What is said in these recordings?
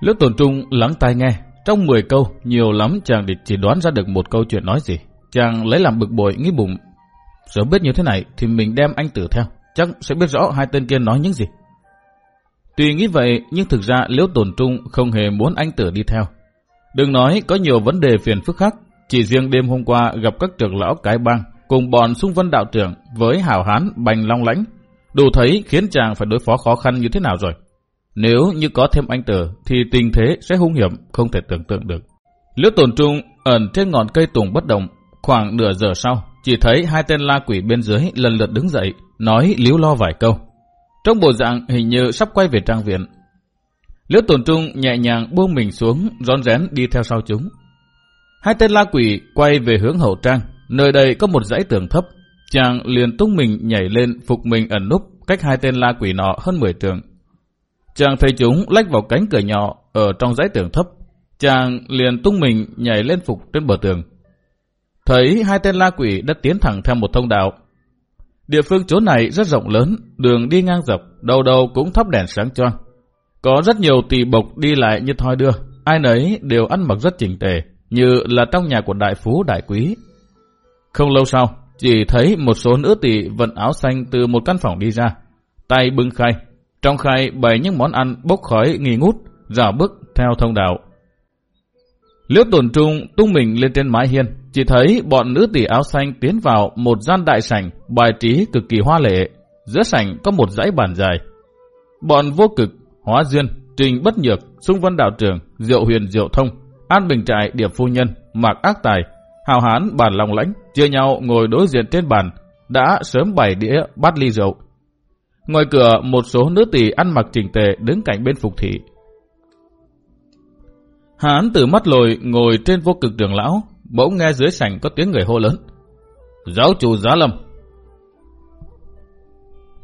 Liễu tổn trung lắng tai nghe, trong 10 câu, nhiều lắm chàng chỉ đoán ra được một câu chuyện nói gì. Chàng lấy làm bực bội nghĩ bụng. Sớm biết như thế này thì mình đem anh tử theo, chắc sẽ biết rõ hai tên kia nói những gì. Tuy nghĩ vậy, nhưng thực ra Liễu Tồn Trung không hề muốn anh tử đi theo. Đừng nói có nhiều vấn đề phiền phức khác, chỉ riêng đêm hôm qua gặp các trưởng lão cái bang cùng bọn xung vân đạo trưởng với hào hán bành long lãnh, đủ thấy khiến chàng phải đối phó khó khăn như thế nào rồi. Nếu như có thêm anh tử thì tình thế sẽ hung hiểm không thể tưởng tượng được. Liễu Tồn Trung ẩn trên ngọn cây tùng bất động, khoảng nửa giờ sau, chỉ thấy hai tên la quỷ bên dưới lần lượt đứng dậy, nói liếu lo vài câu. Trong bộ dạng hình như sắp quay về trang viện. Liễu Tồn Trung nhẹ nhàng buông mình xuống, rón rén đi theo sau chúng. Hai tên la quỷ quay về hướng hậu trang, nơi đây có một dãy tường thấp. Chàng liền tung mình nhảy lên phục mình ẩn núp cách hai tên la quỷ nọ hơn 10 trường. Chàng thấy chúng lách vào cánh cửa nhỏ ở trong dãy tường thấp. Chàng liền tung mình nhảy lên phục trên bờ tường. Thấy hai tên la quỷ đã tiến thẳng theo một thông đạo. Địa phương chỗ này rất rộng lớn, đường đi ngang dọc, đầu đầu cũng thắp đèn sáng choang. Có rất nhiều tỳ bộc đi lại như thoi đưa, ai nấy đều ăn mặc rất chỉnh tề, như là trong nhà của đại phú đại quý. Không lâu sau, chỉ thấy một số nữ tỳ vận áo xanh từ một căn phòng đi ra, tay bưng khay, trong khay bày những món ăn bốc khói nghi ngút, rào bước theo thông đạo. Liễu tổn trung tung mình lên trên mái hiên, chỉ thấy bọn nữ tỷ áo xanh tiến vào một gian đại sảnh bài trí cực kỳ hoa lệ. Giữa sảnh có một dãy bàn dài. Bọn vô cực, hóa duyên, trình bất nhược, xung vân đạo trưởng diệu huyền diệu thông, an bình trại điệp phu nhân, mạc ác tài, hào hán bàn lòng lãnh, chia nhau ngồi đối diện trên bàn, đã sớm bày đĩa bát ly rượu. Ngoài cửa một số nữ tỷ ăn mặc chỉnh tề đứng cạnh bên phục thị. Hán từ mắt lồi ngồi trên vô cực đường lão, bỗng nghe dưới sảnh có tiếng người hô lớn. Giáo chủ giá lâm.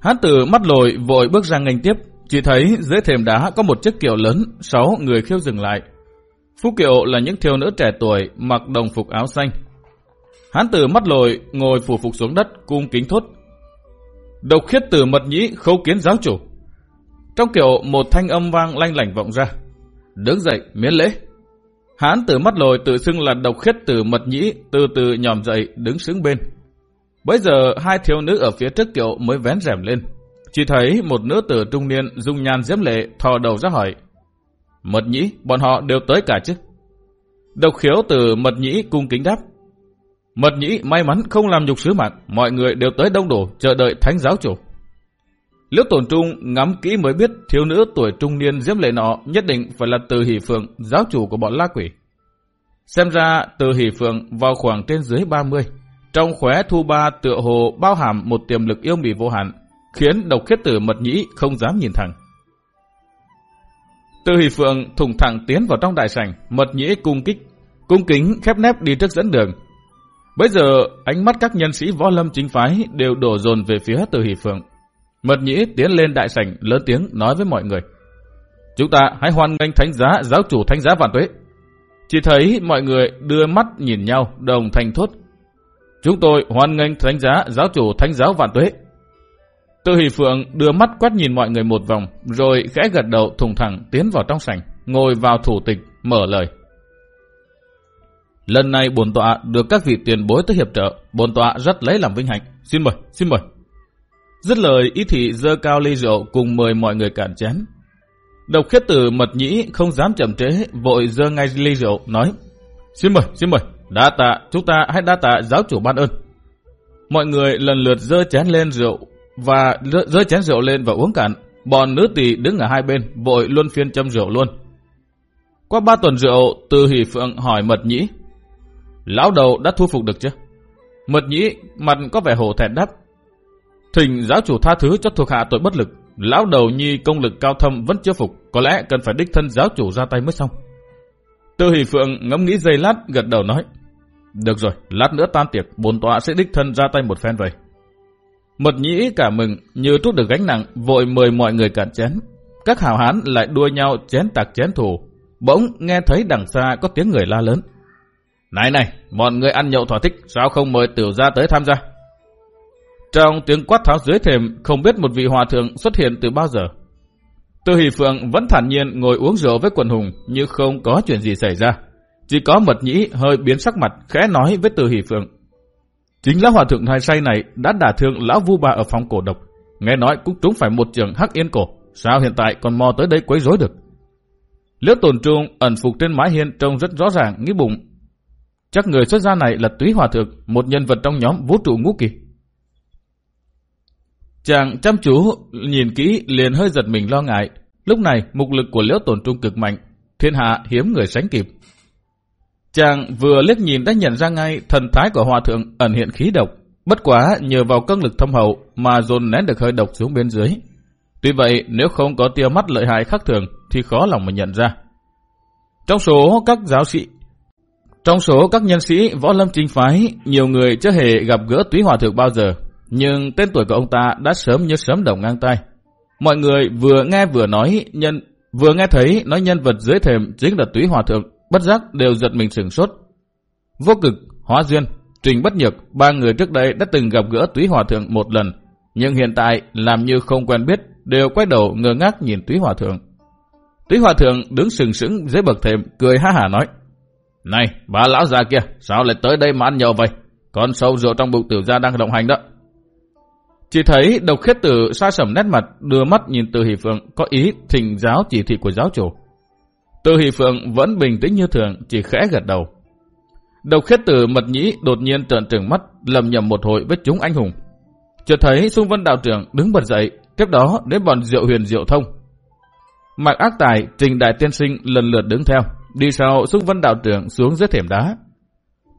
Hán tử mắt lồi vội bước ra ngành tiếp, chỉ thấy dưới thềm đá có một chiếc kiệu lớn, sáu người khiêu dừng lại. Phú kiệu là những thiếu nữ trẻ tuổi mặc đồng phục áo xanh. Hán tử mắt lồi ngồi phủ phục xuống đất cung kính thốt. Độc khiết tử mật nhĩ khấu kiến giáo chủ. Trong kiệu một thanh âm vang lanh lảnh vọng ra. Đứng dậy miễn lễ. Hán tử mắt lồi tự xưng là độc khiết tử mật nhĩ, từ từ nhòm dậy, đứng sướng bên. Bây giờ hai thiếu nữ ở phía trước kiệu mới vén rèm lên. Chỉ thấy một nữ tử trung niên dung nhan diễm lệ thò đầu ra hỏi. Mật nhĩ, bọn họ đều tới cả chứ? Độc khiếu Tử mật nhĩ cung kính đáp. Mật nhĩ may mắn không làm nhục sứ mạng, mọi người đều tới đông đủ chờ đợi thánh giáo chủ. Liễu tổn trung ngắm kỹ mới biết thiếu nữ tuổi trung niên diễm lệ nọ nhất định phải là từ hỷ phượng, giáo chủ của bọn la quỷ. Xem ra từ hỷ phượng vào khoảng trên dưới 30, trong khóe thu ba tựa hồ bao hàm một tiềm lực yêu mị vô hạn, khiến độc khiết tử mật nhĩ không dám nhìn thẳng. Từ hỷ phượng thủng thẳng tiến vào trong đại sảnh, mật nhĩ cung kích, cung kính khép nép đi trước dẫn đường. Bây giờ ánh mắt các nhân sĩ võ lâm chính phái đều đổ dồn về phía từ hỷ phượng. Mật nhĩ tiến lên đại sảnh lớn tiếng nói với mọi người. Chúng ta hãy hoan nghênh thánh giá giáo chủ thánh giá vạn tuế. Chỉ thấy mọi người đưa mắt nhìn nhau đồng thành thốt. Chúng tôi hoan nghênh thánh giá giáo chủ thánh giáo vạn tuế. Tư Hỷ Phượng đưa mắt quét nhìn mọi người một vòng, rồi khẽ gật đầu thùng thẳng tiến vào trong sảnh, ngồi vào thủ tịch, mở lời. Lần này bổn tọa được các vị tiền bối tới hiệp trợ, bổn tọa rất lấy làm vinh hạnh. Xin mời, xin mời. Dứt lời ý thị dơ cao ly rượu cùng mời mọi người cạn chén. Độc khiết tử mật nhĩ không dám chậm trễ, vội dơ ngay ly rượu, nói Xin mời, xin mời, đa tạ, chúng ta hãy đa tạ giáo chủ ban ơn. Mọi người lần lượt dơ chén lên rượu và dơ chén rượu lên và uống cạn. Bọn nữ tỳ đứng ở hai bên, vội luôn phiên châm rượu luôn. Qua ba tuần rượu, từ hỷ phượng hỏi mật nhĩ. Lão đầu đã thu phục được chưa? Mật nhĩ mặt có vẻ hổ thẹn đáp. Thỉnh giáo chủ tha thứ cho thuộc hạ tội bất lực. Lão đầu nhi công lực cao thâm vẫn chưa phục. Có lẽ cần phải đích thân giáo chủ ra tay mới xong. Tư Hỷ Phượng ngẫm nghĩ giây lát gật đầu nói. Được rồi, lát nữa tan tiệc, bồn tọa sẽ đích thân ra tay một phen vậy. Mật nhĩ cả mừng, như trút được gánh nặng, vội mời mọi người cạn chén. Các hào hán lại đua nhau chén tạc chén thù. Bỗng nghe thấy đằng xa có tiếng người la lớn. Này này, bọn người ăn nhậu thỏa thích, sao không mời tiểu gia tới tham gia? Trong tiếng quát tháo dưới thềm, không biết một vị hòa thượng xuất hiện từ bao giờ. Tư Hỷ Phượng vẫn thản nhiên ngồi uống rượu với quần hùng như không có chuyện gì xảy ra. Chỉ có mật nhĩ hơi biến sắc mặt khẽ nói với Tư Hỷ Phượng. Chính lão hòa thượng thai say này đã đả thương lão vu bà ở phòng cổ độc. Nghe nói cũng trúng phải một trường hắc yên cổ. Sao hiện tại còn mò tới đây quấy rối được? Liễu tồn trung ẩn phục trên mái hiên trông rất rõ ràng nghĩ bụng. Chắc người xuất gia này là túy hòa thượng, một nhân vật trong nhóm vũ trụ ngũ kỳ. Chàng chăm chú nhìn kỹ liền hơi giật mình lo ngại. Lúc này mục lực của liễu tồn trung cực mạnh, thiên hạ hiếm người sánh kịp. Chàng vừa liếc nhìn đã nhận ra ngay thần thái của hòa thượng ẩn hiện khí độc. Bất quá nhờ vào cân lực thâm hậu mà dồn nén được hơi độc xuống bên dưới. Tuy vậy nếu không có tia mắt lợi hại khác thường thì khó lòng mà nhận ra. Trong số các giáo sĩ trong số các nhân sĩ võ lâm chính phái, nhiều người chưa hề gặp gỡ túy hòa thượng bao giờ, nhưng tên tuổi của ông ta đã sớm như sớm đồng ngang tay. Mọi người vừa nghe vừa nói nhân vừa nghe thấy nói nhân vật dưới thềm chính là túy hòa thượng, bất giác đều giật mình sửng sốt. Vô cực, hóa duyên, trình bất nhược, ba người trước đây đã từng gặp gỡ túy hòa thượng một lần, nhưng hiện tại làm như không quen biết, đều quay đầu ngơ ngác nhìn túy hòa thượng. Túy hòa thượng đứng sừng sững dưới bậc thềm, cười ha hả nói. Này, bà lão già kia, sao lại tới đây mà ăn nhậu vậy? Con sâu rượu trong bụng tiểu gia đang động hành đó. Chỉ thấy độc khiết tử xa sầm nét mặt, đưa mắt nhìn từ hỷ phượng, có ý thỉnh giáo chỉ thị của giáo chủ. Từ hỷ phượng vẫn bình tĩnh như thường, chỉ khẽ gật đầu. Độc khiết tử mật nhĩ đột nhiên trợn trừng mắt, lầm nhầm một hồi với chúng anh hùng. Chợt thấy xung vân đạo trưởng đứng bật dậy, tiếp đó đến bọn diệu huyền diệu thông. Mạc ác tài, trình đại tiên sinh lần lượt đứng theo, đi sau Xúc vân đạo trưởng xuống dưới thềm đá.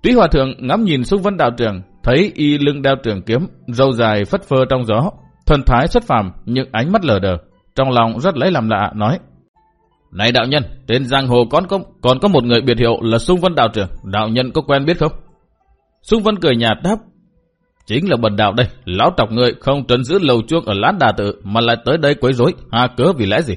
Túy hòa thượng ngắm nhìn Xúc vân đạo trưởng, thấy y lưng đeo trường kiếm, râu dài phất phơ trong gió, thần thái xuất phàm nhưng ánh mắt lờ đờ, trong lòng rất lấy làm lạ, nói Này đạo nhân, trên giang hồ còn có, còn có một người biệt hiệu là Xung Vân Đạo Trưởng, đạo nhân có quen biết không? Xung Vân cười nhạt đáp Chính là bần đạo đây, lão tộc người không trấn giữ lầu chuông ở lát đà tự mà lại tới đây quấy rối, hà cớ vì lẽ gì?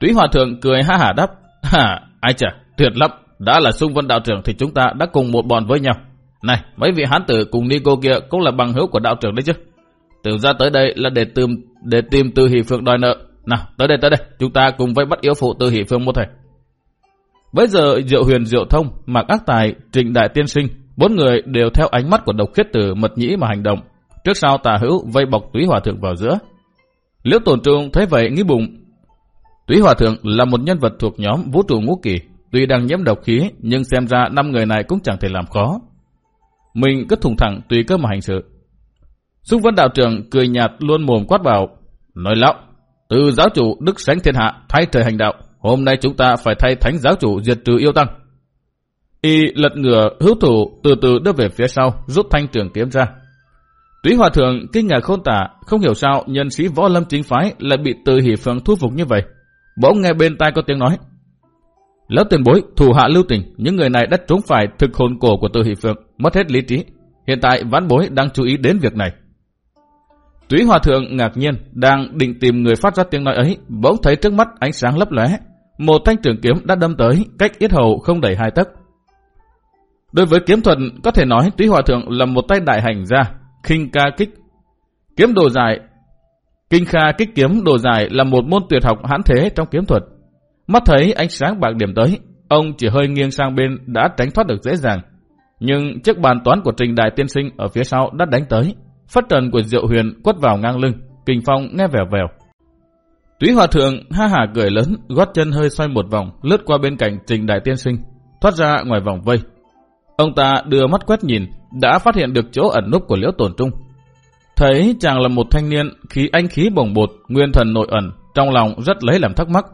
Túy Hòa Thượng cười ha hả đáp, hà, ai chà, tuyệt lắm, đã là Sung Vân Đạo Trưởng thì chúng ta đã cùng một bọn với nhau. Này, mấy vị hán tử cùng Nico kia cũng là bằng hữu của đạo trưởng đấy chứ. Từ ra tới đây là để tìm để tìm tư Hỷ Phượng đòi nợ. Nào, tới đây tới đây, chúng ta cùng với bắt yếu phụ tư Hỷ Phượng một thể. Bây giờ Diệu Huyền Diệu Thông, Mạc Ác Tài, Trịnh Đại Tiên Sinh, bốn người đều theo ánh mắt của độc khiết tử mật nhĩ mà hành động. Trước sau tà hữu vây bọc túy hòa thượng vào giữa. Liễu tổn trung thấy vậy nghĩ bụng. Túy hòa thượng là một nhân vật thuộc nhóm vũ trụ ngũ kỳ. Tuy đang nhiễm độc khí, nhưng xem ra năm người này cũng chẳng thể làm khó. Mình cứ thùng thẳng tùy cơ mà hành sự. Xung Vân đạo trưởng cười nhạt luôn mồm quát bảo. Nói lão, từ giáo chủ đức sánh thiên hạ thay trời hành đạo. Hôm nay chúng ta phải thay thánh giáo chủ diệt trừ yêu tăng. Y lật ngửa hữu thủ từ từ đưa về phía sau, rút thanh trường kiếm ra. Túy Hòa Thượng kinh ngạc khôn tả, không hiểu sao nhân sĩ võ lâm chính phái lại bị từ hỷ phượng thu phục như vậy. Bỗng nghe bên tai có tiếng nói. Lão tiền bối, thủ hạ lưu tình, những người này đã trúng phải thực hồn cổ của từ hỷ phượng, mất hết lý trí. Hiện tại vãn bối đang chú ý đến việc này. Túy Hòa Thượng ngạc nhiên, đang định tìm người phát ra tiếng nói ấy, bỗng thấy trước mắt ánh sáng lấp lóe, một thanh trường kiếm đã đâm tới, cách yết hầu không đầy hai tấc. Đối với kiếm thuật, có thể nói Túy Hòa Thượng là một tay đại hành gia, khinh ca kích. Kiếm đồ dài, kinh kha kích kiếm đồ dài là một môn tuyệt học hãn thế trong kiếm thuật. Mắt thấy ánh sáng bạc điểm tới, ông chỉ hơi nghiêng sang bên đã tránh thoát được dễ dàng. Nhưng chiếc bàn toán của Trình Đại Tiên Sinh ở phía sau đã đánh tới. Phất trần của Diệu Huyền quất vào ngang lưng, Kình Phong nghe vèo vèo. Túy Hòa Thượng ha hả cười lớn, gót chân hơi xoay một vòng, lướt qua bên cạnh Trình Đại Tiên Sinh, thoát ra ngoài vòng vây. Ông ta đưa mắt quét nhìn, đã phát hiện được chỗ ẩn núp của Liễu Tổn Trung. Thấy chàng là một thanh niên khí anh khí bồng bột, nguyên thần nội ẩn, trong lòng rất lấy làm thắc mắc.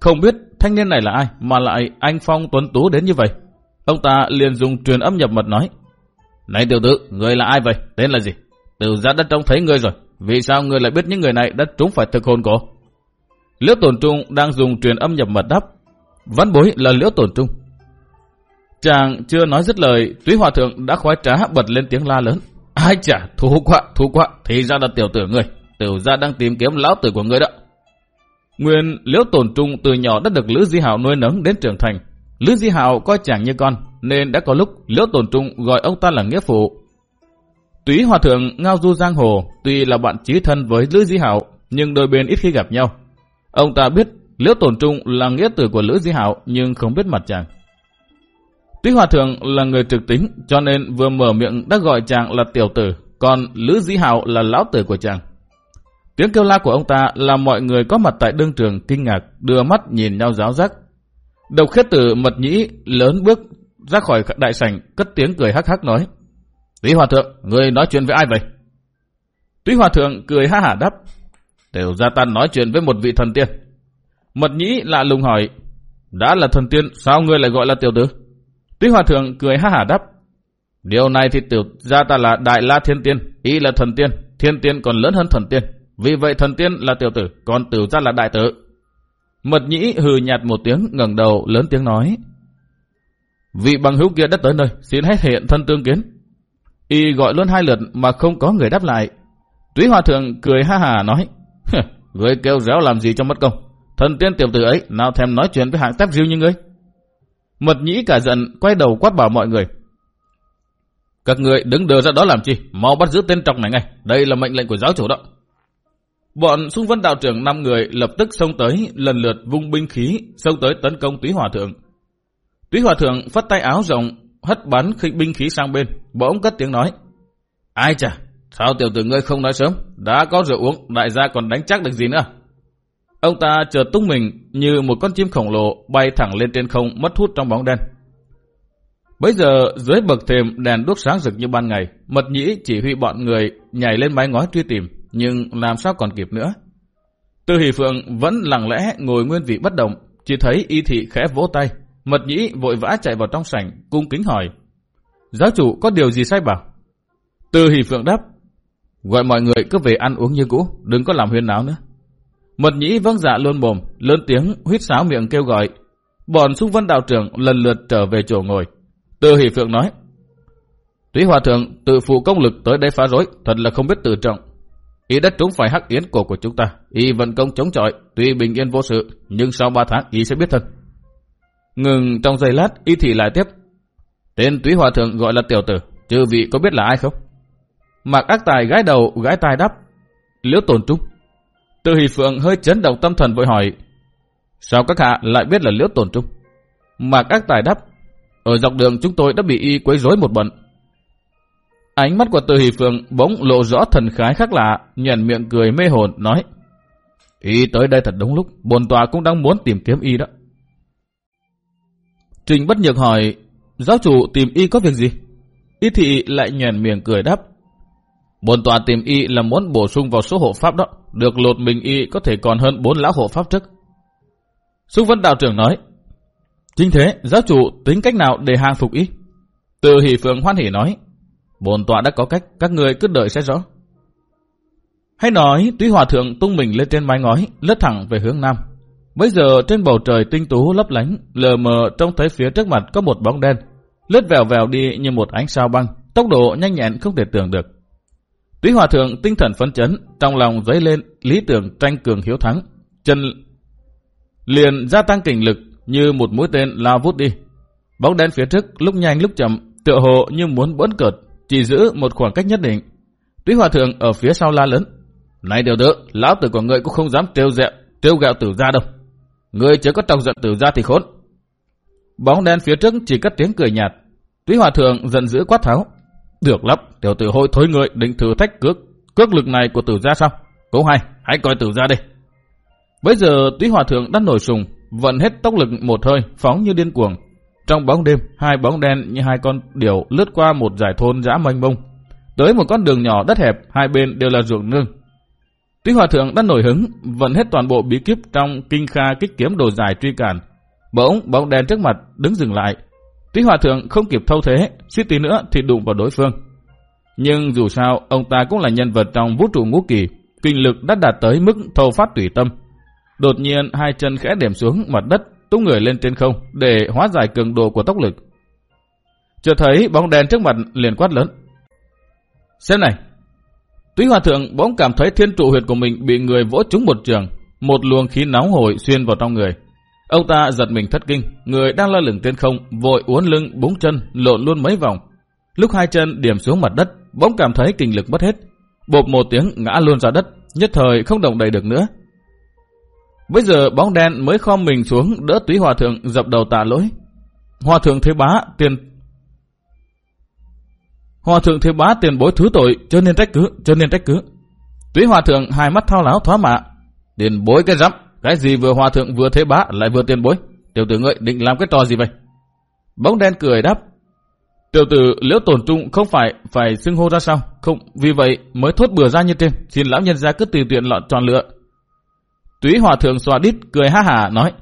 Không biết thanh niên này là ai mà lại anh Phong Tuấn Tú đến như vậy. Ông ta liền dùng truyền âm nhập mật nói. Này tiểu tử, người là ai vậy? Tên là gì? Tiểu gia đã trông thấy người rồi. Vì sao người lại biết những người này đã trúng phải thực hồn cổ? Liễu Tổn Trung đang dùng truyền âm nhập mật đáp. Văn bối là Liễu Tổn Trung. Chàng chưa nói dứt lời, túy hòa thượng đã khoái trá bật lên tiếng la lớn. Ai chả, thú quá, thú quá, thì ra là tiểu tử người. Tiểu gia đang tìm kiếm lão tử của người đó. Nguyên Liễu Tổn Trung từ nhỏ đã được Lữ Di Hảo nuôi nấng đến trưởng thành. Lữ Di Hảo coi chàng như con, nên đã có lúc Liễu Tổn Trung gọi ông ta là nghĩa phụ. Túy Hòa Thượng ngao du giang hồ, tuy là bạn chí thân với Lữ Di Hảo, nhưng đôi bên ít khi gặp nhau. Ông ta biết Liễu Tổn Trung là nghĩa tử của Lữ Di Hảo nhưng không biết mặt chàng. Túy Hòa Thượng là người trực tính cho nên vừa mở miệng đã gọi chàng là tiểu tử, còn Lữ Di Hạo là lão tử của chàng. Tiếng kêu la của ông ta làm mọi người có mặt tại đương trường kinh ngạc, đưa mắt nhìn nhau giáo giác. Độc khiết tử mật nhĩ lớn bước ra khỏi đại sảnh, cất tiếng cười hắc hắc nói. Túy Hòa Thượng, người nói chuyện với ai vậy? Túy Hòa Thượng cười ha hả đáp. Tiểu gia ta nói chuyện với một vị thần tiên. Mật nhĩ lạ lùng hỏi. Đã là thần tiên, sao ngươi lại gọi là tiểu tử? Tuy Hòa Thượng cười ha hả đáp. Điều này thì tiểu gia ta là Đại La Thiên Tiên, ý là thần tiên, thiên tiên còn lớn hơn thần tiên. Vì vậy thần tiên là tiểu tử, còn tiểu gia là đại tử. Mật nhĩ hừ nhạt một tiếng ngẩng đầu lớn tiếng nói. Vị bằng hữu kia đã tới nơi, xin hết hiện thân tương kiến. Y gọi luôn hai lượt mà không có người đáp lại. Túy Hòa Thượng cười ha hà nói. Ngươi kêu réo làm gì cho mất công. Thần tiên tiểu tử ấy nào thèm nói chuyện với hạng tép riêu như ngươi. Mật nhĩ cả giận quay đầu quát bảo mọi người. Các người đứng đờ ra đó làm chi? Mau bắt giữ tên trọc này ngay. Đây là mệnh lệnh của giáo chủ đó. Bọn xung vân đạo trưởng 5 người lập tức xông tới, lần lượt vung binh khí, xông tới tấn công túy hòa thượng. Túy hòa thượng phất tay áo rộng, hất bắn khi binh khí sang bên, bỗng cất tiếng nói. Ai chà, sao tiểu tử ngươi không nói sớm? Đã có rượu uống, đại gia còn đánh chắc được gì nữa? Ông ta chợt tung mình như một con chim khổng lồ bay thẳng lên trên không mất hút trong bóng đen. Bây giờ dưới bậc thềm đèn đuốc sáng rực như ban ngày, mật nhĩ chỉ huy bọn người nhảy lên mái ngói truy tìm, nhưng làm sao còn kịp nữa. Tư Hỷ Phượng vẫn lặng lẽ ngồi nguyên vị bất động, chỉ thấy y thị khẽ vỗ tay, mật nhĩ vội vã chạy vào trong sảnh, cung kính hỏi. Giáo chủ có điều gì sai bảo? Tư Hỷ Phượng đáp, gọi mọi người cứ về ăn uống như cũ, đừng có làm huyên náo nữa. Mật nhĩ vâng dạ luôn mồm, lớn tiếng huýt sáo miệng kêu gọi. Bọn xung vân đạo trưởng lần lượt trở về chỗ ngồi. Từ Hỷ Phượng nói, Túy Hòa Thượng tự phụ công lực tới đây phá rối, thật là không biết tự trọng. Y đã trúng phải hắc yến cổ của chúng ta. Y vận công chống chọi, tuy bình yên vô sự, nhưng sau 3 tháng Y sẽ biết thân. Ngừng trong giây lát, Y thì lại tiếp. Tên Túy Hòa Thượng gọi là tiểu tử, chư vị có biết là ai không? Mạc ác tài gái đầu, gái tai đắp Liễu tồn trung. Tư hỷ phượng hơi chấn động tâm thần vội hỏi. Sao các hạ lại biết là liễu tồn trung? Mạc ác tài đáp. Ở dọc đường chúng tôi đã bị y quấy rối một bận. Ánh mắt của từ hỷ phượng bỗng lộ rõ thần khái khác lạ, nhận miệng cười mê hồn, nói. Y tới đây thật đúng lúc, bồn tòa cũng đang muốn tìm kiếm y đó. Trình bất nhược hỏi, giáo chủ tìm y có việc gì? Y thị lại nhàn miệng cười đáp. Bồn tòa tìm y là muốn bổ sung vào số hộ pháp đó, được lột mình y có thể còn hơn bốn lão hộ pháp trước. Xúc Vân Đạo trưởng nói, Chính thế, giáo chủ tính cách nào để hàng phục y? Từ hỷ phượng hoan hỉ nói, bồn tọa đã có cách, các người cứ đợi sẽ rõ. Hay nói, Tuy hòa thượng tung mình lên trên mái ngói, lướt thẳng về hướng nam. Bây giờ trên bầu trời tinh tú lấp lánh, lờ mờ trông thấy phía trước mặt có một bóng đen, lướt vèo vèo đi như một ánh sao băng, tốc độ nhanh nhẹn không thể tưởng được. Túy hòa thượng tinh thần phấn chấn, trong lòng dấy lên lý tưởng tranh cường hiếu thắng, chân liền gia tăng kình lực như một mũi tên lao vút đi. Bóng đen phía trước lúc nhanh lúc chậm, tựa hồ như muốn bỡn cợt, chỉ giữ một khoảng cách nhất định. Túy hòa thượng ở phía sau la lớn. Này đều đỡ, lão tử của ngươi cũng không dám trêu dẹo, trêu gạo tử ra đâu. Ngươi chưa có trọc giận tử ra thì khốn. Bóng đen phía trước chỉ cất tiếng cười nhạt. Túy hòa thượng giận dữ quát tháo. Được lắm, tiểu tử hội thối người định thử thách cước, cước lực này của tử gia sao? Cũng hay, hãy coi tử gia đi. Bây giờ túy hòa thượng đã nổi sùng, vận hết tốc lực một hơi, phóng như điên cuồng. Trong bóng đêm, hai bóng đen như hai con điểu lướt qua một dải thôn dã mênh mông. Tới một con đường nhỏ đất hẹp, hai bên đều là ruộng nương. Túy hòa thượng đã nổi hứng, vận hết toàn bộ bí kíp trong kinh kha kích kiếm đồ dài truy cản. Bỗng bóng đen trước mặt đứng dừng lại, Tí Hòa Thượng không kịp thâu thế, suýt tí nữa thì đụng vào đối phương. Nhưng dù sao, ông ta cũng là nhân vật trong vũ trụ ngũ kỳ, kinh lực đã đạt tới mức thâu phát tùy tâm. Đột nhiên hai chân khẽ điểm xuống mặt đất, tung người lên trên không để hóa giải cường độ của tốc lực. Chợt thấy bóng đèn trước mặt liền quát lớn. Xem này! Tuy Hòa Thượng bỗng cảm thấy thiên trụ huyệt của mình bị người vỗ trúng một trường, một luồng khí nóng hổi xuyên vào trong người. Ông ta giật mình thất kinh, người đang lơ lửng trên không, vội uốn lưng búng chân, lộn luôn mấy vòng. Lúc hai chân điểm xuống mặt đất, bỗng cảm thấy kinh lực mất hết. Bộp một tiếng ngã luôn ra đất, nhất thời không động đậy được nữa. Bây giờ bóng đen mới khom mình xuống đỡ túy hòa thượng dập đầu tạ lỗi. Hòa thượng thế bá tiền Hòa thượng thế bá tiền bối thứ tội cho nên trách cứ, cho nên trách cứ. Túy hòa thượng hai mắt thao láo thoá mạ. Tiền bối cái rắm, cái gì vừa hòa thượng vừa thế bá lại vừa tiền bối. Tiểu tử ngươi định làm cái trò gì vậy? Bóng đen cười đáp. Tiểu tử liễu tổn trung không phải phải xưng hô ra sao? Không, vì vậy mới thốt bừa ra như trên. Xin lão nhân ra cứ tùy tiện lọt chọn lựa. Túy hòa thượng xoa đít cười ha hả nói.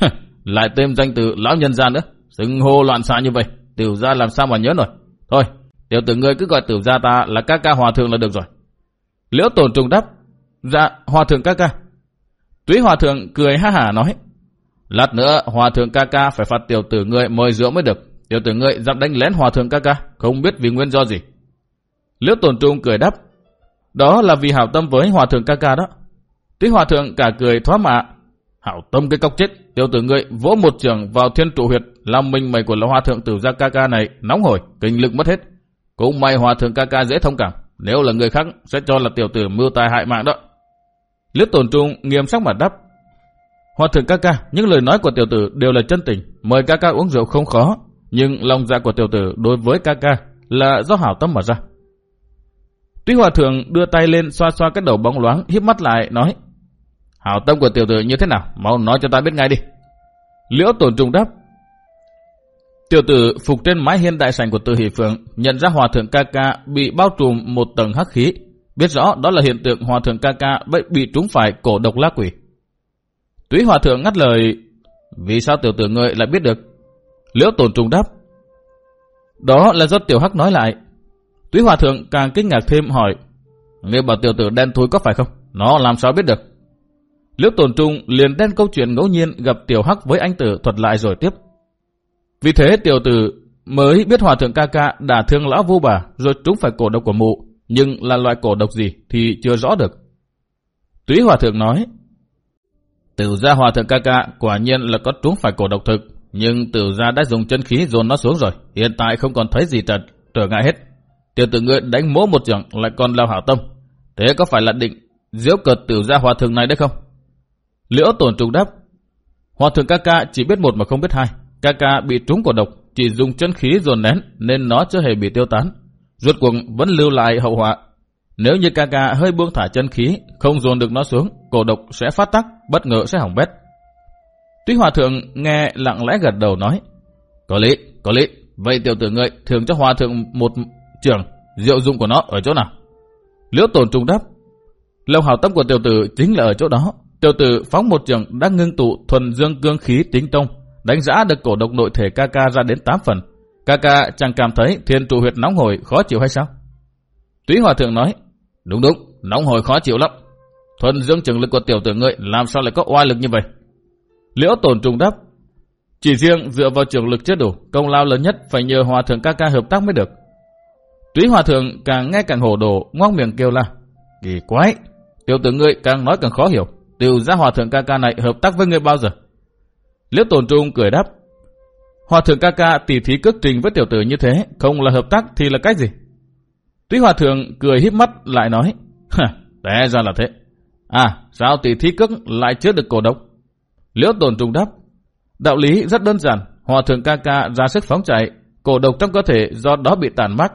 lại thêm danh từ lão nhân ra nữa. Xưng hô loạn xạ như vậy. Tiểu ra làm sao mà nhớ nổi. Thôi, tiểu tử ngươi cứ gọi tiểu gia ta là ca ca hòa thượng là được rồi. Liễu tổn trung đáp. Dạ, hòa thượng ca ca. Túy hòa thượng cười ha hả nói. Lát nữa hòa thượng ca ca phải phạt tiểu tử ngươi mời rượu mới được. Tiểu tử ngươi dám đánh lén hòa thượng ca ca, không biết vì nguyên do gì. Liễu tổn trung cười đáp. Đó là vì hảo tâm với hòa thượng ca ca đó. Túy hòa thượng cả cười thoá mạ. Hảo tâm cái cốc chết, tiểu tử ngươi vỗ một trường vào thiên trụ huyệt, làm mình mày của lão hòa thượng tử gia ca ca này nóng hổi, kinh lực mất hết. Cũng may hòa thượng ca ca dễ thông cảm, nếu là người khác sẽ cho là tiểu tử mưu tài hại mạng đó. Liễu tổn trung nghiêm sắc mặt đáp. Hòa thượng ca ca, những lời nói của tiểu tử đều là chân tình, mời ca ca uống rượu không khó, nhưng lòng dạ của tiểu tử đối với ca ca là do hảo tâm mà ra. Tuy hòa thượng đưa tay lên xoa xoa cái đầu bóng loáng, híp mắt lại, nói Hảo tâm của tiểu tử như thế nào? Mau nói cho ta biết ngay đi. Liễu tổn trung đáp Tiểu tử phục trên mái hiên đại sảnh của Từ Hỷ Phượng nhận ra hòa thượng ca ca bị bao trùm một tầng hắc khí, biết rõ đó là hiện tượng hòa thượng ca ca bị trúng phải cổ độc lá quỷ. Túy hòa thượng ngắt lời, vì sao tiểu tử ngươi lại biết được? Liễu tổn trùng đáp, đó là do tiểu hắc nói lại. Túy hòa thượng càng kinh ngạc thêm hỏi, ngươi bảo tiểu tử đen thối có phải không? Nó làm sao biết được? Liễu tổn trung liền đen câu chuyện ngẫu nhiên gặp tiểu hắc với anh tử thuật lại rồi tiếp. Vì thế tiểu tử mới biết hòa thượng ca ca đả thương lão vu bà rồi trúng phải cổ độc của mụ, nhưng là loại cổ độc gì thì chưa rõ được. Túy hòa thượng nói, Tử gia hòa thượng ca ca quả nhiên là có trúng phải cổ độc thực, nhưng tử gia đã dùng chân khí dồn nó xuống rồi, hiện tại không còn thấy gì trật, trở ngại hết. Tiểu tử ngươi đánh mố một trận lại còn lao hảo tâm. Thế có phải là định diễu cợt tử gia hòa thượng này đấy không? Liễu tổn trùng đáp, hòa thượng ca ca chỉ biết một mà không biết hai. Ca ca bị trúng cổ độc, chỉ dùng chân khí dồn nén nên nó chưa hề bị tiêu tán. Rốt cuộc vẫn lưu lại hậu họa. Nếu như ca ca hơi buông thả chân khí, không dồn được nó xuống, cổ độc sẽ phát tắc, bất ngờ sẽ hỏng bét. Tuy hòa thượng nghe lặng lẽ gật đầu nói, có lý, có lý, vậy tiểu tử ngươi thường cho hòa thượng một trường, diệu dụng của nó ở chỗ nào? Liễu tổn trung đáp, lòng hào tâm của tiểu tử chính là ở chỗ đó. Tiểu tử phóng một trường đã ngưng tụ thuần dương cương khí tính tông, đánh giá được cổ độc nội thể ca ca ra đến 8 phần. Ca ca chẳng cảm thấy thiên trụ huyệt nóng hổi khó chịu hay sao? Túy hòa thượng nói, đúng đúng, nóng hổi khó chịu lắm. Thuần dương trường lực của tiểu tử ngươi làm sao lại có oai lực như vậy? Liễu tổn trùng đáp, chỉ riêng dựa vào trường lực chưa đủ, công lao lớn nhất phải nhờ hòa thượng ca ca hợp tác mới được. Túy hòa thượng càng nghe càng hồ đồ, ngoác miệng kêu la. Kỳ quái, tiểu tử ngươi càng nói càng khó hiểu. Tiểu gia hòa thượng ca ca này hợp tác với ngươi bao giờ? Liễu tổn trùng cười đáp. Hòa thượng ca ca tỉ thí cước trình với tiểu tử như thế, không là hợp tác thì là cách gì? Túy hòa thượng cười híp mắt lại nói. Té ra là thế. À, sao tỉ thí cước lại chứa được cổ độc? Liễu tồn trung đáp. Đạo lý rất đơn giản. Hòa thượng ca ca ra sức phóng chạy, cổ độc trong cơ thể do đó bị tàn mắc.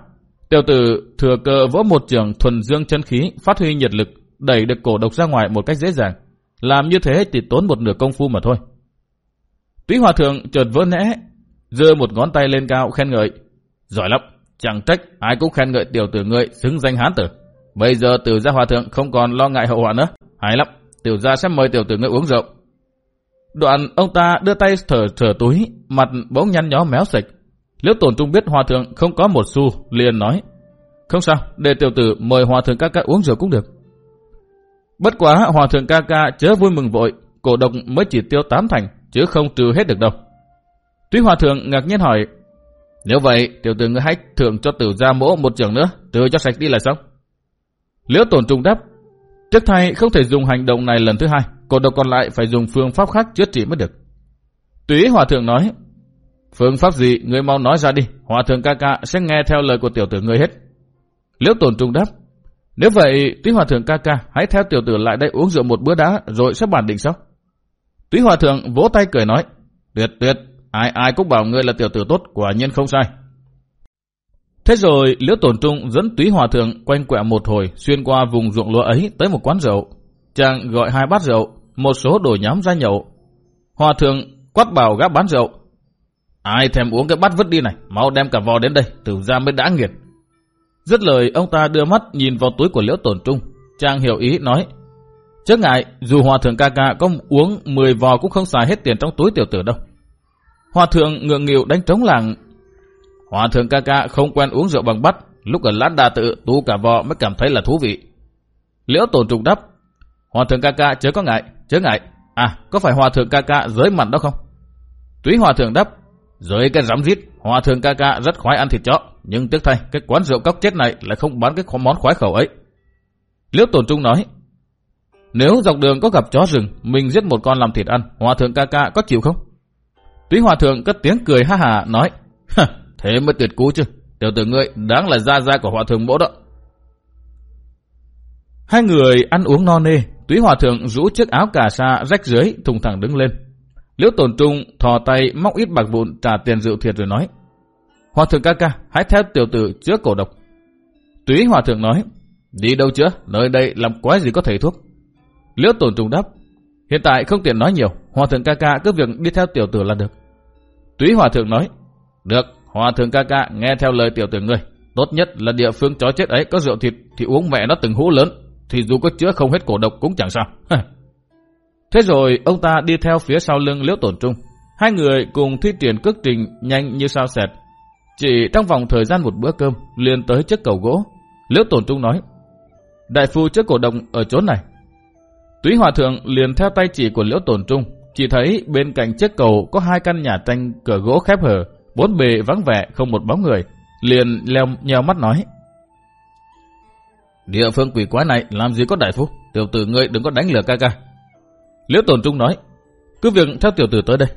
Tiểu tử thừa cơ vỗ một trường thuần dương chân khí, phát huy nhiệt lực, đẩy được cổ độc ra ngoài một cách dễ dàng. Làm như thế thì tốn một nửa công phu mà thôi. Túy hòa thượng chợt vỡ nẽ, giơ một ngón tay lên cao khen ngợi. Giỏi lắm, chẳng trách ai cũng khen ngợi tiểu tử ngươi xứng danh hán tử. Bây giờ tiểu gia hòa thượng không còn lo ngại hậu họa nữa. Hay lắm, tiểu gia sẽ mời tiểu tử ngươi uống rượu. Đoạn ông ta đưa tay thở thở túi, mặt bỗng nhăn nhó méo sạch. Liễu tổn trung biết hòa thượng không có một xu, liền nói. Không sao, để tiểu tử mời hòa thượng ca ca uống rượu cũng được. Bất quá hòa thượng ca ca chớ vui mừng vội, cổ độc mới chỉ tiêu tám thành, chứ không trừ hết được đâu. Tuy hòa thượng ngạc nhiên hỏi, nếu vậy tiểu tử ngươi hãy thưởng cho tử gia mỗ một trường nữa, trừ cho sạch đi là xong. Liễu tổn trung đáp, trước thay không thể dùng hành động này lần thứ hai, cổ độc còn lại phải dùng phương pháp khác chữa trị mới được. Túy hòa thượng nói, phương pháp gì ngươi mau nói ra đi, hòa thượng ca ca sẽ nghe theo lời của tiểu tử ngươi hết. Liễu tổn trung đáp, nếu vậy, Túy Hòa Thượng ca ca, hãy theo tiểu tử lại đây uống rượu một bữa đã, rồi sẽ bản định sau. Túy Hòa Thượng vỗ tay cười nói, tuyệt tuyệt, ai ai cũng bảo ngươi là tiểu tử tốt, quả nhiên không sai. Thế rồi Liễu Tổn Trung dẫn Túy Hòa Thượng quanh quẹo một hồi xuyên qua vùng ruộng lúa ấy tới một quán rượu. Chàng gọi hai bát rượu, một số đồ nhóm ra nhậu. Hòa Thượng quát bảo gã bán rượu. Ai thèm uống cái bát vứt đi này, mau đem cả vò đến đây, tử ra mới đã nghiệt. Dứt lời ông ta đưa mắt nhìn vào túi của Liễu Tổn Trung. Chàng hiểu ý nói, Chớ ngại, dù hòa thượng ca ca có uống 10 vò cũng không xài hết tiền trong túi tiểu tử đâu. Hòa thượng ngượng nghịu đánh trống làng. Hòa thượng ca ca không quen uống rượu bằng bắt, lúc ở lát đà tự tu cả vò mới cảm thấy là thú vị. Liễu tổn trục đắp. Hòa thượng ca ca chớ có ngại, chớ ngại. À, có phải hòa thượng ca ca giới mặt đó không? Túy hòa thượng đắp. Giới cái rắm rít, hòa thượng ca ca rất khoái ăn thịt chó. Nhưng tiếc thay, cái quán rượu cốc chết này lại không bán cái món khoái khẩu ấy. Liễu tổn trung nói, nếu dọc đường có gặp chó rừng, mình giết một con làm thịt ăn, hòa thượng ca ca có chịu không? Túy hòa thượng cất tiếng cười ha hà nói, thế mới tuyệt cú chứ, tiểu tử ngươi đáng là gia gia của hòa thượng bố đó. Hai người ăn uống no nê, túy hòa thượng rũ chiếc áo cà sa rách dưới, thùng thẳng đứng lên. Liễu Tồn trung thò tay móc ít bạc vụn trả tiền rượu thiệt rồi nói, Hòa thượng ca ca, hãy theo tiểu tử chữa cổ độc. Túy hòa thượng nói, đi đâu chữa, nơi đây làm quái gì có thể thuốc. Liễu Tồn Trung đáp, hiện tại không tiện nói nhiều, hòa thượng ca ca cứ việc đi theo tiểu tử là được. Túy hòa thượng nói, được, hòa thượng ca ca nghe theo lời tiểu tử ngươi. Tốt nhất là địa phương chó chết ấy có rượu thịt thì uống mẹ nó từng hũ lớn, thì dù có chữa không hết cổ độc cũng chẳng sao. Thế rồi ông ta đi theo phía sau lưng liễu tổn trung. Hai người cùng thi triển cước trình nhanh như sao sẹt. Chỉ trong vòng thời gian một bữa cơm liền tới chiếc cầu gỗ. Liễu tổn trung nói, Đại phu trước cổ độc ở chỗ này, Túy Hòa Thượng liền theo tay chỉ của Liễu Tồn Trung, chỉ thấy bên cạnh chiếc cầu có hai căn nhà tranh cửa gỗ khép hở, bốn bề vắng vẻ không một bóng người, liền leo nheo mắt nói. Địa phương quỷ quái này làm gì có đại phúc tiểu tử ngươi đừng có đánh lừa ca ca. Liễu Tồn Trung nói, cứ việc theo tiểu tử tới đây.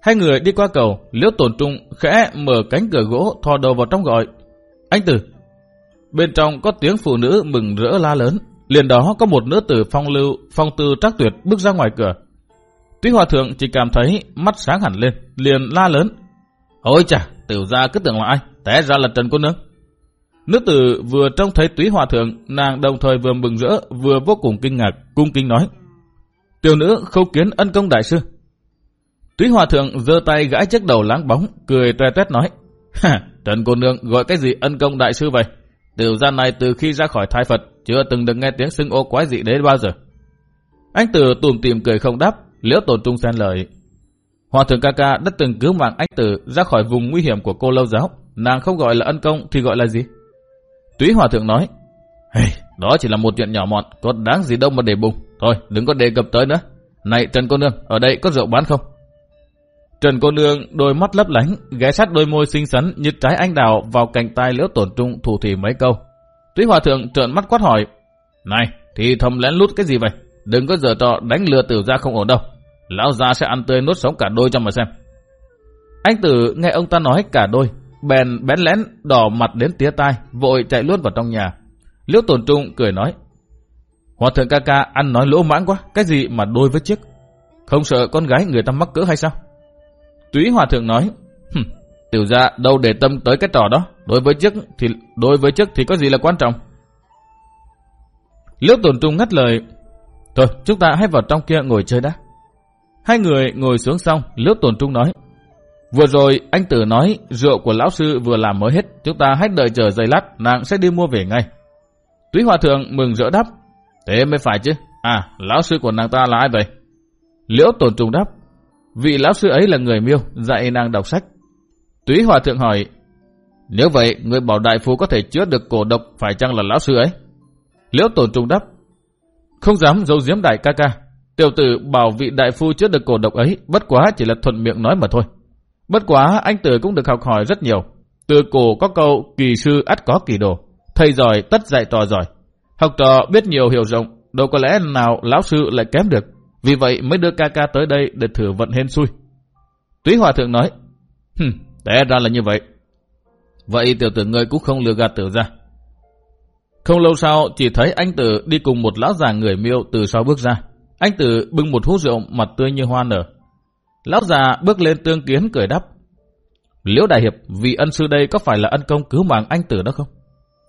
Hai người đi qua cầu, Liễu Tồn Trung khẽ mở cánh cửa gỗ thò đầu vào trong gọi. Anh Tử! Bên trong có tiếng phụ nữ mừng rỡ la lớn. Liền đó có một nữ tử phong lưu, phong tư trắc tuyệt bước ra ngoài cửa. Tuy hòa thượng chỉ cảm thấy mắt sáng hẳn lên, liền la lớn. Ôi chà, tiểu gia cứ tưởng là ai, té ra là Trần Cô Nương. Nữ tử vừa trông thấy túy hòa thượng, nàng đồng thời vừa mừng rỡ, vừa vô cùng kinh ngạc, cung kính nói. Tiểu nữ khâu kiến ân công đại sư. Túy hòa thượng giơ tay gãi chiếc đầu láng bóng, cười toe toét nói. Ha, Trần Cô Nương gọi cái gì ân công đại sư vậy? Tiểu gia này từ khi ra khỏi thai Phật, chưa từng được nghe tiếng xưng ô quái dị đấy bao giờ. Anh Tử tùm tìm cười không đáp, liễu Tổ trung xen lời. Hòa thượng ca ca đã từng cứu mạng anh Tử ra khỏi vùng nguy hiểm của cô lâu giáo. Nàng không gọi là ân công thì gọi là gì? Túy Hòa thượng nói, hey, đó chỉ là một chuyện nhỏ mọn, có đáng gì đâu mà để bùng. Thôi, đừng có đề cập tới nữa. Này Trần Cô Nương, ở đây có rượu bán không? Trần Cô Nương đôi mắt lấp lánh, ghé sát đôi môi xinh xắn như trái anh đào vào cành tai liễu tổn trung thủ thì mấy câu. Túy Hòa Thượng trợn mắt quát hỏi, Này, thì thầm lén lút cái gì vậy? Đừng có giờ trò đánh lừa tử ra không ổn đâu. Lão ra sẽ ăn tươi nuốt sống cả đôi cho mà xem. Anh tử nghe ông ta nói cả đôi, bèn bén lén đỏ mặt đến tía tai, vội chạy luôn vào trong nhà. Liễu tổn trung cười nói, Hòa thượng ca ca ăn nói lỗ mãng quá, cái gì mà đôi với chiếc. Không sợ con gái người ta mắc cỡ hay sao? Túy Hòa thượng nói, Tiểu ra đâu để tâm tới cái trò đó. Đối với chức thì đối với chức thì có gì là quan trọng. Liễu tổn trung ngắt lời. Thôi chúng ta hãy vào trong kia ngồi chơi đã. Hai người ngồi xuống xong, Liễu tồn trung nói. Vừa rồi anh tử nói rượu của lão sư vừa làm mới hết. Chúng ta hãy đợi chờ giây lát, nàng sẽ đi mua về ngay. Túy Hòa Thượng mừng rỡ đáp. Thế mới phải chứ. À, lão sư của nàng ta là ai vậy? Liễu tồn trung đáp. Vị lão sư ấy là người miêu, dạy nàng đọc sách. Túy Hòa Thượng hỏi, nếu vậy, người bảo đại phu có thể chữa được cổ độc phải chăng là lão sư ấy? Liễu tồn trung đáp, không dám giấu giếm đại ca ca. Tiểu tử bảo vị đại phu trước được cổ độc ấy, bất quá chỉ là thuận miệng nói mà thôi. Bất quá anh tử cũng được học hỏi rất nhiều. Từ cổ có câu kỳ sư ắt có kỳ đồ, thầy giỏi tất dạy trò giỏi. Học trò biết nhiều hiểu rộng, đâu có lẽ nào lão sư lại kém được. Vì vậy mới đưa ca ca tới đây để thử vận hên xui. Túy Hòa Thượng nói, Hừm, Té ra là như vậy. Vậy tiểu tử ngươi cũng không lừa gạt tử ra. Không lâu sau, chỉ thấy anh tử đi cùng một lão già người miêu từ sau bước ra. Anh Tử bưng một hũ rượu mặt tươi như hoa nở. Lão già bước lên tương kiến cười đáp. Liễu Đại Hiệp, vị ân sư đây có phải là ân công cứu mạng anh Tử đó không?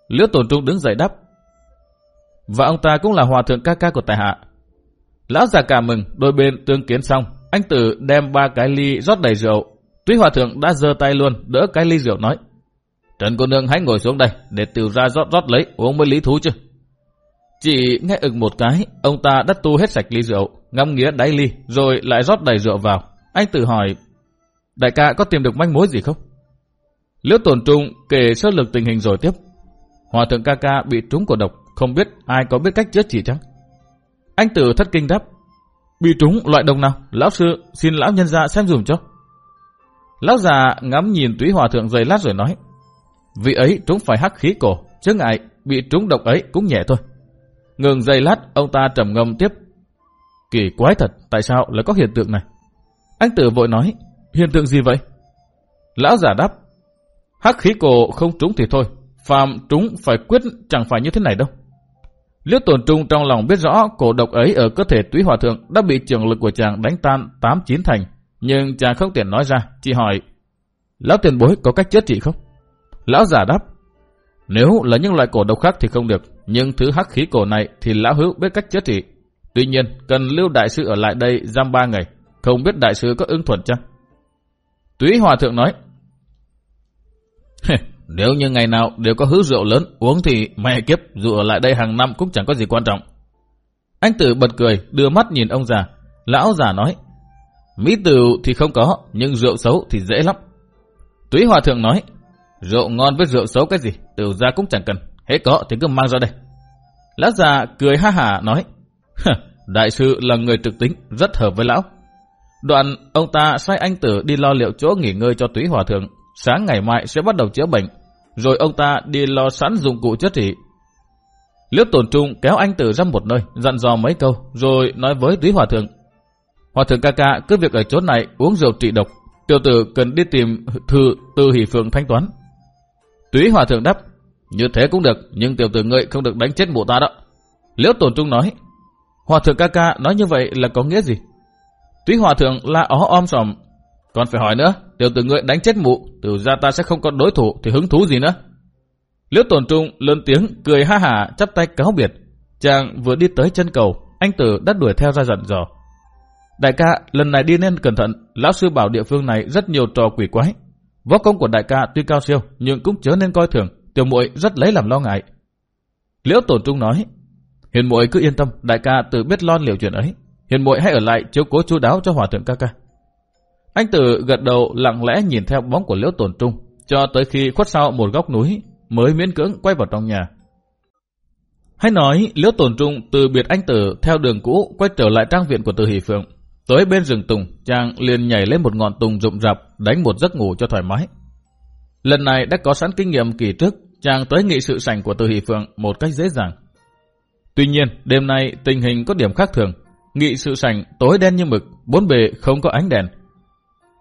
Liễu Tổn Trung đứng dậy đáp. Và ông ta cũng là hòa thượng ca ca của tài hạ. Lão già cả mừng, đôi bên tương kiến xong, anh Tử đem ba cái ly rót đầy rượu. Tuy hòa thượng đã giơ tay luôn, đỡ cái ly rượu nói. Trần cô nương hãy ngồi xuống đây, để tiểu ra rót rót lấy, uống mới lý thú chứ. Chỉ nghe ực một cái, ông ta đã tu hết sạch ly rượu, ngâm nghĩa đáy ly, rồi lại rót đầy rượu vào. Anh tự hỏi, đại ca có tìm được manh mối gì không? Liễu tổn trung kể sơ lược tình hình rồi tiếp. Hòa thượng ca ca bị trúng cổ độc, không biết ai có biết cách chữa trị chăng? Anh tử thất kinh đáp, bị trúng loại độc nào? Lão sư xin lão nhân ra xem dùm cho. Lão già ngắm nhìn túy hòa thượng dày lát rồi nói, vị ấy trúng phải hắc khí cổ, chứ ngại bị trúng độc ấy cũng nhẹ thôi. Ngừng giây lát, ông ta trầm ngâm tiếp. Kỳ quái thật, tại sao lại có hiện tượng này? Anh tử vội nói, hiện tượng gì vậy? Lão giả đáp, hắc khí cổ không trúng thì thôi, phàm trúng phải quyết chẳng phải như thế này đâu. Liễu tổn trung trong lòng biết rõ cổ độc ấy ở cơ thể túy hòa thượng đã bị trường lực của chàng đánh tan tám chín thành, nhưng chàng không tiện nói ra, chỉ hỏi, lão tiền bối có cách chết trị không? Lão giả đáp, nếu là những loại cổ độc khác thì không được, nhưng thứ hắc khí cổ này thì lão hữu biết cách chữa trị. Tuy nhiên, cần lưu đại sư ở lại đây giam ba ngày, không biết đại sư có ưng thuận chăng? Túy Hòa Thượng nói, Nếu như ngày nào đều có hứa rượu lớn uống thì mẹ kiếp dù ở lại đây hàng năm cũng chẳng có gì quan trọng. Anh Tử bật cười, đưa mắt nhìn ông già. Lão già nói, Mỹ tử thì không có, nhưng rượu xấu thì dễ lắm. Túy Hòa Thượng nói, Rượu ngon với rượu xấu cái gì, tiểu ra cũng chẳng cần. Hết có thì cứ mang ra đây. Lão già cười ha hả nói, đại sư là người trực tính, rất hợp với lão. Đoạn, ông ta sai anh tử đi lo liệu chỗ nghỉ ngơi cho túy hòa thượng. Sáng ngày mai sẽ bắt đầu chữa bệnh. Rồi ông ta đi lo sẵn dụng cụ chữa trị. Liễu tổn trung kéo anh tử ra một nơi, dặn dò mấy câu, rồi nói với túy hòa thượng. Hòa thượng ca ca cứ việc ở chỗ này uống rượu trị độc. Tiểu tử cần đi tìm thư từ hỷ phượng thanh toán. Túy hòa thượng đáp, như thế cũng được, nhưng tiểu tử ngươi không được đánh chết mụ ta đó. Liễu tổn trung nói, hòa thượng ca ca nói như vậy là có nghĩa gì? Túy hòa thượng la ó om sòm, còn phải hỏi nữa, tiểu tử ngươi đánh chết mụ, từ ra ta sẽ không có đối thủ thì hứng thú gì nữa. Liễu tổn trung lớn tiếng cười ha hả chắp tay cáo biệt. Chàng vừa đi tới chân cầu, anh tử đã đuổi theo ra dặn dò. Đại ca, lần này đi nên cẩn thận, lão sư bảo địa phương này rất nhiều trò quỷ quái, Võ công của đại ca tuy cao siêu, nhưng cũng chớ nên coi thường, tiểu muội rất lấy làm lo ngại. Liễu Tổ Trung nói, Hiền muội cứ yên tâm, đại ca tự biết lo liệu chuyện ấy. Hiền muội hãy ở lại chiếu cố chú đáo cho hòa thượng ca ca. Anh Tử gật đầu lặng lẽ nhìn theo bóng của Liễu Tổn Trung, cho tới khi khuất sau một góc núi, mới miễn cưỡng quay vào trong nhà. Hay nói, Liễu Tổn Trung từ biệt anh Tử theo đường cũ quay trở lại trang viện của Từ Hỷ Phượng, Tới bên rừng tùng, chàng liền nhảy lên một ngọn tùng rụng rạp, đánh một giấc ngủ cho thoải mái. Lần này đã có sẵn kinh nghiệm kỳ trước, chàng tới nghị sự sảnh của Từ Hỷ Phượng một cách dễ dàng. Tuy nhiên, đêm nay tình hình có điểm khác thường. Nghị sự sảnh tối đen như mực, bốn bề không có ánh đèn.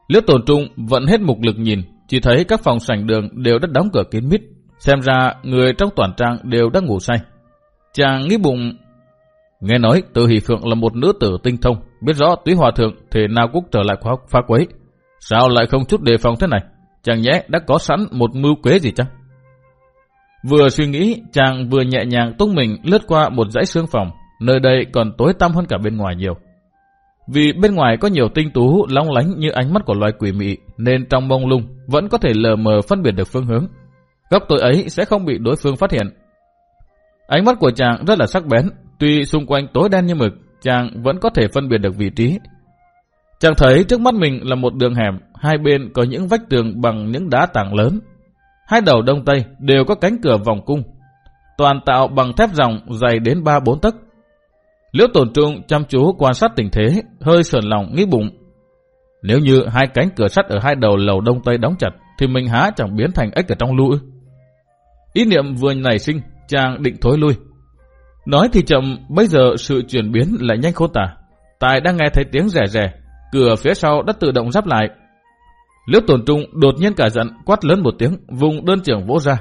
Liễu tổn trung vẫn hết mục lực nhìn, chỉ thấy các phòng sảnh đường đều đã đóng cửa kín mít. Xem ra người trong toàn trang đều đã ngủ say. Chàng nghĩ bụng Nghe nói Từ Hỷ Phượng là một nữ tử tinh thông, biết rõ túy hòa thượng thể nào cũng trở lại khóa phá quấy. Sao lại không chút đề phòng thế này? Chàng nhẽ đã có sẵn một mưu kế gì chăng? Vừa suy nghĩ, chàng vừa nhẹ nhàng tung mình lướt qua một dãy xương phòng, nơi đây còn tối tăm hơn cả bên ngoài nhiều. Vì bên ngoài có nhiều tinh tú long lánh như ánh mắt của loài quỷ mị, nên trong mông lung vẫn có thể lờ mờ phân biệt được phương hướng. Góc tối ấy sẽ không bị đối phương phát hiện. Ánh mắt của chàng rất là sắc bén, Tuy xung quanh tối đen như mực, chàng vẫn có thể phân biệt được vị trí. Chàng thấy trước mắt mình là một đường hẻm, hai bên có những vách tường bằng những đá tảng lớn. Hai đầu đông tây đều có cánh cửa vòng cung, toàn tạo bằng thép ròng dày đến 3-4 tấc. Liễu tổn trung chăm chú quan sát tình thế, hơi sờn lòng nghĩ bụng. Nếu như hai cánh cửa sắt ở hai đầu lầu đông tây đóng chặt, thì mình há chẳng biến thành ếch ở trong lũ. Ý niệm vừa nảy sinh, chàng định thối lui, Nói thì chậm, bây giờ sự chuyển biến lại nhanh khôn tả. Tài đang nghe thấy tiếng rẻ rẻ, cửa phía sau đã tự động giáp lại. Liễu tổn trung đột nhiên cả giận quát lớn một tiếng, vùng đơn trưởng vỗ ra.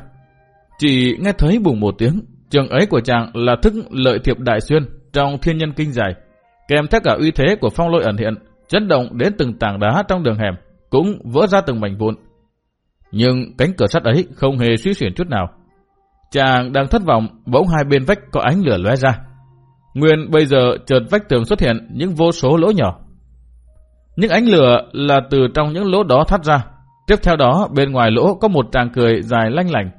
Chỉ nghe thấy bùng một tiếng, trường ấy của chàng là thức lợi thiệp đại xuyên trong thiên nhân kinh giải. kèm theo cả uy thế của phong lôi ẩn hiện, chấn động đến từng tảng đá trong đường hẻm, cũng vỡ ra từng mảnh vụn. Nhưng cánh cửa sắt ấy không hề suy chuyển chút nào. Chàng đang thất vọng, bỗng hai bên vách có ánh lửa lóe ra. Nguyên bây giờ chợt vách tường xuất hiện những vô số lỗ nhỏ. Những ánh lửa là từ trong những lỗ đó thoát ra. Tiếp theo đó, bên ngoài lỗ có một tràng cười dài lanh lành.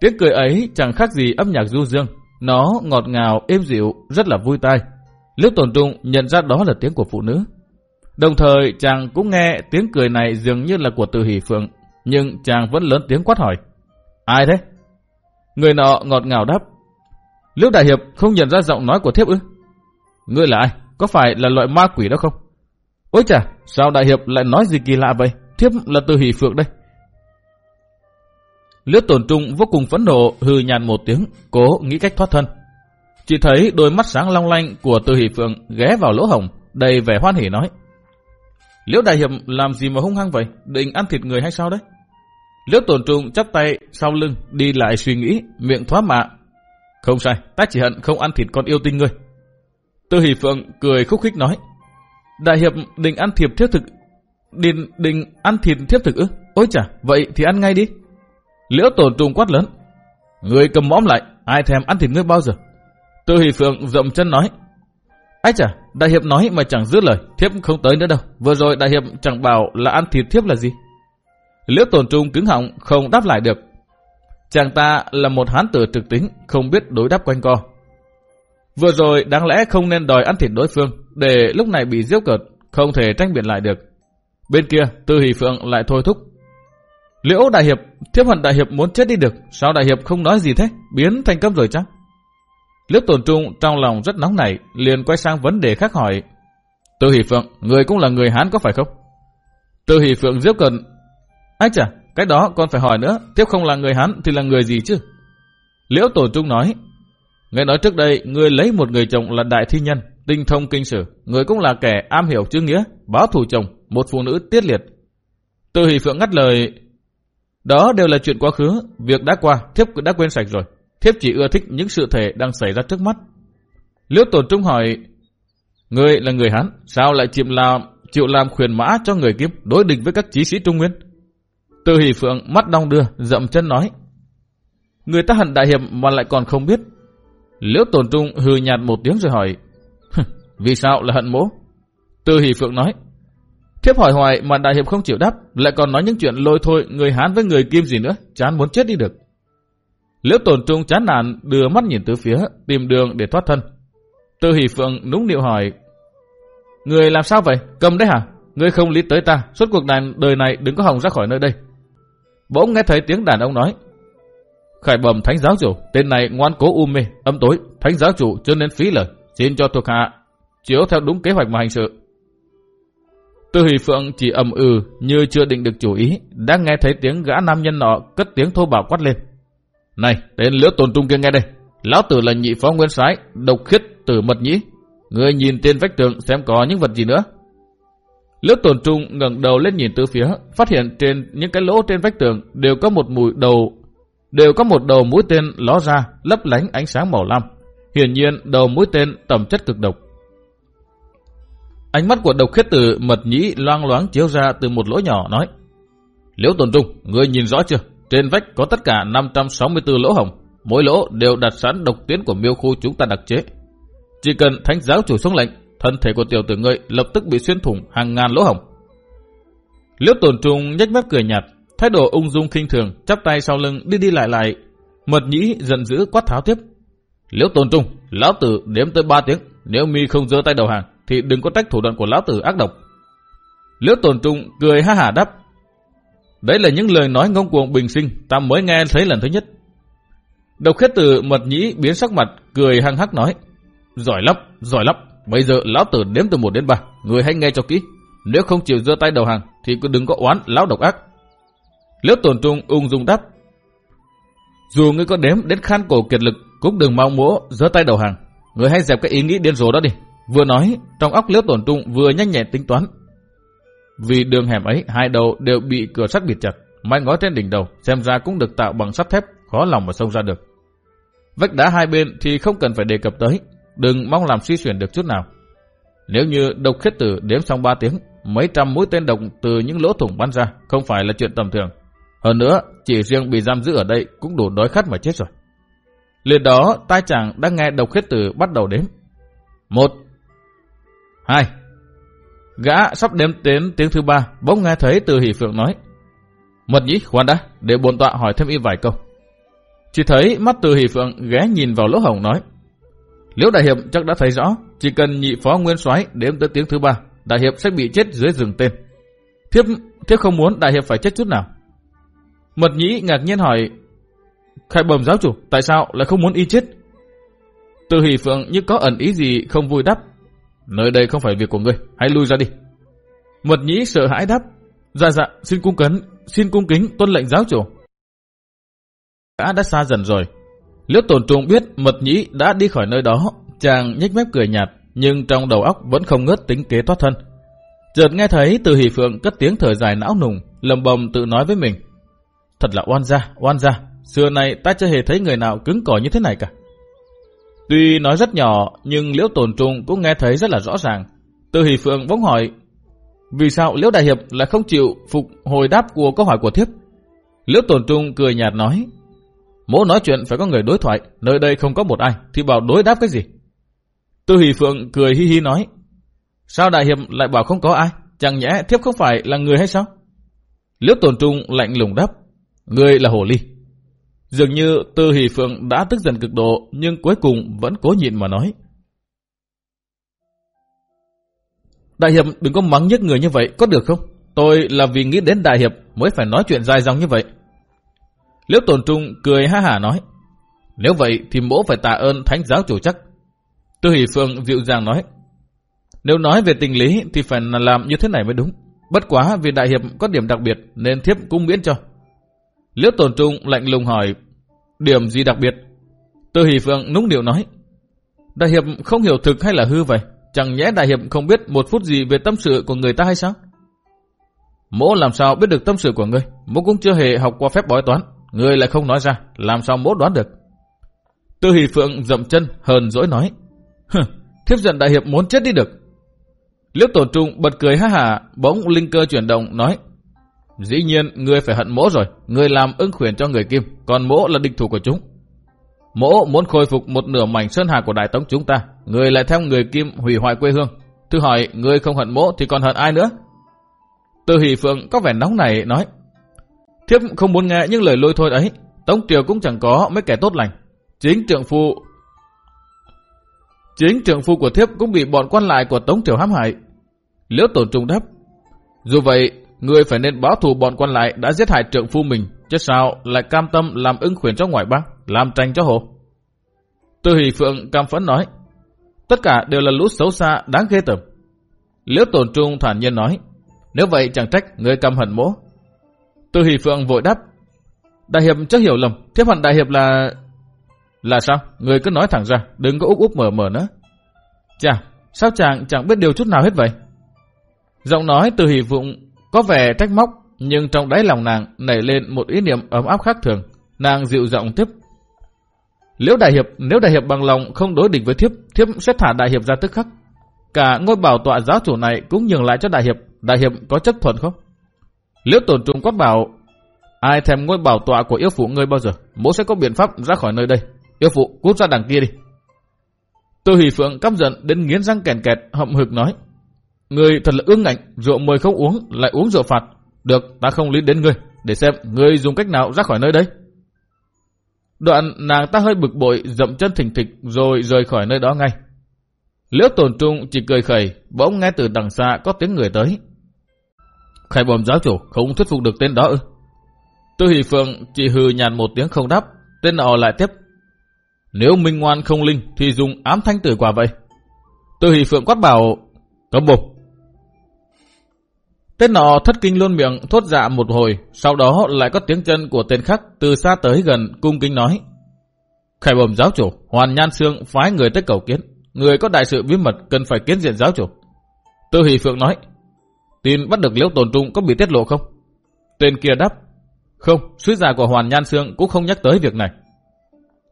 Tiếng cười ấy chẳng khác gì âm nhạc du dương. Nó ngọt ngào, êm dịu, rất là vui tai. Liễu Tổn Trung nhận ra đó là tiếng của phụ nữ. Đồng thời chàng cũng nghe tiếng cười này dường như là của từ hỷ phượng, nhưng chàng vẫn lớn tiếng quát hỏi. Ai thế? Người nọ ngọt ngào đáp. Liễu Đại Hiệp không nhận ra giọng nói của thiếp ư? Ngươi là ai? Có phải là loại ma quỷ đó không? Ôi chà, sao Đại Hiệp lại nói gì kỳ lạ vậy? Thiếp là từ hỷ phượng đây. Liễu Tổn Trung vô cùng phẫn nộ hừ nhàn một tiếng, cố nghĩ cách thoát thân. Chỉ thấy đôi mắt sáng long lanh của Từ Hỷ Phượng ghé vào lỗ hồng, đầy vẻ hoan hỉ nói. Liễu Đại Hiệp làm gì mà hung hăng vậy? Định ăn thịt người hay sao đấy? Liễu Tổn Trung chắp tay sau lưng, đi lại suy nghĩ, miệng thoá mạ. Không sai, ta chỉ hận không ăn thịt con yêu tinh ngươi. tư Hỷ Phượng cười khúc khích nói. Đại Hiệp định ăn thiệp thiết thực, định, định ăn thịt thiếp thực ư? Ôi chà, vậy thì ăn ngay đi. Liễu Tổn Trung quát lớn. Người cầm mõm lại, ai thèm ăn thịt ngươi bao giờ? Tư Hỷ Phượng rộng chân nói. Ái chà, Đại Hiệp nói mà chẳng giữ lời, thiếp không tới nữa đâu. Vừa rồi Đại Hiệp chẳng bảo là ăn thịt thiếp là gì. Liễu tổn trung cứng họng không đáp lại được. Chàng ta là một hán tử trực tính, không biết đối đáp quanh co. Vừa rồi đáng lẽ không nên đòi ăn thịt đối phương, để lúc này bị giễu cợt, không thể tranh biện lại được. Bên kia, Tư Hỷ Phượng lại thôi thúc. Liễu Đại Hiệp, thiếp hận Đại Hiệp muốn chết đi được, sao Đại Hiệp không nói gì thế, biến thành cấm rồi chắc? Liễu tổn trung trong lòng rất nóng nảy, liền quay sang vấn đề khác hỏi. Tư Hỷ Phượng, người cũng là người Hán có phải không? Tư Hỷ Phượng diễu cận. Ái chà, cái đó còn phải hỏi nữa, tiếp không là người Hán thì là người gì chứ? Liễu Tổ Trung nói, Nghe nói trước đây, người lấy một người chồng là đại thi nhân, tinh thông kinh sử, người cũng là kẻ am hiểu chữ nghĩa, báo thù chồng, một phụ nữ tiết liệt. Từ Hỷ Phượng ngắt lời, đó đều là chuyện quá khứ, việc đã qua, thiếp đã quên sạch rồi thiếp chỉ ưa thích những sự thể đang xảy ra trước mắt. Liễu Tồn Trung hỏi, Ngươi là người Hán, sao lại chịu làm, chịu làm khuyền mã cho người kiếp đối địch với các chí sĩ Trung Nguyên? Từ hỷ phượng mắt đong đưa, dậm chân nói, Người ta hận đại hiệp mà lại còn không biết. Liễu Tồn Trung hừ nhạt một tiếng rồi hỏi, Vì sao là hận mỗ? Từ hỷ phượng nói, Thiếp hỏi hoài mà đại hiệp không chịu đáp, lại còn nói những chuyện lôi thôi người Hán với người Kim gì nữa, chán muốn chết đi được. Liễu tổn trung chán nản đưa mắt nhìn từ phía, tìm đường để thoát thân. Tư hỷ phượng núng điệu hỏi, Người làm sao vậy? Cầm đấy hả? Người không lý tới ta, suốt cuộc đời, đời này đừng có hỏng ra khỏi nơi đây. Bỗng nghe thấy tiếng đàn ông nói, Khải bẩm thánh giáo chủ, tên này ngoan cố u mê, âm tối, thánh giáo chủ chưa nên phí lời, xin cho thuộc hạ, chiếu theo đúng kế hoạch mà hành sự. Tư hỷ phượng chỉ ầm ừ như chưa định được chủ ý, đang nghe thấy tiếng gã nam nhân nọ cất tiếng thô bạo quát lên. Này, tên lứa tồn trung kia nghe đây. Lão tử là nhị phó nguyên sái, độc khiết tử mật nhĩ. Người nhìn tên vách tường xem có những vật gì nữa. Liễu tồn trung ngẩng đầu lên nhìn từ phía, phát hiện trên những cái lỗ trên vách tường đều có một mùi đầu đều có một đầu mũi tên ló ra, lấp lánh ánh sáng màu lam. Hiển nhiên đầu mũi tên tầm chất cực độc. Ánh mắt của độc khiết tử mật nhĩ loang loáng chiếu ra từ một lỗ nhỏ nói Liễu tồn trung, ngươi nhìn rõ chưa? Trên vách có tất cả 564 lỗ hồng, mỗi lỗ đều đặt sẵn độc tuyến của miêu khu chúng ta đặc chế. Chỉ cần thánh giáo chủ xuống lệnh, thân thể của tiểu tử ngươi lập tức bị xuyên thủng hàng ngàn lỗ hổng Liễu tổn trung nhếch mép cười nhạt, thái độ ung dung khinh thường, chắp tay sau lưng đi đi lại lại. Mật nhĩ giận dữ quát tháo tiếp. Liễu tổn trung, lão tử đếm tới 3 tiếng, nếu mi không giơ tay đầu hàng, thì đừng có trách thủ đoạn của lão tử ác độc. Liễu tổn trung cười ha hả đáp. Đấy là những lời nói ngông cuồng bình sinh, ta mới nghe thấy lần thứ nhất. Độc khét tử mật nhĩ biến sắc mặt, cười hăng hắc nói. Giỏi lắm, giỏi lắm, bây giờ lão tử đếm từ 1 đến 3, người hãy nghe cho kỹ. Nếu không chịu giơ tay đầu hàng, thì cứ đừng có oán lão độc ác. Liễu tổn trung ung dung đáp. Dù ngươi có đếm đến khan cổ kiệt lực, cũng đừng mong múa giơ tay đầu hàng. Người hãy dẹp cái ý nghĩ điên rồ đó đi. Vừa nói, trong óc liễu tổn trung vừa nhanh nhẹn tính toán, vì đường hẻm ấy hai đầu đều bị cửa sắt bịt chặt, mái ngói trên đỉnh đầu xem ra cũng được tạo bằng sắt thép, khó lòng mà xông ra được. Vách đá hai bên thì không cần phải đề cập tới, đừng mong làm suy chuyển được chút nào. Nếu như độc khiết tử đếm xong 3 tiếng, mấy trăm mũi tên độc từ những lỗ thủng bắn ra không phải là chuyện tầm thường. Hơn nữa, chỉ riêng bị giam giữ ở đây cũng đủ đói khát mà chết rồi. Liền đó, tai chàng đang nghe độc khiết tử bắt đầu đếm. Một, hai, gã sắp đếm đến tiếng thứ ba, bỗng nghe thấy từ hỷ phượng nói. Mật nhĩ, khoan đã, để bồn tọa hỏi thêm y vài câu. Chỉ thấy mắt từ hỷ phượng ghé nhìn vào lỗ hổng nói. Liễu đại hiệp chắc đã thấy rõ, chỉ cần nhị phó nguyên soái đếm tới tiếng thứ ba, đại hiệp sẽ bị chết dưới rừng tên. Thiếp, thiếp không muốn đại hiệp phải chết chút nào. Mật nhĩ ngạc nhiên hỏi, khai bầm giáo chủ, tại sao lại không muốn y chết? Từ hỷ phượng như có ẩn ý gì không vui đáp. Nơi đây không phải việc của ngươi, hãy lui ra đi. Mật nhĩ sợ hãi đáp. Dạ dạ, xin cung cấn, xin cung kính tuân lệnh giáo chủ. Đã đã xa dần rồi. Liễu tổn trung biết mật nhĩ đã đi khỏi nơi đó, chàng nhếch mép cười nhạt, nhưng trong đầu óc vẫn không ngớt tính kế thoát thân. Chợt nghe thấy từ hỷ phượng cất tiếng thở dài não nùng, lầm bầm tự nói với mình. Thật là oan gia, oan gia, xưa này ta chưa hề thấy người nào cứng cỏi như thế này cả. Tuy nói rất nhỏ, nhưng Liễu Tồn Trung cũng nghe thấy rất là rõ ràng. Từ Hỷ Phượng bỗng hỏi, vì sao Liễu Đại Hiệp lại không chịu phục hồi đáp của câu hỏi của thiếp? Liễu Tồn Trung cười nhạt nói, Mỗ nói chuyện phải có người đối thoại, nơi đây không có một ai, thì bảo đối đáp cái gì? Tư Hỷ Phượng cười hi hi nói, Sao Đại Hiệp lại bảo không có ai? Chẳng nhẽ thiếp không phải là người hay sao? Liễu Tồn Trung lạnh lùng đáp, Người là Hồ Ly. Dường như Tư Hỷ Phượng đã tức giận cực độ, nhưng cuối cùng vẫn cố nhịn mà nói. Đại Hiệp đừng có mắng nhất người như vậy, có được không? Tôi là vì nghĩ đến Đại Hiệp mới phải nói chuyện dài dòng như vậy. Liễu Tồn Trung cười ha hả nói. Nếu vậy thì mỗ phải tạ ơn thánh giáo chủ chắc. Tư Hỷ Phượng dịu dàng nói. Nếu nói về tình lý thì phải làm như thế này mới đúng. Bất quá vì Đại Hiệp có điểm đặc biệt nên thiếp cũng miễn cho. Liễu Tồn Trung lạnh lùng hỏi. Điểm gì đặc biệt? Tư Hỷ Phượng núng điệu nói. Đại Hiệp không hiểu thực hay là hư vậy? Chẳng nhẽ Đại Hiệp không biết một phút gì về tâm sự của người ta hay sao? Mỗ làm sao biết được tâm sự của ngươi? Mỗ cũng chưa hề học qua phép bói toán. Ngươi lại không nói ra, làm sao mỗ đoán được? Tư Hỷ Phượng dậm chân, hờn dỗi nói. Hừ, thiếp giận Đại Hiệp muốn chết đi được. Liễu Tổ Trung bật cười ha hả, bỗng linh cơ chuyển động, nói. Dĩ nhiên, ngươi phải hận mỗ rồi. Ngươi làm ưng khuyển cho người kim, còn mỗ là địch thủ của chúng. Mỗ muốn khôi phục một nửa mảnh sơn hà của đại tống chúng ta. Ngươi lại theo người kim hủy hoại quê hương. Thử hỏi, ngươi không hận mỗ thì còn hận ai nữa? Tư hỷ phượng có vẻ nóng này nói. Thiếp không muốn nghe những lời lôi thôi ấy. Tống triều cũng chẳng có mấy kẻ tốt lành. Chính trượng phu... Chính trượng phu của thiếp cũng bị bọn quan lại của Tống triều hãm hại. Liễu tổn trung đáp. Dù vậy, Người phải nên báo thù bọn quan lại đã giết hại trượng phu mình, chứ sao lại cam tâm làm ưng khuyển cho ngoại bang, làm tranh cho hồ. Tư Hỷ Phượng cam phẫn nói, tất cả đều là lũ xấu xa, đáng ghê tởm. Liễu Tồn Trung thản nhiên nói, nếu vậy chẳng trách người căm hận mỗ. Tư Hỷ Phượng vội đáp, Đại Hiệp chắc hiểu lầm, thiếp hẳn Đại Hiệp là... Là sao? Người cứ nói thẳng ra, đừng có úp úp mở mở nữa. Chà, sao chàng chẳng biết điều chút nào hết vậy? Giọng nói từ hỷ phượng có vẻ trách móc, nhưng trong đáy lòng nàng nảy lên một ý niệm ấm áp khác thường. Nàng dịu giọng tiếp. Nếu đại hiệp, nếu đại hiệp bằng lòng không đối địch với thiếp, thiếp sẽ thả đại hiệp ra tức khắc. Cả ngôi bảo tọa giáo chủ này cũng nhường lại cho đại hiệp, đại hiệp có chấp thuận không? Liễu tổn trung quát bảo, ai thèm ngôi bảo tọa của yêu phụ ngươi bao giờ, bố sẽ có biện pháp ra khỏi nơi đây. Yêu phụ, cút ra đằng kia đi. Tư hỷ phượng căm giận đến nghiến răng kèn kẹt, hậm hực nói. Ngươi thật là ương ngạnh, rượu mời không uống, lại uống rượu phạt. Được, ta không lý đến ngươi, để xem ngươi dùng cách nào ra khỏi nơi đây. Đoạn nàng ta hơi bực bội, dậm chân thình thịch rồi rời khỏi nơi đó ngay. Liễu tổn trung chỉ cười khẩy, bỗng nghe từ đằng xa có tiếng người tới. Khai bồm giáo chủ không thuyết phục được tên đó ư. Tư Hỷ Phượng chỉ hừ nhàn một tiếng không đáp, tên nọ lại tiếp. Nếu minh ngoan không linh thì dùng ám thanh tử quả vậy. Tư Hỷ Phượng quát bảo, cấm bục. Tên nọ thất kinh luôn miệng thốt dạ một hồi, sau đó lại có tiếng chân của tên khác từ xa tới gần cung kính nói. Khải bẩm giáo chủ, Hoàn Nhan Sương phái người tới cầu kiến. Người có đại sự bí mật cần phải kiến diện giáo chủ. Tư Hỷ Phượng nói, tin bắt được liễu tồn trung có bị tiết lộ không? Tên kia đáp, không, suy giả của Hoàn Nhan Sương cũng không nhắc tới việc này.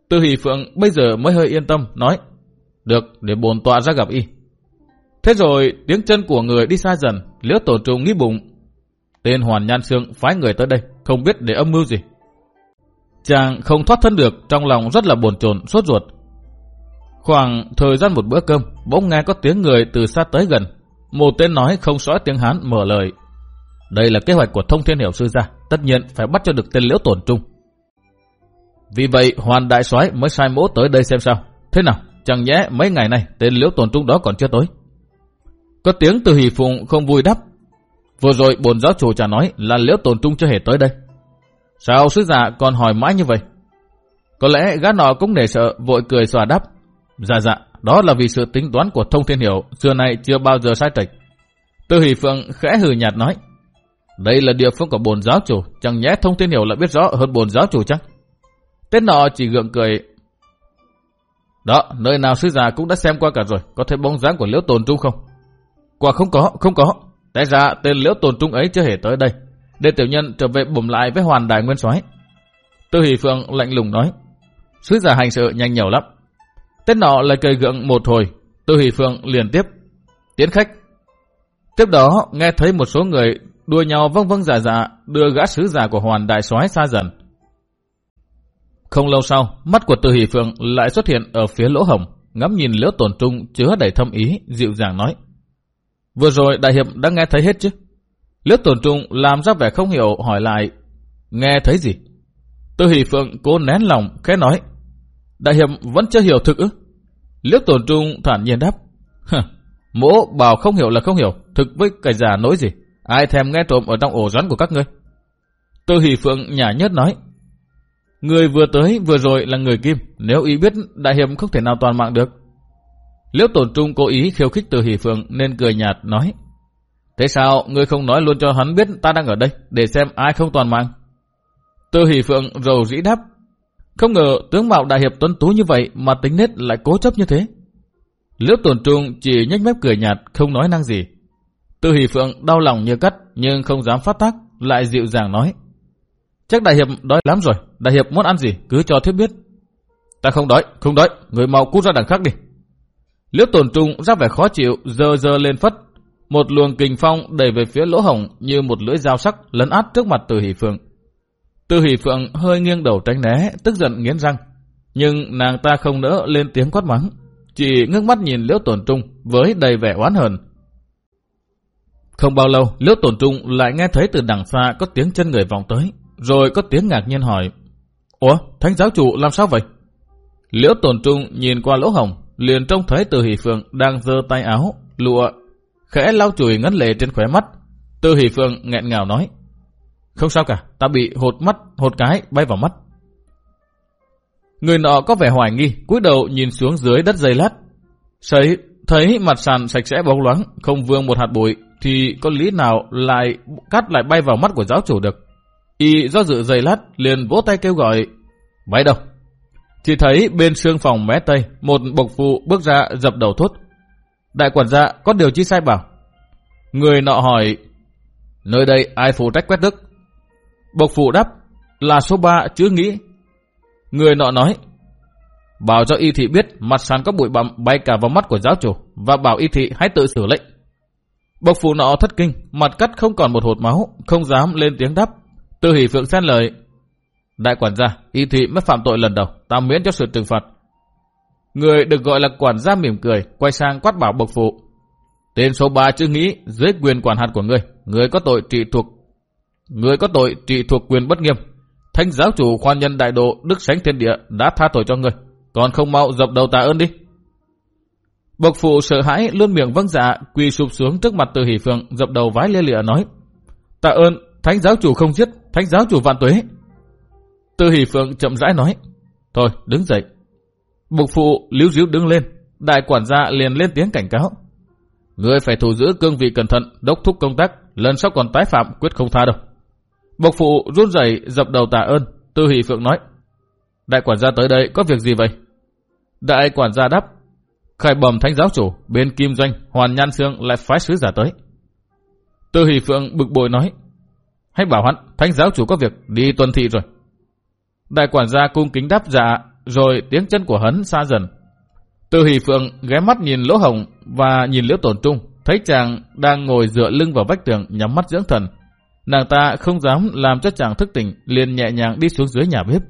Tư Hỷ Phượng bây giờ mới hơi yên tâm, nói, được, để bồn tọa ra gặp y. Thế rồi tiếng chân của người đi xa dần, liễu tổ trung nghĩ bụng. Tên Hoàn Nhan Sương phái người tới đây, không biết để âm mưu gì. Chàng không thoát thân được, trong lòng rất là buồn chồn, sốt ruột. Khoảng thời gian một bữa cơm, bỗng nghe có tiếng người từ xa tới gần. Một tên nói không sõi tiếng Hán mở lời. Đây là kế hoạch của thông thiên hiểu sư gia, tất nhiên phải bắt cho được tên liễu tổn trung. Vì vậy hoàn đại soái mới sai mỗ tới đây xem sao. Thế nào, chẳng nhẽ mấy ngày này tên liễu tổn trung đó còn chưa tới. Có tiếng từ hỷ phụng không vui đáp. Vừa rồi bồn giáo chủ trả nói là liễu tổn trung chưa hề tới đây. Sao sứ giả còn hỏi mãi như vậy? Có lẽ gã nọ cũng nể sợ vội cười xòa đáp. Dạ dạ, đó là vì sự tính toán của thông thiên hiểu xưa nay chưa bao giờ sai trạch. Tư hỷ phượng khẽ hừ nhạt nói. Đây là địa phương của bồn giáo chủ, chẳng nhẽ thông thiên hiểu lại biết rõ hơn bồn giáo chủ chắc. Tên nọ chỉ gượng cười. Đó, nơi nào sứ giả cũng đã xem qua cả rồi, có thấy bóng dáng của liễu tồn trung không? Quả không có, không có. Tại ra tên liễu tồn trung ấy chưa hề tới đây. Để tiểu nhân trở về bùm lại với hoàn đại nguyên soái. Tư hỷ phượng lạnh lùng nói. Sứ giả hành sự nhanh nhiều lắm. Tên nọ lại cười gượng một hồi. Tư hỷ phượng liền tiếp. Tiến khách. Tiếp đó nghe thấy một số người đua nhau vâng vâng giả giả đưa gã sứ giả của hoàn đại soái xa dần. Không lâu sau, mắt của Từ Hỷ Phượng lại xuất hiện ở phía lỗ hồng, ngắm nhìn liễu tổn trung chứa đầy thâm ý, dịu dàng nói. Vừa rồi đại hiệp đã nghe thấy hết chứ? Liễu tổn trung làm ra vẻ không hiểu hỏi lại, nghe thấy gì? Từ Hỷ Phượng cố nén lòng, khẽ nói, đại hiệp vẫn chưa hiểu thực ư? Liễu tổn trung thản nhiên đáp, mỗ bảo không hiểu là không hiểu, thực với cái giả nỗi gì? Ai thèm nghe trộm ở trong ổ rắn của các ngươi? tư Hỷ Phượng nhả nhớt nói, Người vừa tới vừa rồi là người kim, nếu ý biết đại hiệp không thể nào toàn mạng được. Liễu tổn trung cố ý khiêu khích từ hỷ phượng nên cười nhạt nói. Thế sao ngươi không nói luôn cho hắn biết ta đang ở đây để xem ai không toàn mạng? Từ hỷ phượng rầu rĩ đáp. Không ngờ tướng mạo đại hiệp tuấn tú như vậy mà tính nết lại cố chấp như thế. Liễu tổn trung chỉ nhếch mép cười nhạt không nói năng gì. Tư hỷ phượng đau lòng như cắt nhưng không dám phát tác lại dịu dàng nói. Chắc đại hiệp đói lắm rồi, đại hiệp muốn ăn gì cứ cho thiết biết. Ta không đói, không đói, người mau cút ra đằng khác đi. Liễu tổn trung ra vẻ khó chịu, dơ dơ lên phất. Một luồng kình phong đẩy về phía lỗ hồng như một lưỡi dao sắc lấn át trước mặt từ hỷ phượng. Tư hỷ phượng hơi nghiêng đầu tránh né, tức giận nghiến răng. Nhưng nàng ta không nỡ lên tiếng quát mắng, chỉ ngước mắt nhìn liễu tổn trung với đầy vẻ oán hờn. Không bao lâu, liễu tổn trung lại nghe thấy từ đằng xa có tiếng chân người vòng tới. Rồi có tiếng ngạc nhiên hỏi, Ủa, thánh giáo chủ làm sao vậy? Liễu tổn trung nhìn qua lỗ hồng, liền trông thấy từ hỷ phượng đang giơ tay áo, lụa, khẽ lau chùi ngấn lệ trên khóe mắt. Từ hỷ phượng nghẹn ngào nói, không sao cả, ta bị hột mắt, hột cái bay vào mắt. Người nọ có vẻ hoài nghi, cúi đầu nhìn xuống dưới đất dây lát. Sấy, thấy mặt sàn sạch sẽ bóng loáng, không vương một hạt bụi, thì có lý nào lại cắt lại bay vào mắt của giáo chủ được. Y do dự dây lát liền vỗ tay kêu gọi. Váy đâu? Chỉ thấy bên xương phòng mé tây, một bộc phụ bước ra dập đầu thốt. Đại quản gia có điều chi sai bảo. Người nọ hỏi, nơi đây ai phụ trách quét đức? Bộc phụ đáp, là số 3 chứ nghĩ. Người nọ nói, bảo cho y thị biết mặt sàn có bụi bặm bay cả vào mắt của giáo chủ và bảo y thị hãy tự xử lệnh. Bộc phụ nọ thất kinh, mặt cắt không còn một hột máu, không dám lên tiếng đáp. Tư hỷ phượng xen lời. Đại quản gia, y thị mới phạm tội lần đầu, ta miễn cho sự trừng phạt. Người được gọi là quản gia mỉm cười, quay sang quát bảo bộc phụ. Tên số 3 chữ nghĩ dưới quyền quản hạt của ngươi, người có tội trị thuộc người có tội trị thuộc quyền bất nghiêm. Thánh giáo chủ khoan nhân đại độ đức sánh thiên địa đã tha tội cho người, còn không mau dập đầu tạ ơn đi. Bộc phụ sợ hãi luôn miệng vâng dạ, quỳ sụp xuống trước mặt Từ Hỷ Phượng, dập đầu vái lia lịa nói: "Tạ ơn, Thánh giáo chủ không giết, thánh giáo chủ vạn tuế. Tư hỷ phượng chậm rãi nói. Thôi, đứng dậy. Bộc phụ liếu díu đứng lên. Đại quản gia liền lên tiếng cảnh cáo. Ngươi phải thủ giữ cương vị cẩn thận, đốc thúc công tác, lần sau còn tái phạm quyết không tha đâu. Bộc phụ run rẩy dập đầu tạ ơn, Tư Hỷ Phượng nói. Đại quản gia tới đây có việc gì vậy? Đại quản gia đáp. Khai bầm thánh giáo chủ, bên kim doanh, hoàn nhan xương lại phái sứ giả tới. Tư Hỷ Phượng bực bội nói. Hãy bảo hắn, thánh giáo chủ có việc, đi tuần thị rồi. Đại quản gia cung kính đáp dạ, rồi tiếng chân của hắn xa dần. tư hỷ phượng ghé mắt nhìn lỗ hồng và nhìn liễu tổn trung, thấy chàng đang ngồi dựa lưng vào vách tường nhắm mắt dưỡng thần. Nàng ta không dám làm cho chàng thức tỉnh, liền nhẹ nhàng đi xuống dưới nhà bếp.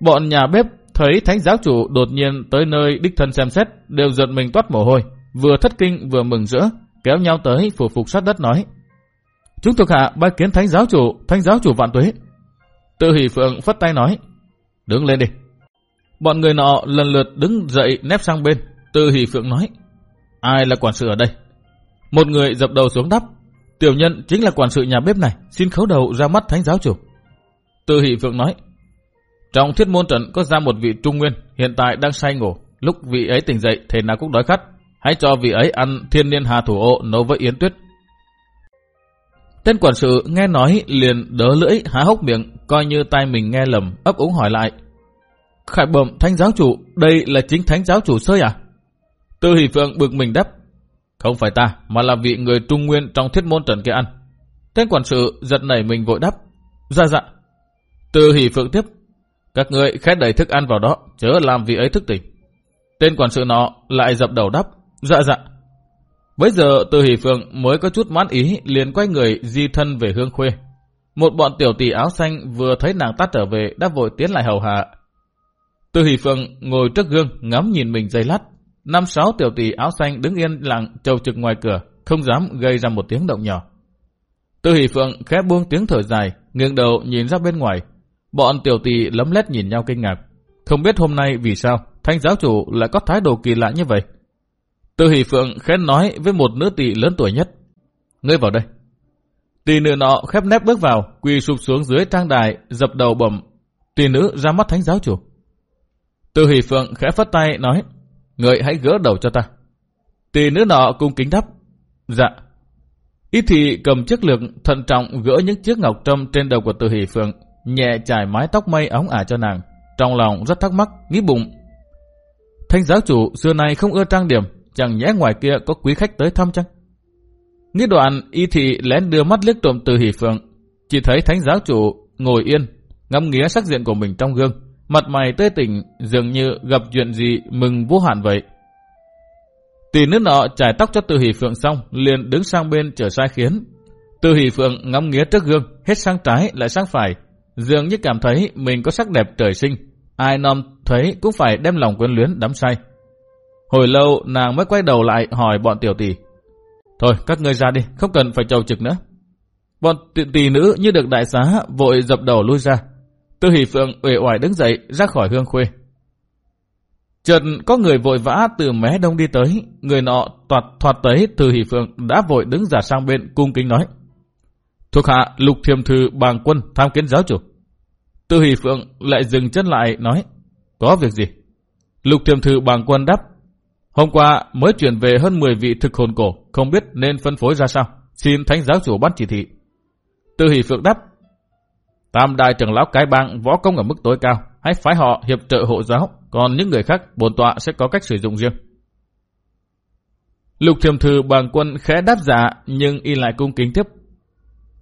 Bọn nhà bếp thấy thánh giáo chủ đột nhiên tới nơi đích thân xem xét, đều giật mình toát mồ hôi, vừa thất kinh vừa mừng rỡ, kéo nhau tới phủ phục sát đất nói. Chúng thuộc hạ bái kiến thánh giáo chủ, thánh giáo chủ vạn tuế. Tự hỷ phượng phất tay nói, đứng lên đi. Bọn người nọ lần lượt đứng dậy nép sang bên, tự hỷ phượng nói, ai là quản sự ở đây? Một người dập đầu xuống đắp, tiểu nhân chính là quản sự nhà bếp này, xin khấu đầu ra mắt thánh giáo chủ. Từ hỷ phượng nói, trong thiết môn trận có ra một vị trung nguyên, hiện tại đang say ngủ. Lúc vị ấy tỉnh dậy, thể nào cũng đói khát. Hãy cho vị ấy ăn thiên niên hà thủ ô nấu với yến tuyết. Tên quản sự nghe nói liền đỡ lưỡi há hốc miệng, coi như tai mình nghe lầm, ấp úng hỏi lại. Khải bẩm thánh giáo chủ, đây là chính thánh giáo chủ sơi à? Tư hỷ phượng bực mình đáp. Không phải ta, mà là vị người trung nguyên trong thiết môn trần kia ăn. Tên quản sự giật nảy mình vội đáp. Dạ dạ. từ hỷ phượng tiếp. Các ngươi khét đầy thức ăn vào đó, chớ làm vị ấy thức tỉnh. Tên quản sự nọ lại dập đầu đắp. Dạ dạ. Bây giờ từ hỷ phượng mới có chút mãn ý liền quay người di thân về hương khuê. Một bọn tiểu tỷ áo xanh vừa thấy nàng tắt trở về đã vội tiến lại hầu hạ. Từ hỷ phượng ngồi trước gương ngắm nhìn mình dây lát. Năm sáu tiểu tỷ áo xanh đứng yên lặng trầu trực ngoài cửa, không dám gây ra một tiếng động nhỏ. tư hỷ phượng khẽ buông tiếng thở dài, nghiêng đầu nhìn ra bên ngoài, Bọn tiểu tỷ lấm lét nhìn nhau kinh ngạc. Không biết hôm nay vì sao thanh giáo chủ lại có thái độ kỳ lạ như vậy. tư hỷ phượng khen nói với một nữ tỷ lớn tuổi nhất. Ngươi vào đây. Tỷ nữ nọ khép nép bước vào, quỳ sụp xuống dưới trang đài, dập đầu bẩm. Tỷ nữ ra mắt thánh giáo chủ. tư hỷ phượng khẽ phất tay nói, người hãy gỡ đầu cho ta. Tỷ nữ nọ cung kính đáp. Dạ. Ít thì cầm chiếc lược thận trọng gỡ những chiếc ngọc trâm trên đầu của từ hỷ phượng nhẹ trải mái tóc mây óng ả cho nàng. Trong lòng rất thắc mắc, nghĩ bụng. Thanh giáo chủ xưa nay không ưa trang điểm, chẳng nhẽ ngoài kia có quý khách tới thăm chăng? Nghĩ đoạn, y thị lén đưa mắt liếc trộm từ hỷ phượng. Chỉ thấy thánh giáo chủ ngồi yên, ngắm nghía sắc diện của mình trong gương. Mặt mày tươi tỉnh, dường như gặp chuyện gì mừng vô hạn vậy. Tỷ nữ nọ trải tóc cho từ hỷ phượng xong, liền đứng sang bên chờ sai khiến. Từ hỷ phượng ngắm nghía trước gương, hết sang trái lại sang phải, dường như cảm thấy mình có sắc đẹp trời sinh. Ai nom thấy cũng phải đem lòng quyến luyến đắm say. Hồi lâu nàng mới quay đầu lại hỏi bọn tiểu tỷ. Thôi các ngươi ra đi, không cần phải chầu trực nữa. Bọn tỷ, tỷ nữ như được đại xá vội dập đầu lui ra. Tư hỷ phượng uể oải đứng dậy ra khỏi hương khuê. Chợt có người vội vã từ mé đông đi tới, người nọ toạt thoạt tới Tư hỷ phượng đã vội đứng giả sang bên cung kính nói. Thuộc hạ lục thiềm thư bàng quân tham kiến giáo chủ. Tư hỷ phượng lại dừng chân lại nói. Có việc gì? Lục thiềm thư bàng quân đáp. Hôm qua mới chuyển về hơn 10 vị thực hồn cổ, không biết nên phân phối ra sao. Xin thánh giáo chủ bắt chỉ thị. Tư hỷ phượng đáp. Tam đại trưởng lão cái bang võ công ở mức tối cao, hãy phái họ hiệp trợ hộ giáo, còn những người khác bổn tọa sẽ có cách sử dụng riêng. Lục thiềm thư bàng quân khẽ đáp giả nhưng y lại cung kính tiếp.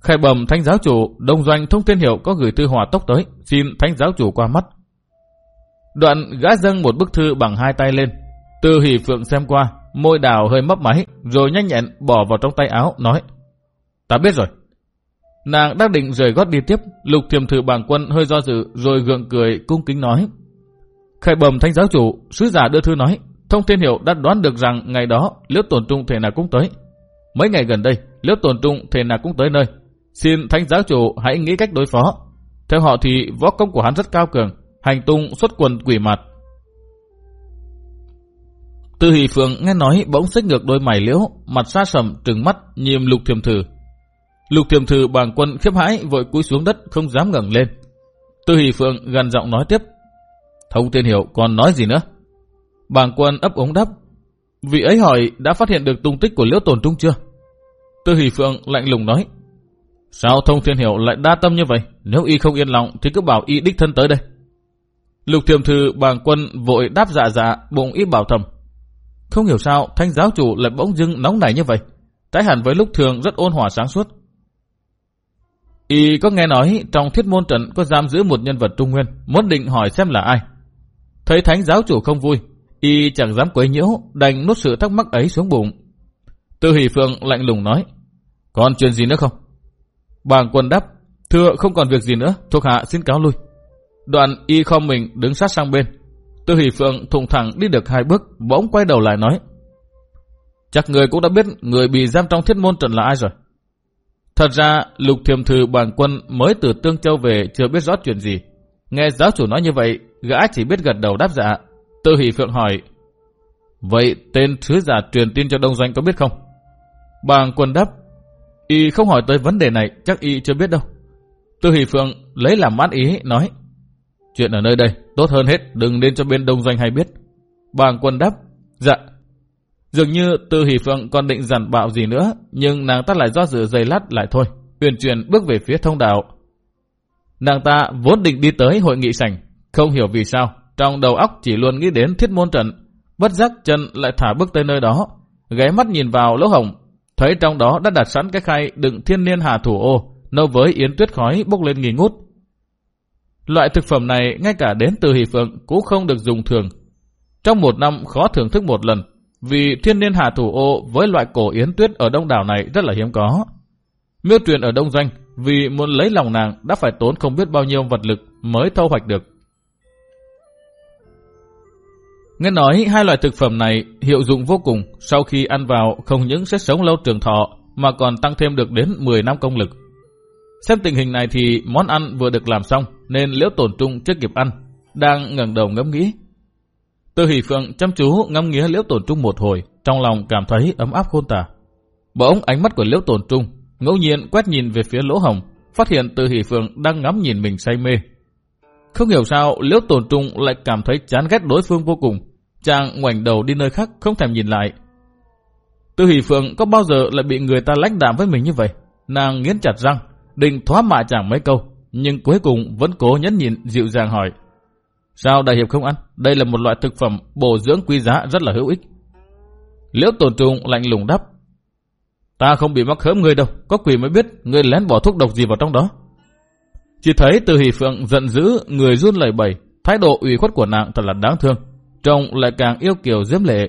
Khai bầm thánh giáo chủ, đông doanh thông thiên hiệu có gửi thư hòa tốc tới, xin thánh giáo chủ qua mắt. Đoạn gã dâng một bức thư bằng hai tay lên. Từ hỷ phượng xem qua, môi đào hơi mấp máy, rồi nhanh nhẹn bỏ vào trong tay áo, nói. Ta biết rồi. Nàng đã định rời gót đi tiếp, lục thiềm thử bản quân hơi do dự, rồi gượng cười cung kính nói. Khai bầm thánh giáo chủ, sứ giả đưa thư nói, thông thiên hiệu đã đoán được rằng ngày đó liễu tổn trung thể nào cũng tới. Mấy ngày gần đây, liễu tổn trung thể nào cũng tới nơi, Xin thánh giáo chủ hãy nghĩ cách đối phó. Theo họ thì võ công của hắn rất cao cường, hành tung xuất quần quỷ mặt. Tư hỷ phượng nghe nói bỗng xích ngược đôi mày liễu, mặt xa sầm trừng mắt nhìn lục thiềm thử. Lục thiềm Thư bàng quân khiếp hãi, vội cúi xuống đất, không dám ngẩng lên. Tư hỷ phượng gần giọng nói tiếp. Thông tiên hiểu còn nói gì nữa? Bàng quân ấp ống đáp. Vị ấy hỏi đã phát hiện được tung tích của liễu tồn trung chưa? Tư hỷ phượng lạnh lùng nói. Sao thông thiên hiểu lại đa tâm như vậy? Nếu y không yên lòng thì cứ bảo y đích thân tới đây. Lục thiềm thư bàng quân vội đáp dạ dạ bụng y bảo thầm. Không hiểu sao thanh giáo chủ lại bỗng dưng nóng nảy như vậy. Tái hẳn với lúc thường rất ôn hòa sáng suốt. Y có nghe nói trong thiết môn trận có giam giữ một nhân vật trung nguyên, muốn định hỏi xem là ai. Thấy thánh giáo chủ không vui, Y chẳng dám quấy nhiễu, đành nuốt sự thắc mắc ấy xuống bụng. Tư Hỷ Phượng lạnh lùng nói, còn chuyện gì nữa không? Bàng quân đáp, thưa không còn việc gì nữa, thuộc hạ xin cáo lui. Đoạn y không mình đứng sát sang bên. Tư Hỷ Phượng thùng thẳng đi được hai bước, bỗng quay đầu lại nói, chắc người cũng đã biết người bị giam trong thiết môn trận là ai rồi. Thật ra, lục thiềm thư bàng quân mới từ Tương Châu về chưa biết rõ chuyện gì. Nghe giáo chủ nói như vậy, gã chỉ biết gật đầu đáp dạ. Tư Hỷ Phượng hỏi, Vậy tên thứ giả truyền tin cho đông doanh có biết không? Bàng quân đáp, Y không hỏi tới vấn đề này, chắc Y chưa biết đâu. Tư Hỷ Phượng lấy làm mát ý, nói, Chuyện ở nơi đây, tốt hơn hết, đừng nên cho bên đông doanh hay biết. Bàng quân đáp, Dạ. Dường như Tư Hỷ Phượng còn định giản bạo gì nữa, nhưng nàng ta lại do dự dây lát lại thôi. Uyển truyền bước về phía thông đạo. Nàng ta vốn định đi tới hội nghị sảnh, không hiểu vì sao, trong đầu óc chỉ luôn nghĩ đến thiết môn trận. Bất giác chân lại thả bước tới nơi đó, ghé mắt nhìn vào lỗ hồng, thấy trong đó đã đặt sẵn cái khay đựng thiên niên hà thủ ô, nâu với yến tuyết khói bốc lên nghi ngút. Loại thực phẩm này ngay cả đến từ hỷ phượng cũng không được dùng thường. Trong một năm khó thưởng thức một lần, vì thiên niên hà thủ ô với loại cổ yến tuyết ở đông đảo này rất là hiếm có. Miêu truyền ở đông doanh vì muốn lấy lòng nàng đã phải tốn không biết bao nhiêu vật lực mới thâu hoạch được. Nghe nói hai loại thực phẩm này hiệu dụng vô cùng, sau khi ăn vào không những sẽ sống lâu trường thọ mà còn tăng thêm được đến 10 năm công lực. Xem tình hình này thì món ăn vừa được làm xong nên liễu tổn trung chưa kịp ăn, đang ngẩng đầu ngẫm nghĩ. Tư hỷ phượng chăm chú ngắm nghía liễu tổn trung một hồi, trong lòng cảm thấy ấm áp khôn tả. Bỗng ánh mắt của liễu tổn trung ngẫu nhiên quét nhìn về phía lỗ hồng, phát hiện Tư hỷ phượng đang ngắm nhìn mình say mê. Không hiểu sao liễu tổn trung lại cảm thấy chán ghét đối phương vô cùng. Chàng ngoảnh đầu đi nơi khác không thèm nhìn lại. Tư hỷ phượng có bao giờ lại bị người ta lãnh đạm với mình như vậy? Nàng nghiến chặt răng, định thoá mạ chàng mấy câu, nhưng cuối cùng vẫn cố nhẫn nhịn dịu dàng hỏi. Sao đại hiệp không ăn? Đây là một loại thực phẩm bổ dưỡng quý giá rất là hữu ích. Liễu tổn trung lạnh lùng đáp. Ta không bị mắc khớm ngươi đâu, có quỷ mới biết ngươi lén bỏ thuốc độc gì vào trong đó. Chỉ thấy từ hỷ phượng giận dữ, người run lẩy bẩy, thái độ ủy khuất của nàng thật là đáng thương. Trông lại càng yêu kiều diễm lệ.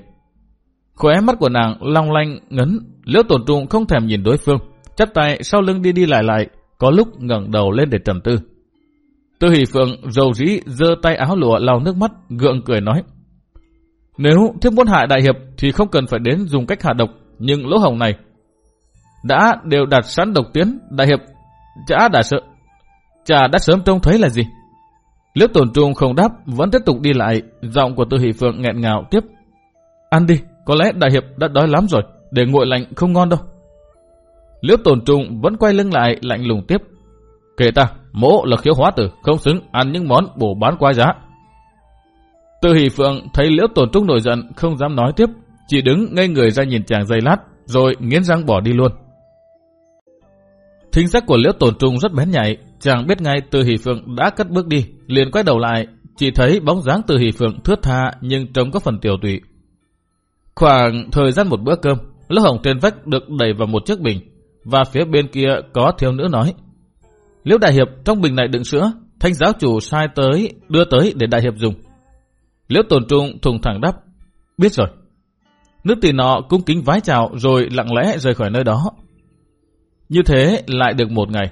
Khóe mắt của nàng long lanh ngấn, liễu tổn trung không thèm nhìn đối phương, chắp tay sau lưng đi đi lại lại, có lúc ngẩng đầu lên để trầm tư. Tư hỷ phượng dầu dĩ giơ tay áo lụa lau nước mắt, gượng cười nói. Nếu thiếp muốn hại đại hiệp thì không cần phải đến dùng cách hạ độc, nhưng lỗ hồng này đã đều đặt sẵn độc tiến, đại hiệp chả đã sợ, chả đã sớm trông thấy là gì. Liếp tổn trung không đáp, vẫn tiếp tục đi lại, giọng của tư hỷ phượng nghẹn ngào tiếp. Ăn đi, có lẽ đại hiệp đã đói lắm rồi, để nguội lạnh không ngon đâu. Liễu tổn trung vẫn quay lưng lại lạnh lùng tiếp. Kể ta, mỗ là khiếu hóa tử, không xứng ăn những món bổ bán quá giá. Tư hỷ phượng thấy liễu tổn trung nổi giận, không dám nói tiếp, chỉ đứng ngây người ra nhìn chàng dây lát, rồi nghiến răng bỏ đi luôn. Thính giác của liễu tổn trung rất bén nhạy, chàng biết ngay từ hỷ phượng đã cất bước đi, liền quay đầu lại, chỉ thấy bóng dáng từ hỷ phượng thướt tha nhưng trông có phần tiểu tụy. Khoảng thời gian một bữa cơm, lớp hồng trên vách được đẩy vào một chiếc bình, và phía bên kia có thiếu nữ nói. Liễu đại hiệp trong bình này đựng sữa, thanh giáo chủ sai tới, đưa tới để đại hiệp dùng. Liễu Tồn trung thùng thẳng đáp, biết rồi. nước tỷ nọ cung kính vái chào rồi lặng lẽ rời khỏi nơi đó. Như thế lại được một ngày.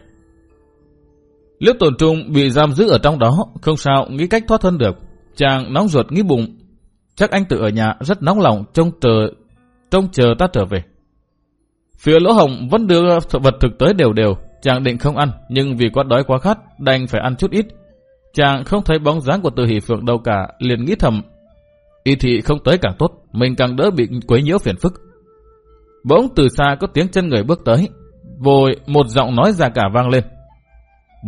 Liễu Tồn trung bị giam giữ ở trong đó, không sao nghĩ cách thoát thân được. Chàng nóng ruột nghĩ bụng, chắc anh tự ở nhà rất nóng lòng trông chờ, trông chờ ta trở về. Phía lỗ hồng vẫn đưa vật thực tới đều đều, chàng định không ăn, nhưng vì quá đói quá khát, đành phải ăn chút ít. Chàng không thấy bóng dáng của từ hỷ phượng đâu cả, liền nghĩ thầm. Y thị không tới càng tốt, mình càng đỡ bị quấy nhiễu phiền phức. Bỗng từ xa có tiếng chân người bước tới, vội một giọng nói già cả vang lên.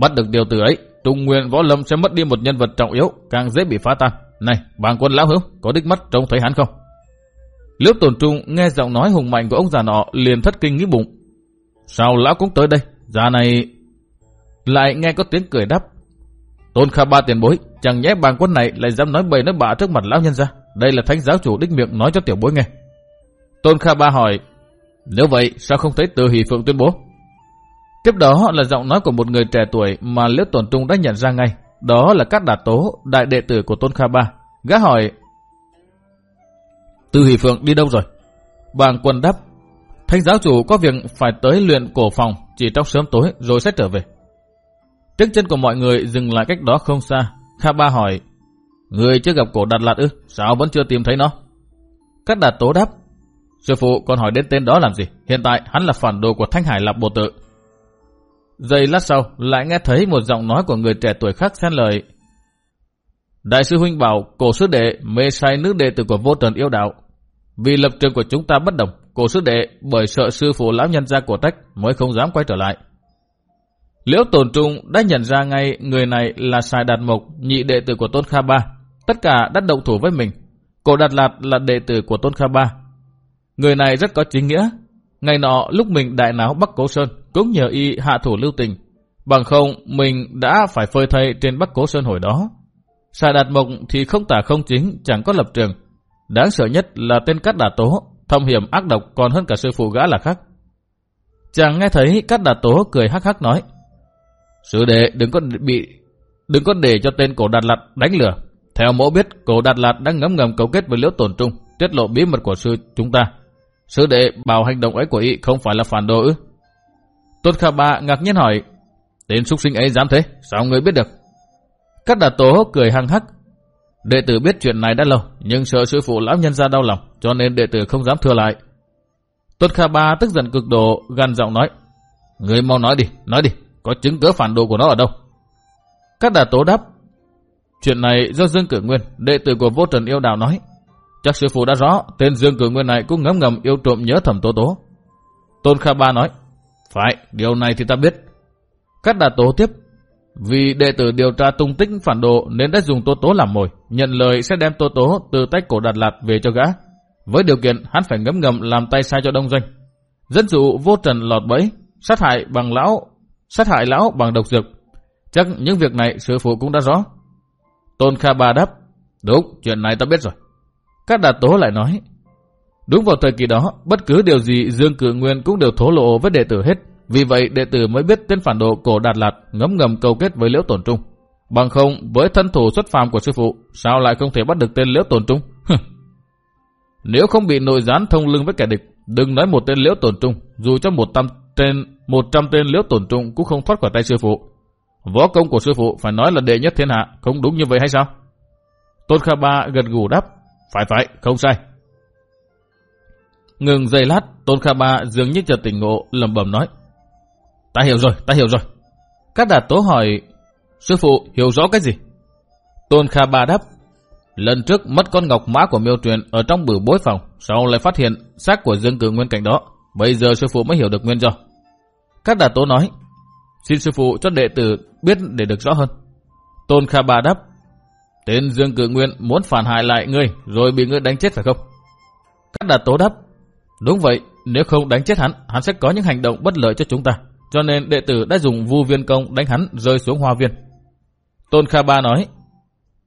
Bắt được điều từ ấy, Trung Nguyên Võ Lâm sẽ mất đi một nhân vật trọng yếu, càng dễ bị phá tan. Này, bàng quân lão hữu, có đích mắt trông thấy hắn không? Liễu tổn trung nghe giọng nói hùng mạnh của ông già nọ liền thất kinh nghĩ bụng. Sao lão cũng tới đây? Già này... Lại nghe có tiếng cười đáp. Tôn Kha Ba tiền bối, chẳng nhẽ bàn quân này lại dám nói bậy nói bạ trước mặt lão nhân ra. Đây là thánh giáo chủ đích miệng nói cho tiểu bối nghe. Tôn Kha Ba hỏi, nếu vậy sao không thấy từ hỷ phượng tuyên bố? Tiếp đó là giọng nói của một người trẻ tuổi mà Liễu Tổn Trung đã nhận ra ngay. Đó là cát đạt tố, đại đệ tử của Tôn Kha Ba. Gã hỏi, Tư Hỷ Phượng đi đâu rồi? Bàng quân đáp. Thanh giáo chủ có việc phải tới luyện cổ phòng chỉ trong sớm tối rồi sẽ trở về. Trước chân của mọi người dừng lại cách đó không xa. Kha Ba hỏi, Người chưa gặp cổ Đạt Lạt ư? Sao vẫn chưa tìm thấy nó? Các đạt tố đáp, Sư phụ còn hỏi đến tên đó làm gì? Hiện tại hắn là phản đồ của Thanh Hải Lạp Bộ Tự. Giây lát sau, lại nghe thấy một giọng nói của người trẻ tuổi khác xen lời. Đại sư huynh bảo cổ sư đệ mê say nữ đệ tử của vô trần yêu đạo. Vì lập trường của chúng ta bất đồng, cổ sư đệ bởi sợ sư phụ lão nhân gia của tách mới không dám quay trở lại. Liễu Tồn Trung đã nhận ra ngay người này là Sài Đạt Mộc, nhị đệ tử của Tôn Kha Ba. Tất cả đã động thủ với mình. Cổ Đạt Lạt là đệ tử của Tôn Kha Ba. Người này rất có chính nghĩa. Ngày nọ lúc mình đại náo Bắc Cố Sơn cũng nhờ y hạ thủ lưu tình. Bằng không mình đã phải phơi thay trên Bắc Cố Sơn hồi đó. Sài Đạt Mộc thì không tả không chính, chẳng có lập trường. Đáng sợ nhất là tên Cát Đà Tố, thâm hiểm ác độc còn hơn cả sư phụ gã là khác. Chàng nghe thấy Cát Đà Tố cười hắc hắc nói. Sư đệ đừng có bị đừng có để cho tên cổ Đạt Lạt đánh lừa. Theo mẫu biết, cổ Đạt Lạt đang ngấm ngầm cấu kết với Liễu Tồn Trung, tiết lộ bí mật của sư chúng ta. Sư đệ bảo hành động ấy của y không phải là phản đồ ư? Tôn Khả Ba ngạc nhiên hỏi, tên súc sinh ấy dám thế, sao người biết được? Các đà tố cười hăng hắc. Đệ tử biết chuyện này đã lâu, nhưng sợ sư phụ lão nhân ra đau lòng, cho nên đệ tử không dám thưa lại. Tôn Khả Ba tức giận cực độ, gan giọng nói, Người mau nói đi, nói đi, có chứng cứ phản đồ của nó ở đâu? Các đà tố đáp, chuyện này do Dương Cử Nguyên, đệ tử của vô trần yêu đào nói. Chắc sư phụ đã rõ, tên Dương Cử Nguyên này cũng ngấm ngầm yêu trộm nhớ thẩm tố tố. Tôn Kha Ba nói, phải, điều này thì ta biết. Các đà tố tiếp, vì đệ tử điều tra tung tích phản đồ nên đã dùng tô Tố làm mồi, nhận lời sẽ đem tô Tố từ tay cổ Đạt Lạt về cho gã. Với điều kiện hắn phải ngấm ngầm làm tay sai cho đông doanh. Dân dụ vô trần lọt bẫy, sát hại bằng lão, sát hại lão bằng độc dược. Chắc những việc này sư phụ cũng đã rõ. Tôn Kha Ba đáp, đúng, chuyện này ta biết rồi. Các đạt tố lại nói, đúng vào thời kỳ đó, bất cứ điều gì Dương Cử Nguyên cũng đều thổ lộ với đệ tử hết. Vì vậy đệ tử mới biết tên phản đồ cổ Đạt Lạt ngấm ngầm câu kết với Liễu Tổn Trung. Bằng không, với thân thủ xuất phàm của sư phụ, sao lại không thể bắt được tên Liễu Tổn Trung? Nếu không bị nội gián thông lưng với kẻ địch, đừng nói một tên Liễu Tổn Trung, dù cho một trăm tên, một trăm tên Liễu Tổn Trung cũng không thoát khỏi tay sư phụ. Võ công của sư phụ phải nói là đệ nhất thiên hạ, không đúng như vậy hay sao? Tôn Kha Ba gật gù đáp, phải phải, không sai. Ngừng giây lát, Tôn Kha Ba dường như chợt tỉnh ngộ, lẩm bẩm nói, Ta hiểu rồi, ta hiểu rồi. Các đạt tố hỏi, sư phụ hiểu rõ cái gì? Tôn Kha Ba đáp, lần trước mất con ngọc mã của miêu truyền ở trong bử bối phòng, sau lại phát hiện xác của dương cử nguyên cảnh đó. Bây giờ sư phụ mới hiểu được nguyên do. Các đạt tố nói, xin sư phụ cho đệ tử biết để được rõ hơn. Tôn Kha Ba đáp, tên Dương Cử Nguyên muốn phản hại lại ngươi rồi bị ngươi đánh chết phải không? Các đạt tố đáp, đúng vậy, nếu không đánh chết hắn, hắn sẽ có những hành động bất lợi cho chúng ta. Cho nên đệ tử đã dùng vu viên công đánh hắn rơi xuống hoa viên. Tôn Kha Ba nói,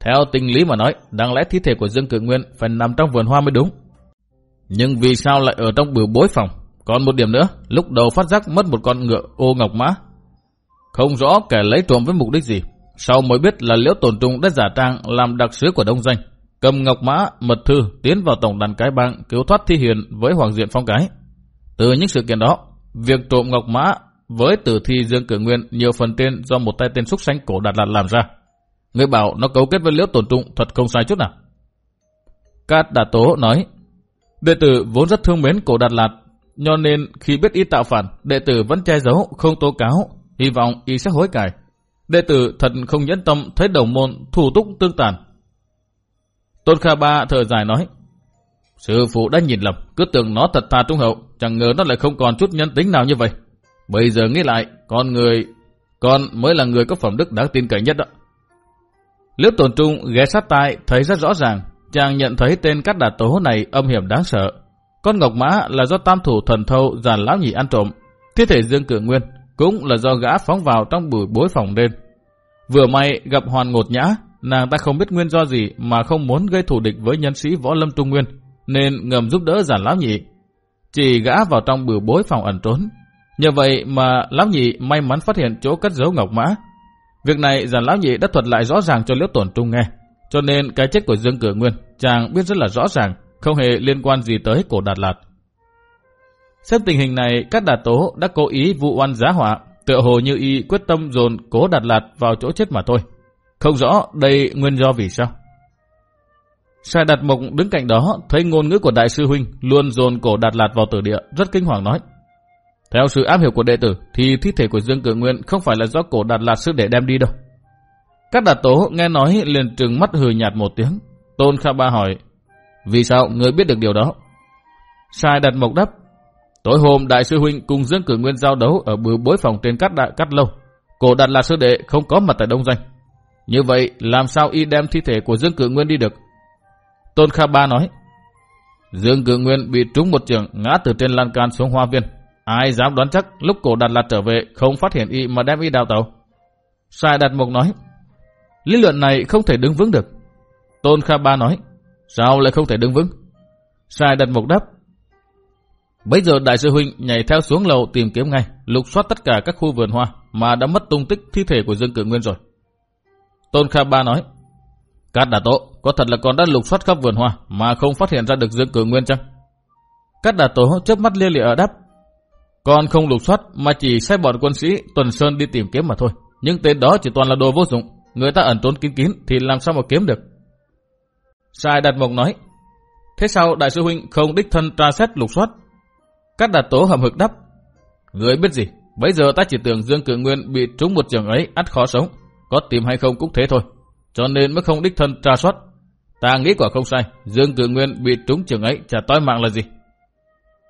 theo tình lý mà nói, đáng lẽ thi thể của Dương Cự Nguyên phải nằm trong vườn hoa mới đúng. Nhưng vì sao lại ở trong bửu bối phòng? Còn một điểm nữa, lúc đầu phát giác mất một con ngựa ô ngọc mã. Không rõ kẻ lấy trộm với mục đích gì. Sau mới biết là liễu tổn trung đã giả trang làm đặc sứ của đông danh. Cầm ngọc mã, mật thư tiến vào tổng đàn cái bang cứu thoát thi hiền với Hoàng Diện Phong Cái. Từ những sự kiện đó, việc trộm ngọc mã với tử thi Dương Cử Nguyên nhiều phần tên do một tay tên xúc sánh cổ Đạt Lạt làm ra. Người bảo nó cấu kết với liễu tổn trung thật không sai chút nào. Cát Đạt Tố nói, đệ tử vốn rất thương mến cổ Đạt Lạt, cho nên khi biết y tạo phản, đệ tử vẫn che giấu, không tố cáo, hy vọng y sẽ hối cải. Đệ tử thật không nhẫn tâm thấy đồng môn thủ túc tương tàn. Tôn Kha Ba thở dài nói, Sư phụ đã nhìn lầm, cứ tưởng nó thật thà trung hậu, chẳng ngờ nó lại không còn chút nhân tính nào như vậy. Bây giờ nghĩ lại, con người, con mới là người có phẩm đức đáng tin cậy nhất đó. Liễu tổn trung ghé sát tai thấy rất rõ ràng, chàng nhận thấy tên cắt đà tố này âm hiểm đáng sợ. Con ngọc mã là do tam thủ thần thâu giàn lão nhị ăn trộm, thi thể dương cử nguyên cũng là do gã phóng vào trong buổi bối phòng đêm. Vừa may gặp hoàn ngột nhã, nàng ta không biết nguyên do gì mà không muốn gây thù địch với nhân sĩ võ lâm trung nguyên, nên ngầm giúp đỡ giản lão nhị. Chỉ gã vào trong bữa bối phòng ẩn trốn, Nhờ vậy mà Lão Nhị may mắn phát hiện chỗ cất giấu ngọc mã. Việc này dàn Lão Nhị đã thuật lại rõ ràng cho Liễu Tổn Trung nghe. Cho nên cái chết của Dương Cửa Nguyên chàng biết rất là rõ ràng. không hề liên quan gì tới cổ Đạt Lạt. Xem tình hình này, các đà tố đã cố ý vụ oan giá họa, tựa hồ như y quyết tâm dồn cố Đạt Lạt vào chỗ chết mà thôi. Không rõ đây nguyên do vì sao. Sai Đạt Mộc đứng cạnh đó, thấy ngôn ngữ của đại sư huynh luôn dồn cổ Đạt Lạt vào tử địa, rất kinh hoàng nói. Theo sự ám hiểu của đệ tử, thì thi thể của Dương cửu Nguyên không phải là do cổ Đạt Lạt sư đệ đem đi đâu. Các đạt tố nghe nói liền trừng mắt hừ nhạt một tiếng. Tôn Kha Ba hỏi, vì sao người biết được điều đó? Sai đặt mộc đắp. tối hôm đại sư huynh cùng Dương Cử Nguyên giao đấu ở bữa bối phòng trên cát đại cát lâu. Cổ đạt là sư đệ không có mặt tại đông danh. Như vậy làm sao y đem thi thể của Dương Cử Nguyên đi được? Tôn Kha Ba nói, Dương Cử Nguyên bị trúng một trường ngã từ trên lan can xuống hoa viên. Ai dám đoán chắc lúc cổ đặt lạt trở về không phát hiện y mà đem y đào tàu? Sai đặt mục nói, Lý luận này không thể đứng vững được. Tôn Kha Ba nói, sao lại không thể đứng vững? Sai đặt một đáp. Bây giờ đại sư huynh nhảy theo xuống lầu tìm kiếm ngay, lục soát tất cả các khu vườn hoa mà đã mất tung tích thi thể của Dương Cử Nguyên rồi. Tôn Kha Ba nói, Cát Đà Tố, có thật là con đã lục soát khắp vườn hoa mà không phát hiện ra được Dương Cử Nguyên chăng? Cát Đà Tố chớp mắt lia lịa ở đáp, con không lục soát mà chỉ sai bọn quân sĩ Tuần Sơn đi tìm kiếm mà thôi. những tên đó chỉ toàn là đồ vô dụng. Người ta ẩn trốn kín kín thì làm sao mà kiếm được. Sai Đạt Mộc nói, thế sao đại sư huynh không đích thân tra xét lục soát? Các đạt tố hầm hực đắp, người biết gì, bây giờ ta chỉ tưởng Dương Cự Nguyên bị trúng một trường ấy ắt khó sống, có tìm hay không cũng thế thôi, cho nên mới không đích thân tra soát. Ta nghĩ quả không sai, Dương Cự Nguyên bị trúng trường ấy chả toi mạng là gì.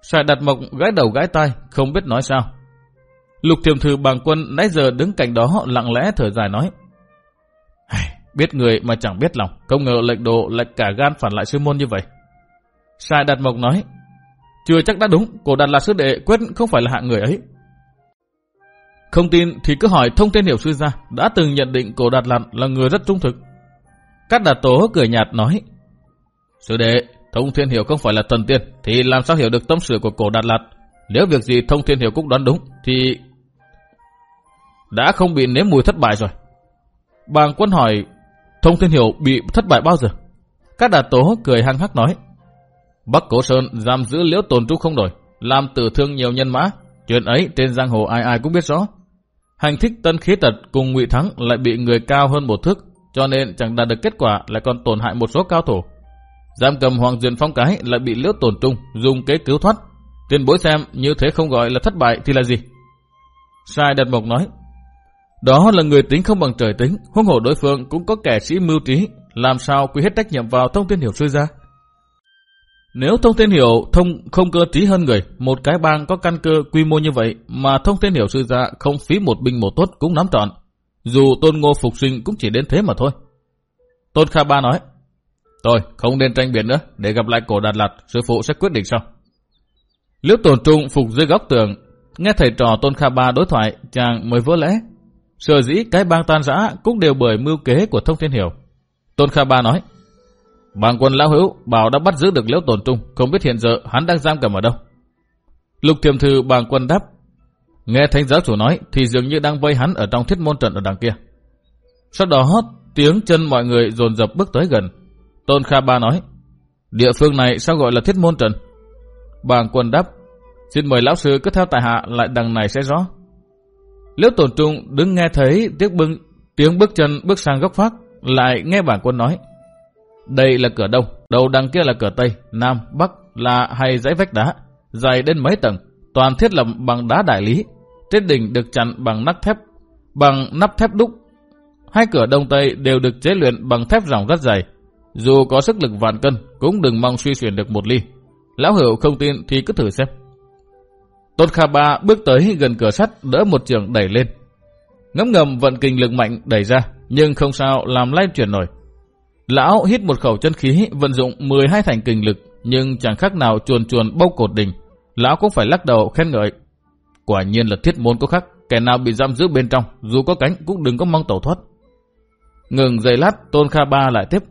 Sai Đạt Mộc gái đầu gái tai, không biết nói sao. Lục thiềm thư Bàng quân nãy giờ đứng cạnh đó lặng lẽ thở dài nói. Biết người mà chẳng biết lòng, không ngờ lệnh độ lại cả gan phản lại sư môn như vậy. Sai Đạt Mộc nói, chưa chắc đã đúng, cổ đạt là sư đệ quyết không phải là hạng người ấy. Không tin thì cứ hỏi thông tin hiểu sư gia đã từng nhận định cổ đạt lặn là người rất trung thực. Các đạt tố cười nhạt nói, sư đệ, thông thiên hiểu không phải là thần tiên, thì làm sao hiểu được tâm sự của cổ đạt lạt? Nếu việc gì thông thiên hiểu cũng đoán đúng, thì đã không bị nếm mùi thất bại rồi. Bàng quân hỏi Thông Thiên Hiểu bị thất bại bao giờ? Các đà tố cười hăng hắc nói. Bắc Cổ Sơn giam giữ liễu tồn trúc không đổi, làm tử thương nhiều nhân mã. Chuyện ấy trên giang hồ ai ai cũng biết rõ. Hành thích tân khí tật cùng ngụy Thắng lại bị người cao hơn một thước, cho nên chẳng đạt được kết quả lại còn tổn hại một số cao thủ. Giam cầm Hoàng Duyên Phong Cái lại bị liễu tổn trung dùng kế cứu thoát. Tiền bối xem như thế không gọi là thất bại thì là gì? Sai Đạt Mộc nói, đó là người tính không bằng trời tính, huống hồ đối phương cũng có kẻ sĩ mưu trí, làm sao quy hết trách nhiệm vào thông tin hiểu sư ra. Nếu thông tin hiểu thông không cơ trí hơn người, một cái bang có căn cơ quy mô như vậy mà thông tin hiểu sư ra không phí một binh một tốt cũng nắm trọn. Dù tôn ngô phục sinh cũng chỉ đến thế mà thôi. Tôn Kha Ba nói, Tôi không nên tranh biện nữa, để gặp lại cổ Đạt Lạt, sư phụ sẽ quyết định sau. Liễu tổn trung phục dưới góc tường, nghe thầy trò Tôn Kha Ba đối thoại, chàng mới vỡ lẽ, Sở dĩ cái bang tan rã cũng đều bởi mưu kế của Thông Thiên Hiểu. Tôn Kha Ba nói, Bàng quân lão hữu bảo đã bắt giữ được liễu tổn trung, không biết hiện giờ hắn đang giam cầm ở đâu. Lục thiềm thư bàng quân đáp, nghe thánh giáo chủ nói thì dường như đang vây hắn ở trong thiết môn trận ở đằng kia. Sau đó tiếng chân mọi người dồn dập bước tới gần. Tôn Kha Ba nói, địa phương này sao gọi là thiết môn trần? Bàng quân đáp, xin mời lão sư cứ theo tài hạ lại đằng này sẽ rõ. Liễu tổn trung đứng nghe thấy tiếng, bưng, tiếng bước chân bước sang góc phát, lại nghe Bàng quân nói. Đây là cửa đông, đầu đằng kia là cửa tây, nam, bắc là hai dãy vách đá, dài đến mấy tầng, toàn thiết lập bằng đá đại lý. Trên đỉnh được chặn bằng nắp thép, bằng nắp thép đúc. Hai cửa đông tây đều được chế luyện bằng thép ròng rất dày. Dù có sức lực vạn cân, cũng đừng mong suy xuyển được một ly. Lão hữu không tin thì cứ thử xem. Tôn Kha Ba bước tới gần cửa sắt đỡ một trường đẩy lên. Ngấm ngầm vận kinh lực mạnh đẩy ra, nhưng không sao làm lay chuyển nổi. Lão hít một khẩu chân khí vận dụng 12 thành kinh lực, nhưng chẳng khác nào chuồn chuồn bốc cột đỉnh. Lão cũng phải lắc đầu khen ngợi. Quả nhiên là thiết môn có khắc, kẻ nào bị giam giữ bên trong, dù có cánh cũng đừng có mong tẩu thoát. Ngừng giây lát, Tôn Kha Ba lại tiếp.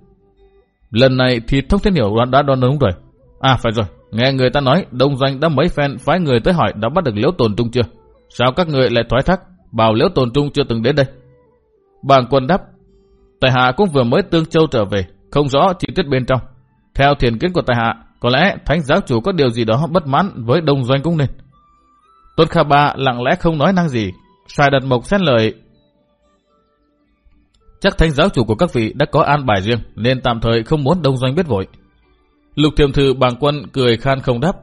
Lần này thì thông thiên hiểu đã đoán đúng rồi. À phải rồi, Nghe người ta nói đông doanh đã mấy phen phái người tới hỏi đã bắt được liễu tồn trung chưa? Sao các người lại thoái thác bảo liễu tồn trung chưa từng đến đây? Bàng quân đáp Tài hạ cũng vừa mới tương châu trở về Không rõ chi tiết bên trong Theo thiền kiến của tài hạ có lẽ thánh giáo chủ có điều gì đó bất mãn với đông doanh cũng nên. Tôn Kha Ba lặng lẽ không nói năng gì, sai đặt mộc xét lời. Chắc thánh giáo chủ của các vị đã có an bài riêng nên tạm thời không muốn đông doanh biết vội. Lục thiềm thư bàng quân cười khan không đáp.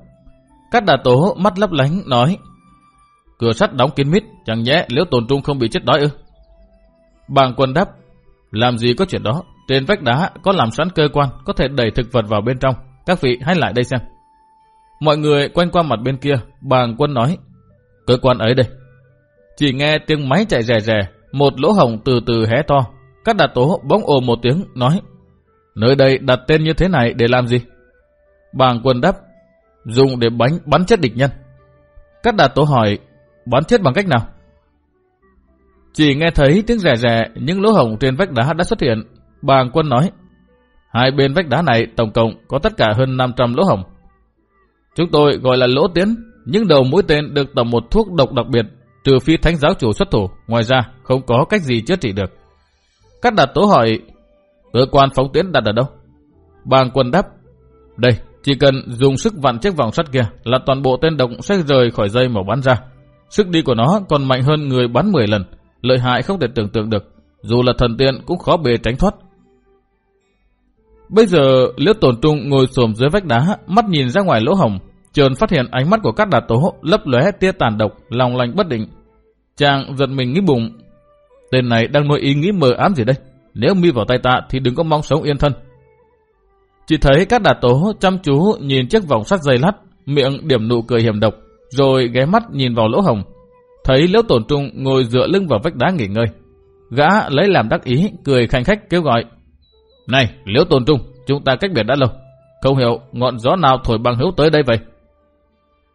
Cát đà tố mắt lấp lánh nói Cửa sắt đóng kín mít chẳng nhẽ nếu tồn trung không bị chết đói ư. Bàng quân đáp Làm gì có chuyện đó trên vách đá có làm sẵn cơ quan có thể đẩy thực vật vào bên trong. Các vị hãy lại đây xem. Mọi người quanh qua mặt bên kia, bàng quân nói, cơ quan ấy đây. Chỉ nghe tiếng máy chạy rè rè, một lỗ hồng từ từ hé to. Các đạt tố bỗng ồ một tiếng, nói, nơi đây đặt tên như thế này để làm gì? Bàng quân đáp, dùng để bánh bắn chết địch nhân. Các đạt tố hỏi, bắn chết bằng cách nào? Chỉ nghe thấy tiếng rè rè, những lỗ hồng trên vách đá đã xuất hiện, Bàng quân nói, hai bên vách đá này tổng cộng có tất cả hơn 500 lỗ hổng. Chúng tôi gọi là lỗ tiến, nhưng đầu mũi tên được tầm một thuốc độc đặc biệt, trừ phi thánh giáo chủ xuất thủ, ngoài ra không có cách gì chữa trị được. Cát đặt tố hỏi, cơ quan phóng tiến đặt ở đâu? Bàng quân đáp, đây, chỉ cần dùng sức vặn chiếc vòng sắt kia là toàn bộ tên độc sẽ rời khỏi dây mà bắn ra. Sức đi của nó còn mạnh hơn người bắn 10 lần, lợi hại không thể tưởng tượng được. Dù là thần tiên cũng khó bề tránh thoát. Bây giờ Liễu Tổn Trung ngồi xổm dưới vách đá, mắt nhìn ra ngoài lỗ hồng, chợt phát hiện ánh mắt của các đà tố lấp lóe tia tàn độc, lòng lành bất định. Chàng giật mình nghĩ bụng, tên này đang nuôi ý nghĩ mờ ám gì đây? Nếu mi vào tay ta thì đừng có mong sống yên thân. Chỉ thấy các đà tố chăm chú nhìn chiếc vòng sắt dây lắt, miệng điểm nụ cười hiểm độc, rồi ghé mắt nhìn vào lỗ hồng. Thấy Liễu Tổn Trung ngồi dựa lưng vào vách đá nghỉ ngơi. Gã lấy làm đắc ý, cười khanh khách kêu gọi. Này, Liễu tổn Trung, chúng ta cách biệt đã lâu. Không hiểu ngọn gió nào thổi bằng hữu tới đây vậy?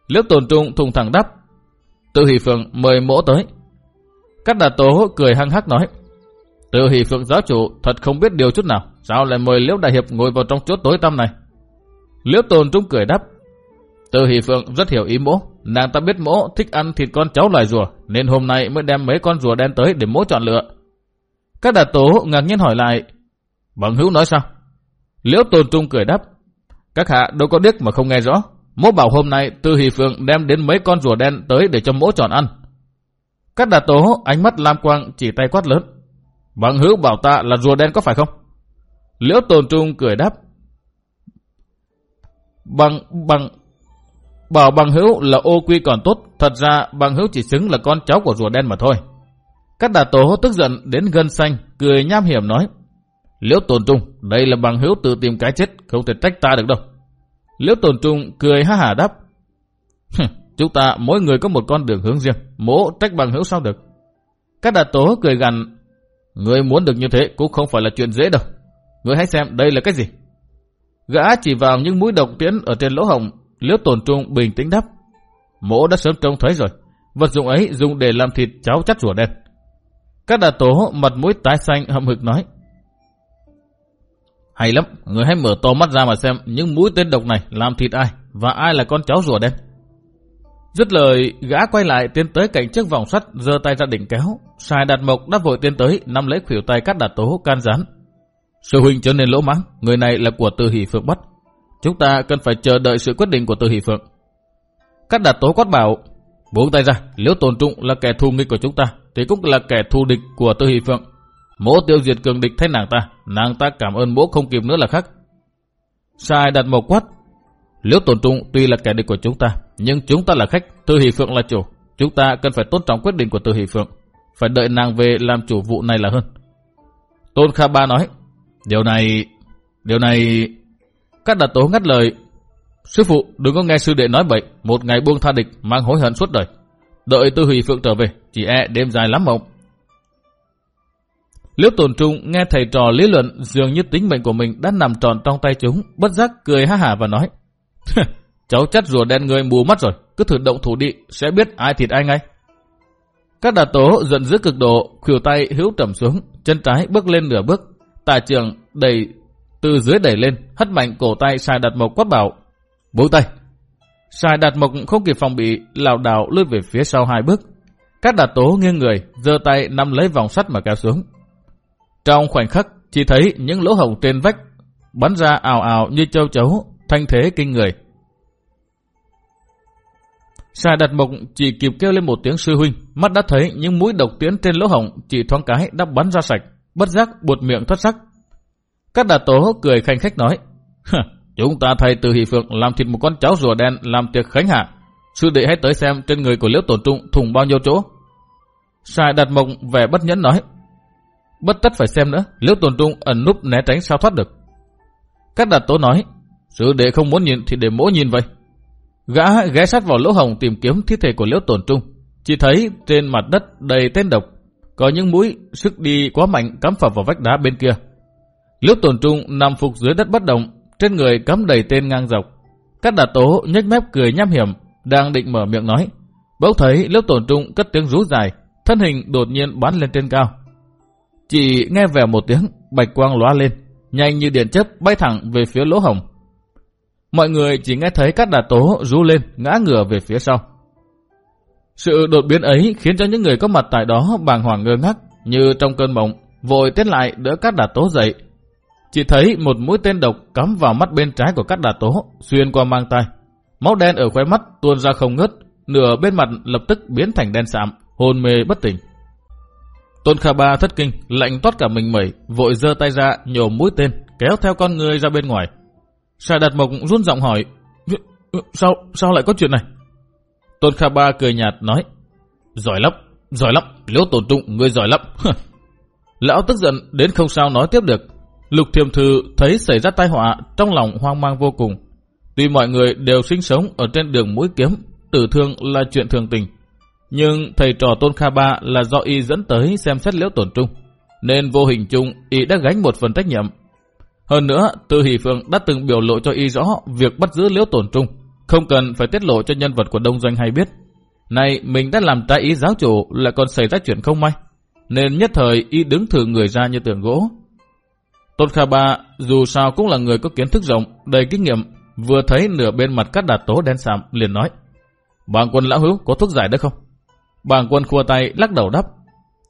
Liễu tổn Trung thùng thẳng đáp. Tự Hỷ Phượng mời mỗ tới. Cát Đà Tố cười hăng hắc nói. Tự Hỷ Phượng giáo chủ, thật không biết điều chút nào. Sao lại mời Liễu Đại Hiệp ngồi vào trong chỗ tối tăm này? Liễu Tồn Trung cười đáp. Tự Hỷ Phượng rất hiểu ý mỗ. Nàng ta biết mỗ thích ăn thịt con cháu loài rùa. Nên hôm nay mới đem mấy con rùa đen tới để mỗ chọn lựa. Các đà tố ngạc nhiên hỏi lại. Bằng hữu nói sao? Liễu Tôn Trung cười đáp. Các hạ đâu có điếc mà không nghe rõ. Mỗ bảo hôm nay Tư Hỷ Phượng đem đến mấy con rùa đen tới để cho mỗ chọn ăn. Các đà tố ánh mắt lam quang chỉ tay quát lớn. Bằng hữu bảo ta là rùa đen có phải không? Liễu tồn Trung cười đáp. Bằng, bằng, bảo bằng hữu là ô quy còn tốt. Thật ra bằng hữu chỉ xứng là con cháu của rùa đen mà thôi. Các đà tố tức giận đến gân xanh, cười nham hiểm nói. Liễu tồn trung, đây là bằng hữu tự tìm cái chết, không thể trách ta được đâu. Liễu tồn trung cười ha hả đáp. Chúng ta mỗi người có một con đường hướng riêng, mỗ trách bằng hữu sao được. Các đà tố cười gằn, người muốn được như thế cũng không phải là chuyện dễ đâu. Người hãy xem đây là cái gì. Gã chỉ vào những mũi độc tiễn ở trên lỗ hồng, liễu tổn trung bình tĩnh đáp. Mỗ đã sớm trông thấy rồi, vật dụng ấy dùng để làm thịt cháo chắt rùa đen. Các đà tố mặt mũi tái xanh hậm hực nói. Hay lắm, người hãy mở to mắt ra mà xem những mũi tên độc này làm thịt ai và ai là con cháu rùa đen. Dứt lời, gã quay lại tiến tới cạnh chiếc vòng sắt, giơ tay ra đỉnh kéo. Sài đạt mộc đã vội tiến tới, nắm lấy khuỷu tay cắt đạt tố can gián. Sư huynh trở nên lỗ mắng, người này là của Từ Hỷ Phượng bắt. Chúng ta cần phải chờ đợi sự quyết định của Từ Hỷ Phượng. Cắt đạt tố quát bảo, buông tay ra, nếu tồn trung là kẻ thù nghịch của chúng ta, thì cũng là kẻ thù địch của Tư Hỷ Phượng. Mỗ tiêu diệt cường địch thay nàng ta, nàng ta cảm ơn mỗ không kịp nữa là khác. Sai đặt một quát. Liễu Tồn trung tuy là kẻ địch của chúng ta, nhưng chúng ta là khách, Tư Hỷ Phượng là chủ. Chúng ta cần phải tôn trọng quyết định của Tư Hỷ Phượng. Phải đợi nàng về làm chủ vụ này là hơn. Tôn Kha Ba nói, điều này, điều này... Các đà tố ngắt lời, Sư phụ đừng có nghe sư đệ nói bậy, một ngày buông tha địch mang hối hận suốt đời. Đợi Tư Hỷ Phượng trở về, chỉ e đêm dài lắm mộng. Liễu tồn trung nghe thầy trò lý luận dường như tính mệnh của mình đã nằm tròn trong tay chúng, bất giác cười ha hả và nói. Cháu chắt rùa đen người mù mắt rồi, cứ thử động thủ đi, sẽ biết ai thịt ai ngay. Các đà tố giận dữ cực độ, khuỷu tay hữu trầm xuống, chân trái bước lên nửa bước. Tà trường đẩy từ dưới đẩy lên, hất mạnh cổ tay sai đặt mộc quát bảo. Buông tay. Sai đặt mộc không kịp phòng bị, lảo đảo lướt về phía sau hai bước. Các đà tố nghiêng người, giơ tay nắm lấy vòng sắt mà kéo xuống. Trong khoảnh khắc, chỉ thấy những lỗ hổng trên vách bắn ra ảo ảo như châu chấu, thanh thế kinh người. Xà đặt mộc chỉ kịp kêu lên một tiếng sư huynh, mắt đã thấy những mũi độc tiến trên lỗ hổng chỉ thoáng cái đã bắn ra sạch, bất giác buột miệng thoát sắc. Các đà tố cười khanh khách nói, chúng ta thay từ hỷ phượng làm thịt một con cháu rùa đen làm tiệc khánh hạ. Sư đệ hãy tới xem trên người của liễu tổn trung thùng bao nhiêu chỗ. Sài đặt mộc vẻ bất nhẫn nói, bất tất phải xem nữa, liễu tổn trung ẩn núp né tránh sao thoát được. Các đà tố nói, sư đệ không muốn nhìn thì để mỗ nhìn vậy. Gã ghé sát vào lỗ hồng tìm kiếm thi thể của liễu tổn trung. Chỉ thấy trên mặt đất đầy tên độc, có những mũi sức đi quá mạnh cắm phập vào vách đá bên kia. Liễu tổn trung nằm phục dưới đất bất động, trên người cắm đầy tên ngang dọc. Các đà tố nhếch mép cười nham hiểm, đang định mở miệng nói. Bỗng thấy liễu tổn trung cất tiếng rú dài, thân hình đột nhiên bắn lên trên cao. Chỉ nghe vèo một tiếng, bạch quang lóa lên, nhanh như điện chớp bay thẳng về phía lỗ hồng. Mọi người chỉ nghe thấy các đà tố rú lên, ngã ngửa về phía sau. Sự đột biến ấy khiến cho những người có mặt tại đó bàng hoàng ngơ ngác, như trong cơn mộng, vội tiến lại đỡ các đà tố dậy. Chỉ thấy một mũi tên độc cắm vào mắt bên trái của các đà tố, xuyên qua mang tay. Máu đen ở khóe mắt tuôn ra không ngớt, nửa bên mặt lập tức biến thành đen sạm, hôn mê bất tỉnh. Tôn Kha Ba thất kinh, lạnh toát cả mình mẩy, vội giơ tay ra nhổ mũi tên, kéo theo con người ra bên ngoài. Sa Đạt Mộc run giọng hỏi, sao, sao lại có chuyện này? Tôn Kha Ba cười nhạt nói, giỏi lắm, giỏi lắm, liễu tổn trung, người giỏi lắm. Lão tức giận đến không sao nói tiếp được. Lục thiềm thư thấy xảy ra tai họa trong lòng hoang mang vô cùng. Tuy mọi người đều sinh sống ở trên đường mũi kiếm, tử thương là chuyện thường tình. Nhưng thầy trò Tôn Kha Ba là do y dẫn tới xem xét liễu tổn trung. Nên vô hình chung y đã gánh một phần trách nhiệm hơn nữa, Tư Hỷ Phượng đã từng biểu lộ cho y rõ việc bắt giữ liễu tổn trung, không cần phải tiết lộ cho nhân vật của đông doanh hay biết. Này, mình đã làm trái ý giáo chủ lại còn xảy ra chuyện không may, nên nhất thời y đứng thử người ra như tượng gỗ. Tôn Kha Ba dù sao cũng là người có kiến thức rộng, đầy kinh nghiệm, vừa thấy nửa bên mặt cắt đạt tố đen sạm liền nói. Bàng quân lão hữu có thuốc giải đấy không? Bàng quân khua tay lắc đầu đáp.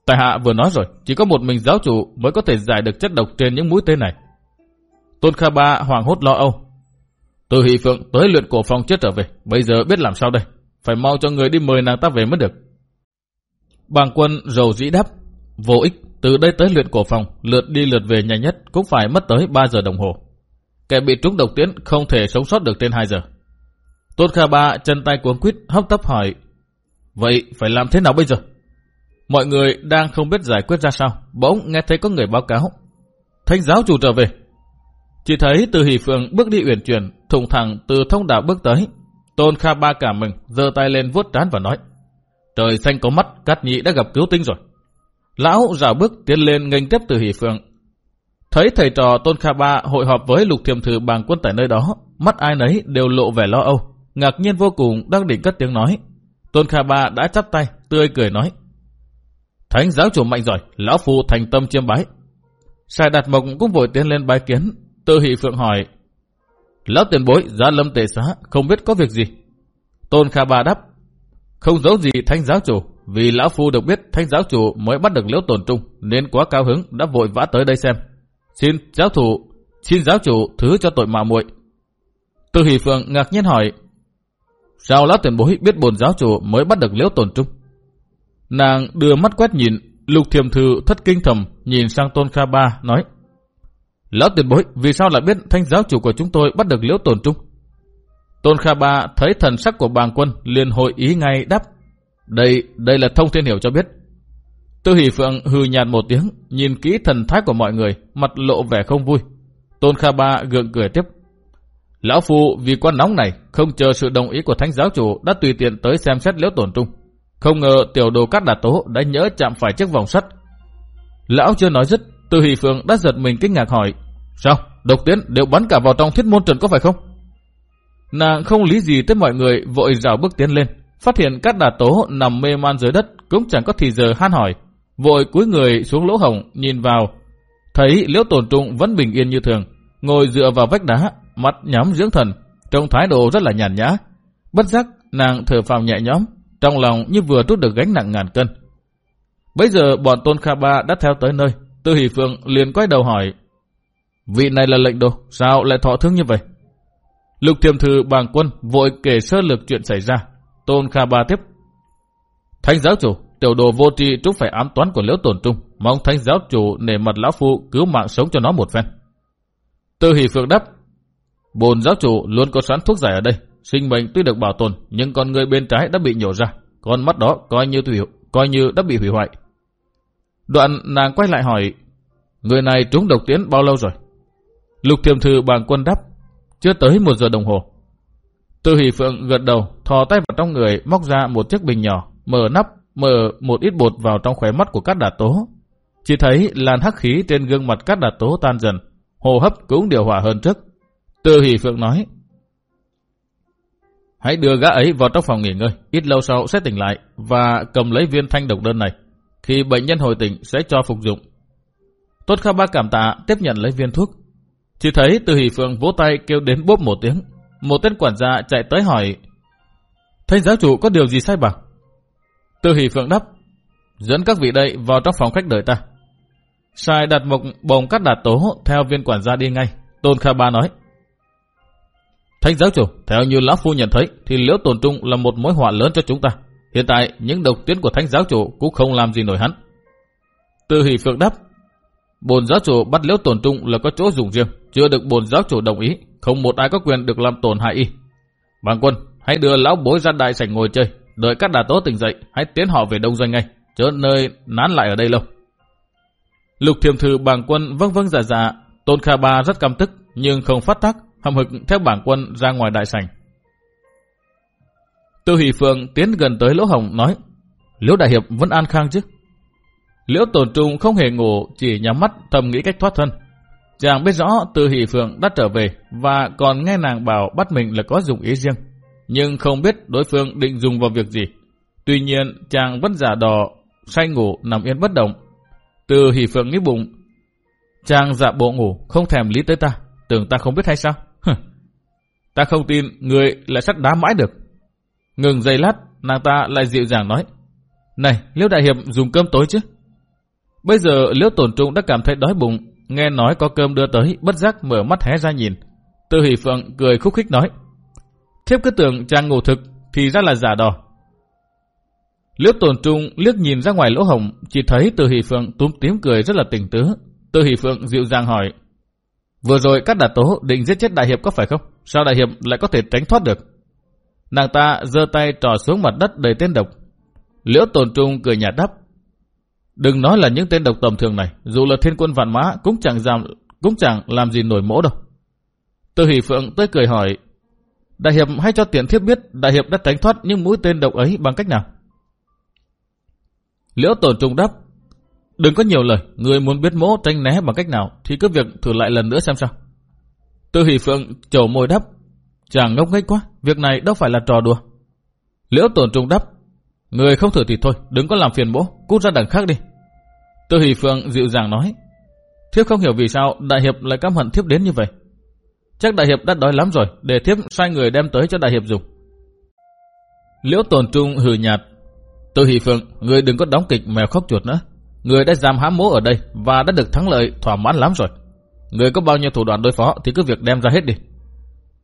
Tài hạ vừa nói rồi, chỉ có một mình giáo chủ mới có thể giải được chất độc trên những mũi tên này. Tôn Kha Ba hoàng hốt lo âu. Từ Hỷ Phượng tới luyện cổ phòng chết trở về, bây giờ biết làm sao đây? Phải mau cho người đi mời nàng ta về mới được. Bàng quân rầu dĩ đáp, vô ích, từ đây tới luyện cổ phòng, lượt đi lượt về nhanh nhất cũng phải mất tới 3 giờ đồng hồ. Kẻ bị trúng độc tiến không thể sống sót được trên 2 giờ. Tôn Kha Ba chân tay cuống quýt hấp tấp hỏi, vậy phải làm thế nào bây giờ? Mọi người đang không biết giải quyết ra sao, bỗng nghe thấy có người báo cáo. Thánh giáo chủ trở về. Chỉ thấy từ hỷ phượng bước đi uyển chuyển, thùng thẳng từ thông đạo bước tới. Tôn Kha Ba cả mừng, giơ tay lên vuốt trán và nói. Trời xanh có mắt, Cát Nhị đã gặp cứu tinh rồi. Lão rào bước tiến lên nghênh tiếp từ hỷ phượng. Thấy thầy trò Tôn Kha Ba hội họp với lục thiềm thử bàng quân tại nơi đó, mắt ai nấy đều lộ vẻ lo âu. Ngạc nhiên vô cùng đang định cất tiếng nói. Tôn Kha Ba đã chắp tay, tươi cười nói. Thánh giáo chủ mạnh giỏi, lão phu thành tâm chiêm bái. Sai đạt mộc cũng vội tiến lên bái kiến, Tư Hỷ Phượng hỏi, Lão tiền bối ra lâm tệ xá, không biết có việc gì. Tôn Kha Ba đáp, không giấu gì thanh giáo chủ, vì lão phu được biết thanh giáo chủ mới bắt được liễu tổn trung, nên quá cao hứng đã vội vã tới đây xem. Xin giáo thủ, xin giáo chủ thứ cho tội mà muội. Tư Hỷ Phượng ngạc nhiên hỏi, sao lão tiền bối biết bồn giáo chủ mới bắt được liễu tổn trung? Nàng đưa mắt quét nhìn, lục thiềm thư thất kinh thầm nhìn sang Tôn Kha Ba nói, Lão tiền bối, vì sao lại biết thanh giáo chủ của chúng tôi bắt được liễu tổn trung? Tôn Kha Ba thấy thần sắc của bàng quân liền hội ý ngay đáp. Đây, đây là thông thiên hiểu cho biết. Tư Hỷ Phượng hừ nhạt một tiếng, nhìn kỹ thần thái của mọi người, mặt lộ vẻ không vui. Tôn Kha Ba gượng cười tiếp. Lão Phu vì quan nóng này, không chờ sự đồng ý của thánh giáo chủ đã tùy tiện tới xem xét liễu tổn trung. Không ngờ tiểu đồ cát đạt tố đã nhớ chạm phải chiếc vòng sắt. Lão chưa nói dứt, từ Hỷ Phượng đã giật mình kinh ngạc hỏi, sao, độc tiến đều bắn cả vào trong thiết môn trần có phải không? Nàng không lý gì tới mọi người vội rào bước tiến lên, phát hiện các đà tố nằm mê man dưới đất cũng chẳng có thì giờ han hỏi, vội cúi người xuống lỗ hổng nhìn vào, thấy liễu tổn trung vẫn bình yên như thường, ngồi dựa vào vách đá, mắt nhắm dưỡng thần, trong thái độ rất là nhàn nhã. Bất giác, nàng thở phào nhẹ nhõm, trong lòng như vừa trút được gánh nặng ngàn cân. Bây giờ bọn Tôn Kha Ba đã theo tới nơi, Tư Hỷ Phượng liền quay đầu hỏi. Vị này là lệnh đồ, sao lại thọ thương như vậy? Lục thiềm thư bàng quân vội kể sơ lược chuyện xảy ra. Tôn Kha Ba tiếp. Thánh giáo chủ, tiểu đồ vô tri trúc phải ám toán của liễu tổn trung. Mong thánh giáo chủ nể mặt lão phu cứu mạng sống cho nó một phen. Tư hỷ phượng đáp. Bồn giáo chủ luôn có sẵn thuốc giải ở đây. Sinh mệnh tuy được bảo tồn, nhưng con người bên trái đã bị nhổ ra. Con mắt đó coi như thủy, coi như đã bị hủy hoại. Đoạn nàng quay lại hỏi, người này trúng độc tiến bao lâu rồi? Lục thiềm thư bàn quân đáp, chưa tới một giờ đồng hồ. Tư hỷ phượng gật đầu, thò tay vào trong người, móc ra một chiếc bình nhỏ, mở nắp, mở một ít bột vào trong khóe mắt của các đà tố. Chỉ thấy làn hắc khí trên gương mặt các đà tố tan dần, hô hấp cũng điều hòa hơn trước. Tư hỷ phượng nói, Hãy đưa gã ấy vào trong phòng nghỉ ngơi, ít lâu sau sẽ tỉnh lại và cầm lấy viên thanh độc đơn này. Khi bệnh nhân hồi tỉnh sẽ cho phục dụng. Tốt Kha Ba cảm tạ tiếp nhận lấy viên thuốc. Chỉ thấy từ hỷ phượng vỗ tay kêu đến bốp một tiếng. Một tên quản gia chạy tới hỏi Thầy giáo chủ có điều gì sai bảo? Từ hỷ phượng đáp Dẫn các vị đây vào trong phòng khách đợi ta. Sai đặt một bồng cắt đạt tố theo viên quản gia đi ngay. Tôn Kha Ba nói Thánh giáo chủ, theo như lão phu nhận thấy thì liễu tồn trung là một mối họa lớn cho chúng ta. Hiện tại những độc tiến của thánh giáo chủ cũng không làm gì nổi hắn. Từ hỷ phượng đáp, bồn giáo chủ bắt liễu tổn trung là có chỗ dùng riêng, chưa được bồn giáo chủ đồng ý, không một ai có quyền được làm tổn hại y. Bàng quân, hãy đưa lão bối ra đại sảnh ngồi chơi, đợi các đà tố tỉnh dậy, hãy tiến họ về đông doanh ngay, chớ nơi nán lại ở đây lâu. Lục thiềm thư bàng quân vâng vâng dạ dạ, tôn kha ba rất căm tức nhưng không phát tác, hầm hực theo bảng quân ra ngoài đại sảnh. Tư Hỷ Phượng tiến gần tới Lỗ Hồng nói, Liễu Đại Hiệp vẫn an khang chứ? Liễu Tồn Trung không hề ngủ, chỉ nhắm mắt thầm nghĩ cách thoát thân. Chàng biết rõ Tư Hỷ Phượng đã trở về và còn nghe nàng bảo bắt mình là có dùng ý riêng, nhưng không biết đối phương định dùng vào việc gì. Tuy nhiên, chàng vẫn giả đò, say ngủ, nằm yên bất động. Tư Hỷ Phượng nghĩ bụng, chàng giả bộ ngủ, không thèm lý tới ta, tưởng ta không biết hay sao? ta không tin người lại sắt đá mãi được. Ngừng giây lát, nàng ta lại dịu dàng nói. Này, Liễu Đại Hiệp dùng cơm tối chứ? Bây giờ Liễu Tổn Trung đã cảm thấy đói bụng, nghe nói có cơm đưa tới, bất giác mở mắt hé ra nhìn. Tư Hỷ Phượng cười khúc khích nói. Thiếp cứ tưởng chàng ngủ thực, thì ra là giả đò. Liễu Tổn Trung liếc nhìn ra ngoài lỗ hồng, chỉ thấy Tư Hỷ Phượng túm tím cười rất là tỉnh tứ. Tư Hỷ Phượng dịu dàng hỏi. Vừa rồi các đà tố định giết chết đại hiệp có phải không? Sao đại hiệp lại có thể tránh thoát được? Nàng ta giơ tay trò xuống mặt đất đầy tên độc. Liễu tồn trung cười nhạt đáp. Đừng nói là những tên độc tầm thường này, dù là thiên quân vạn mã cũng chẳng giảm, cũng chẳng làm gì nổi mỗ đâu. Tư hỷ phượng tới cười hỏi, Đại hiệp hãy cho tiện thiếp biết đại hiệp đã tránh thoát những mũi tên độc ấy bằng cách nào? Liễu tồn trung đáp, Đừng có nhiều lời, người muốn biết mỗ tránh né bằng cách nào thì cứ việc thử lại lần nữa xem sao. Tư hỷ phượng trầu môi đáp Chàng ngốc nghếch quá, việc này đâu phải là trò đùa. Liễu tổn trung đắp. Người không thử thì thôi, đừng có làm phiền bố, cút ra đằng khác đi. Tư hỷ phượng dịu dàng nói. Thiếp không hiểu vì sao đại hiệp lại căm hận thiếp đến như vậy. Chắc đại hiệp đã đói lắm rồi, để thiếp sai người đem tới cho đại hiệp dùng. Liễu tổn trung hừ nhạt. Tư hỷ phượng, người đừng có đóng kịch mèo khóc chuột nữa. Người đã giam hãm mố ở đây và đã được thắng lợi thỏa mãn lắm rồi. Người có bao nhiêu thủ đoạn đối phó thì cứ việc đem ra hết đi.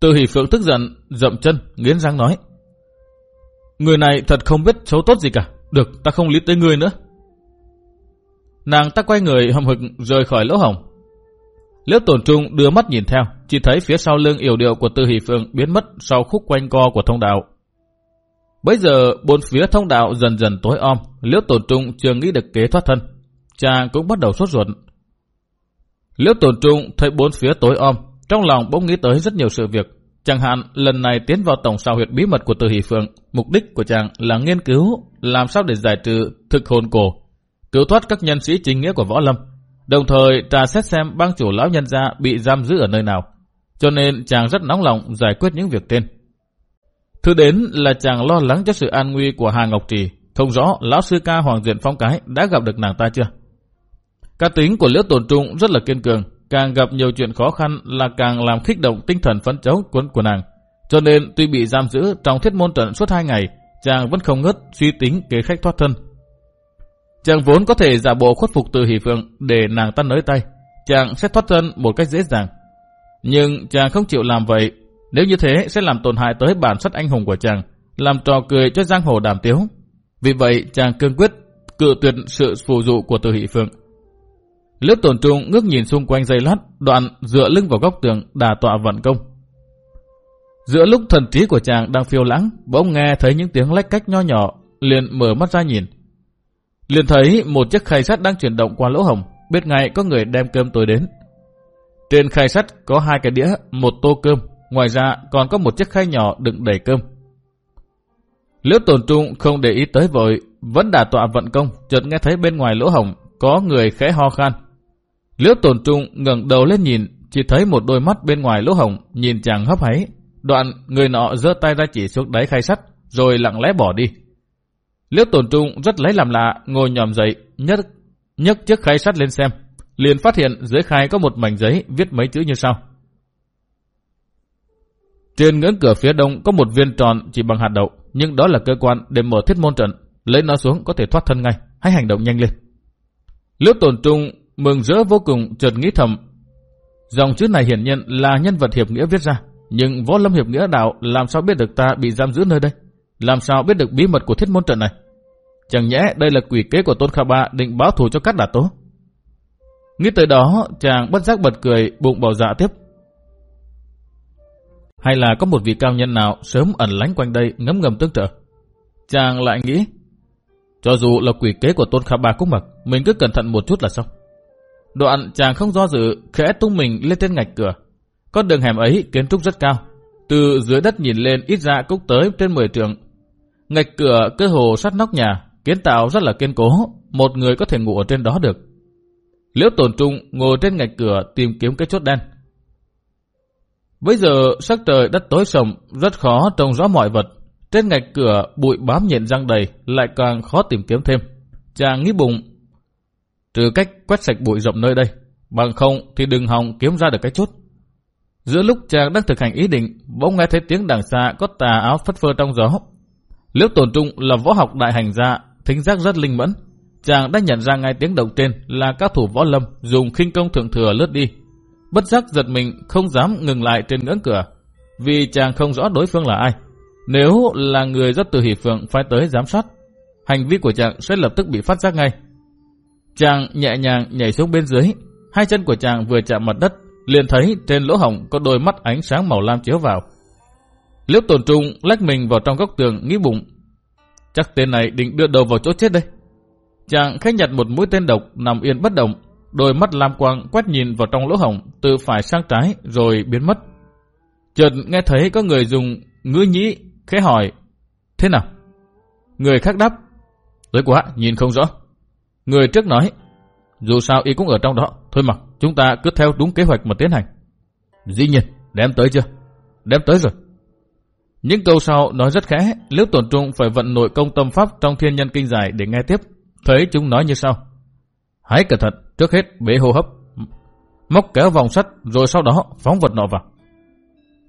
Từ hỷ phượng tức giận, dậm chân, nghiến răng nói. Người này thật không biết xấu tốt gì cả. Được, ta không lý tới người nữa. Nàng ta quay người hầm hực rời khỏi lỗ hồng. Liễu tổn trung đưa mắt nhìn theo, chỉ thấy phía sau lưng yểu điệu của Tư Hỷ Phượng biến mất sau khúc quanh co của thông đạo. Bây giờ bốn phía thông đạo dần dần tối om, Liễu Tồn Trung chưa nghĩ được kế thoát thân. Chàng cũng bắt đầu sốt ruột. Liễu Tồn Trung thấy bốn phía tối om, trong lòng bỗng nghĩ tới rất nhiều sự việc. Chẳng hạn lần này tiến vào tổng sao huyệt bí mật của Từ Hỷ Phượng, mục đích của chàng là nghiên cứu làm sao để giải trừ thực hồn cổ, cứu thoát các nhân sĩ chính nghĩa của võ lâm, đồng thời tra xét xem bang chủ lão nhân gia bị giam giữ ở nơi nào. Cho nên chàng rất nóng lòng giải quyết những việc trên. Thứ đến là chàng lo lắng cho sự an nguy của Hà Ngọc Trì. Không rõ lão sư ca Hoàng Diện Phong Cái đã gặp được nàng ta chưa? Cá tính của Liễu Tồn Trung rất là kiên cường. Càng gặp nhiều chuyện khó khăn là càng làm kích động tinh thần phấn chấu quân của nàng. Cho nên tuy bị giam giữ trong thiết môn trận suốt hai ngày, chàng vẫn không ngớt suy tính kế khách thoát thân. Chàng vốn có thể giả bộ khuất phục từ hỷ phượng để nàng tan nới tay. Chàng sẽ thoát thân một cách dễ dàng. Nhưng chàng không chịu làm vậy Nếu như thế sẽ làm tổn hại tới bản sắc anh hùng của chàng, làm trò cười cho giang hồ đàm tiếu. Vì vậy chàng cương quyết cự tuyệt sự phù dụ của từ hỷ phượng. Lớp tổn trung ngước nhìn xung quanh dây lát, đoạn dựa lưng vào góc tường đà tọa vận công. Giữa lúc thần trí của chàng đang phiêu lãng, bỗng nghe thấy những tiếng lách cách nho nhỏ, liền mở mắt ra nhìn. Liền thấy một chiếc khay sắt đang chuyển động qua lỗ hồng, biết ngay có người đem cơm tối đến. Trên khay sắt có hai cái đĩa, một tô cơm, ngoài ra còn có một chiếc khay nhỏ đựng đầy cơm. Liễu tổn trung không để ý tới vội, vẫn đà tọa vận công, chợt nghe thấy bên ngoài lỗ hồng có người khẽ ho khan. Liễu tổn trung ngẩng đầu lên nhìn, chỉ thấy một đôi mắt bên ngoài lỗ hồng nhìn chàng hấp háy. Đoạn người nọ giơ tay ra chỉ xuống đáy khay sắt, rồi lặng lẽ bỏ đi. Liễu tổn trung rất lấy làm lạ, ngồi nhòm dậy, nhấc nhấc chiếc khay sắt lên xem, liền phát hiện dưới khay có một mảnh giấy viết mấy chữ như sau. Trên ngưỡng cửa phía đông có một viên tròn chỉ bằng hạt đậu, nhưng đó là cơ quan để mở thiết môn trận, lấy nó xuống có thể thoát thân ngay, hãy hành động nhanh lên. Liễu tổn trung mừng rỡ vô cùng chợt nghĩ thầm. Dòng chữ này hiển nhiên là nhân vật hiệp nghĩa viết ra, nhưng võ lâm hiệp nghĩa đạo làm sao biết được ta bị giam giữ nơi đây? Làm sao biết được bí mật của thiết môn trận này? Chẳng nhẽ đây là quỷ kế của Tôn Kha Ba định báo thù cho các đả tố? Nghĩ tới đó, chàng bất giác bật cười, bụng bảo dạ tiếp. Hay là có một vị cao nhân nào sớm ẩn lánh quanh đây ngấm ngầm tương trợ? Chàng lại nghĩ, cho dù là quỷ kế của Tôn Kha Ba cũng mặc, mình cứ cẩn thận một chút là xong. Đoạn chàng không do dự, khẽ tung mình lên trên ngạch cửa. Con đường hẻm ấy kiến trúc rất cao. Từ dưới đất nhìn lên ít ra cũng tới trên 10 trường. Ngạch cửa cơ hồ sát nóc nhà, kiến tạo rất là kiên cố, một người có thể ngủ ở trên đó được. Liễu tổn trung ngồi trên ngạch cửa tìm kiếm cái chốt đen. Bây giờ sắc trời đất tối sầm, rất khó trông rõ mọi vật. Trên ngạch cửa bụi bám nhện răng đầy, lại càng khó tìm kiếm thêm. Chàng nghĩ bụng, trừ cách quét sạch bụi rộng nơi đây, bằng không thì đừng hòng kiếm ra được cái chút. Giữa lúc chàng đang thực hành ý định, bỗng nghe thấy tiếng đằng xa có tà áo phất phơ trong gió. Liễu tồn trung là võ học đại hành gia, thính giác rất linh mẫn. Chàng đã nhận ra ngay tiếng động trên là các thủ võ lâm dùng khinh công thượng thừa lướt đi. Bất giác giật mình không dám ngừng lại trên ngưỡng cửa, vì chàng không rõ đối phương là ai. Nếu là người rất từ hỷ phượng phải tới giám sát, hành vi của chàng sẽ lập tức bị phát giác ngay. Chàng nhẹ nhàng nhảy xuống bên dưới, hai chân của chàng vừa chạm mặt đất, liền thấy trên lỗ hổng có đôi mắt ánh sáng màu lam chiếu vào. Liễu tổn trung lách mình vào trong góc tường nghĩ bụng, chắc tên này định đưa đầu vào chỗ chết đây. Chàng khách nhặt một mũi tên độc nằm yên bất động, đôi mắt lam quang quét nhìn vào trong lỗ hổng từ phải sang trái rồi biến mất. Chợt nghe thấy có người dùng ngữ nhĩ khẽ hỏi, thế nào? Người khác đáp, tới quá, nhìn không rõ. Người trước nói, dù sao y cũng ở trong đó, thôi mà, chúng ta cứ theo đúng kế hoạch mà tiến hành. Dĩ nhiên, đem tới chưa? Đem tới rồi. Những câu sau nói rất khẽ, Liễu Tổn Trung phải vận nội công tâm pháp trong thiên nhân kinh giải để nghe tiếp. Thấy chúng nói như sau. Hãy cẩn thận, trước hết bế hô hấp. Móc kéo vòng sắt rồi sau đó phóng vật nọ vào.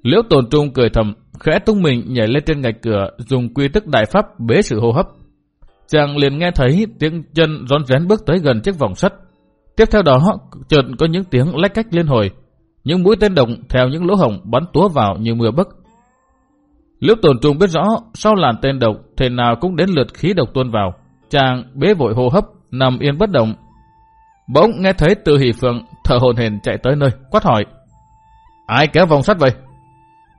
Liễu Tổn Trung cười thầm, khẽ tung mình nhảy lên trên ngạch cửa, dùng quy tức đại pháp bế sự hô hấp. Chàng liền nghe thấy tiếng chân rón rén bước tới gần chiếc vòng sắt. Tiếp theo đó, chợt có những tiếng lách cách liên hồi. Những mũi tên động theo những lỗ hổng bắn túa vào như mưa bấc. Liễu tổn trung biết rõ, sau làn tên độc, thể nào cũng đến lượt khí độc tuôn vào. Chàng bế vội hô hấp, nằm yên bất động. Bỗng nghe thấy từ hỷ phượng thở hồn hển chạy tới nơi, quát hỏi. Ai kéo vòng sắt vậy?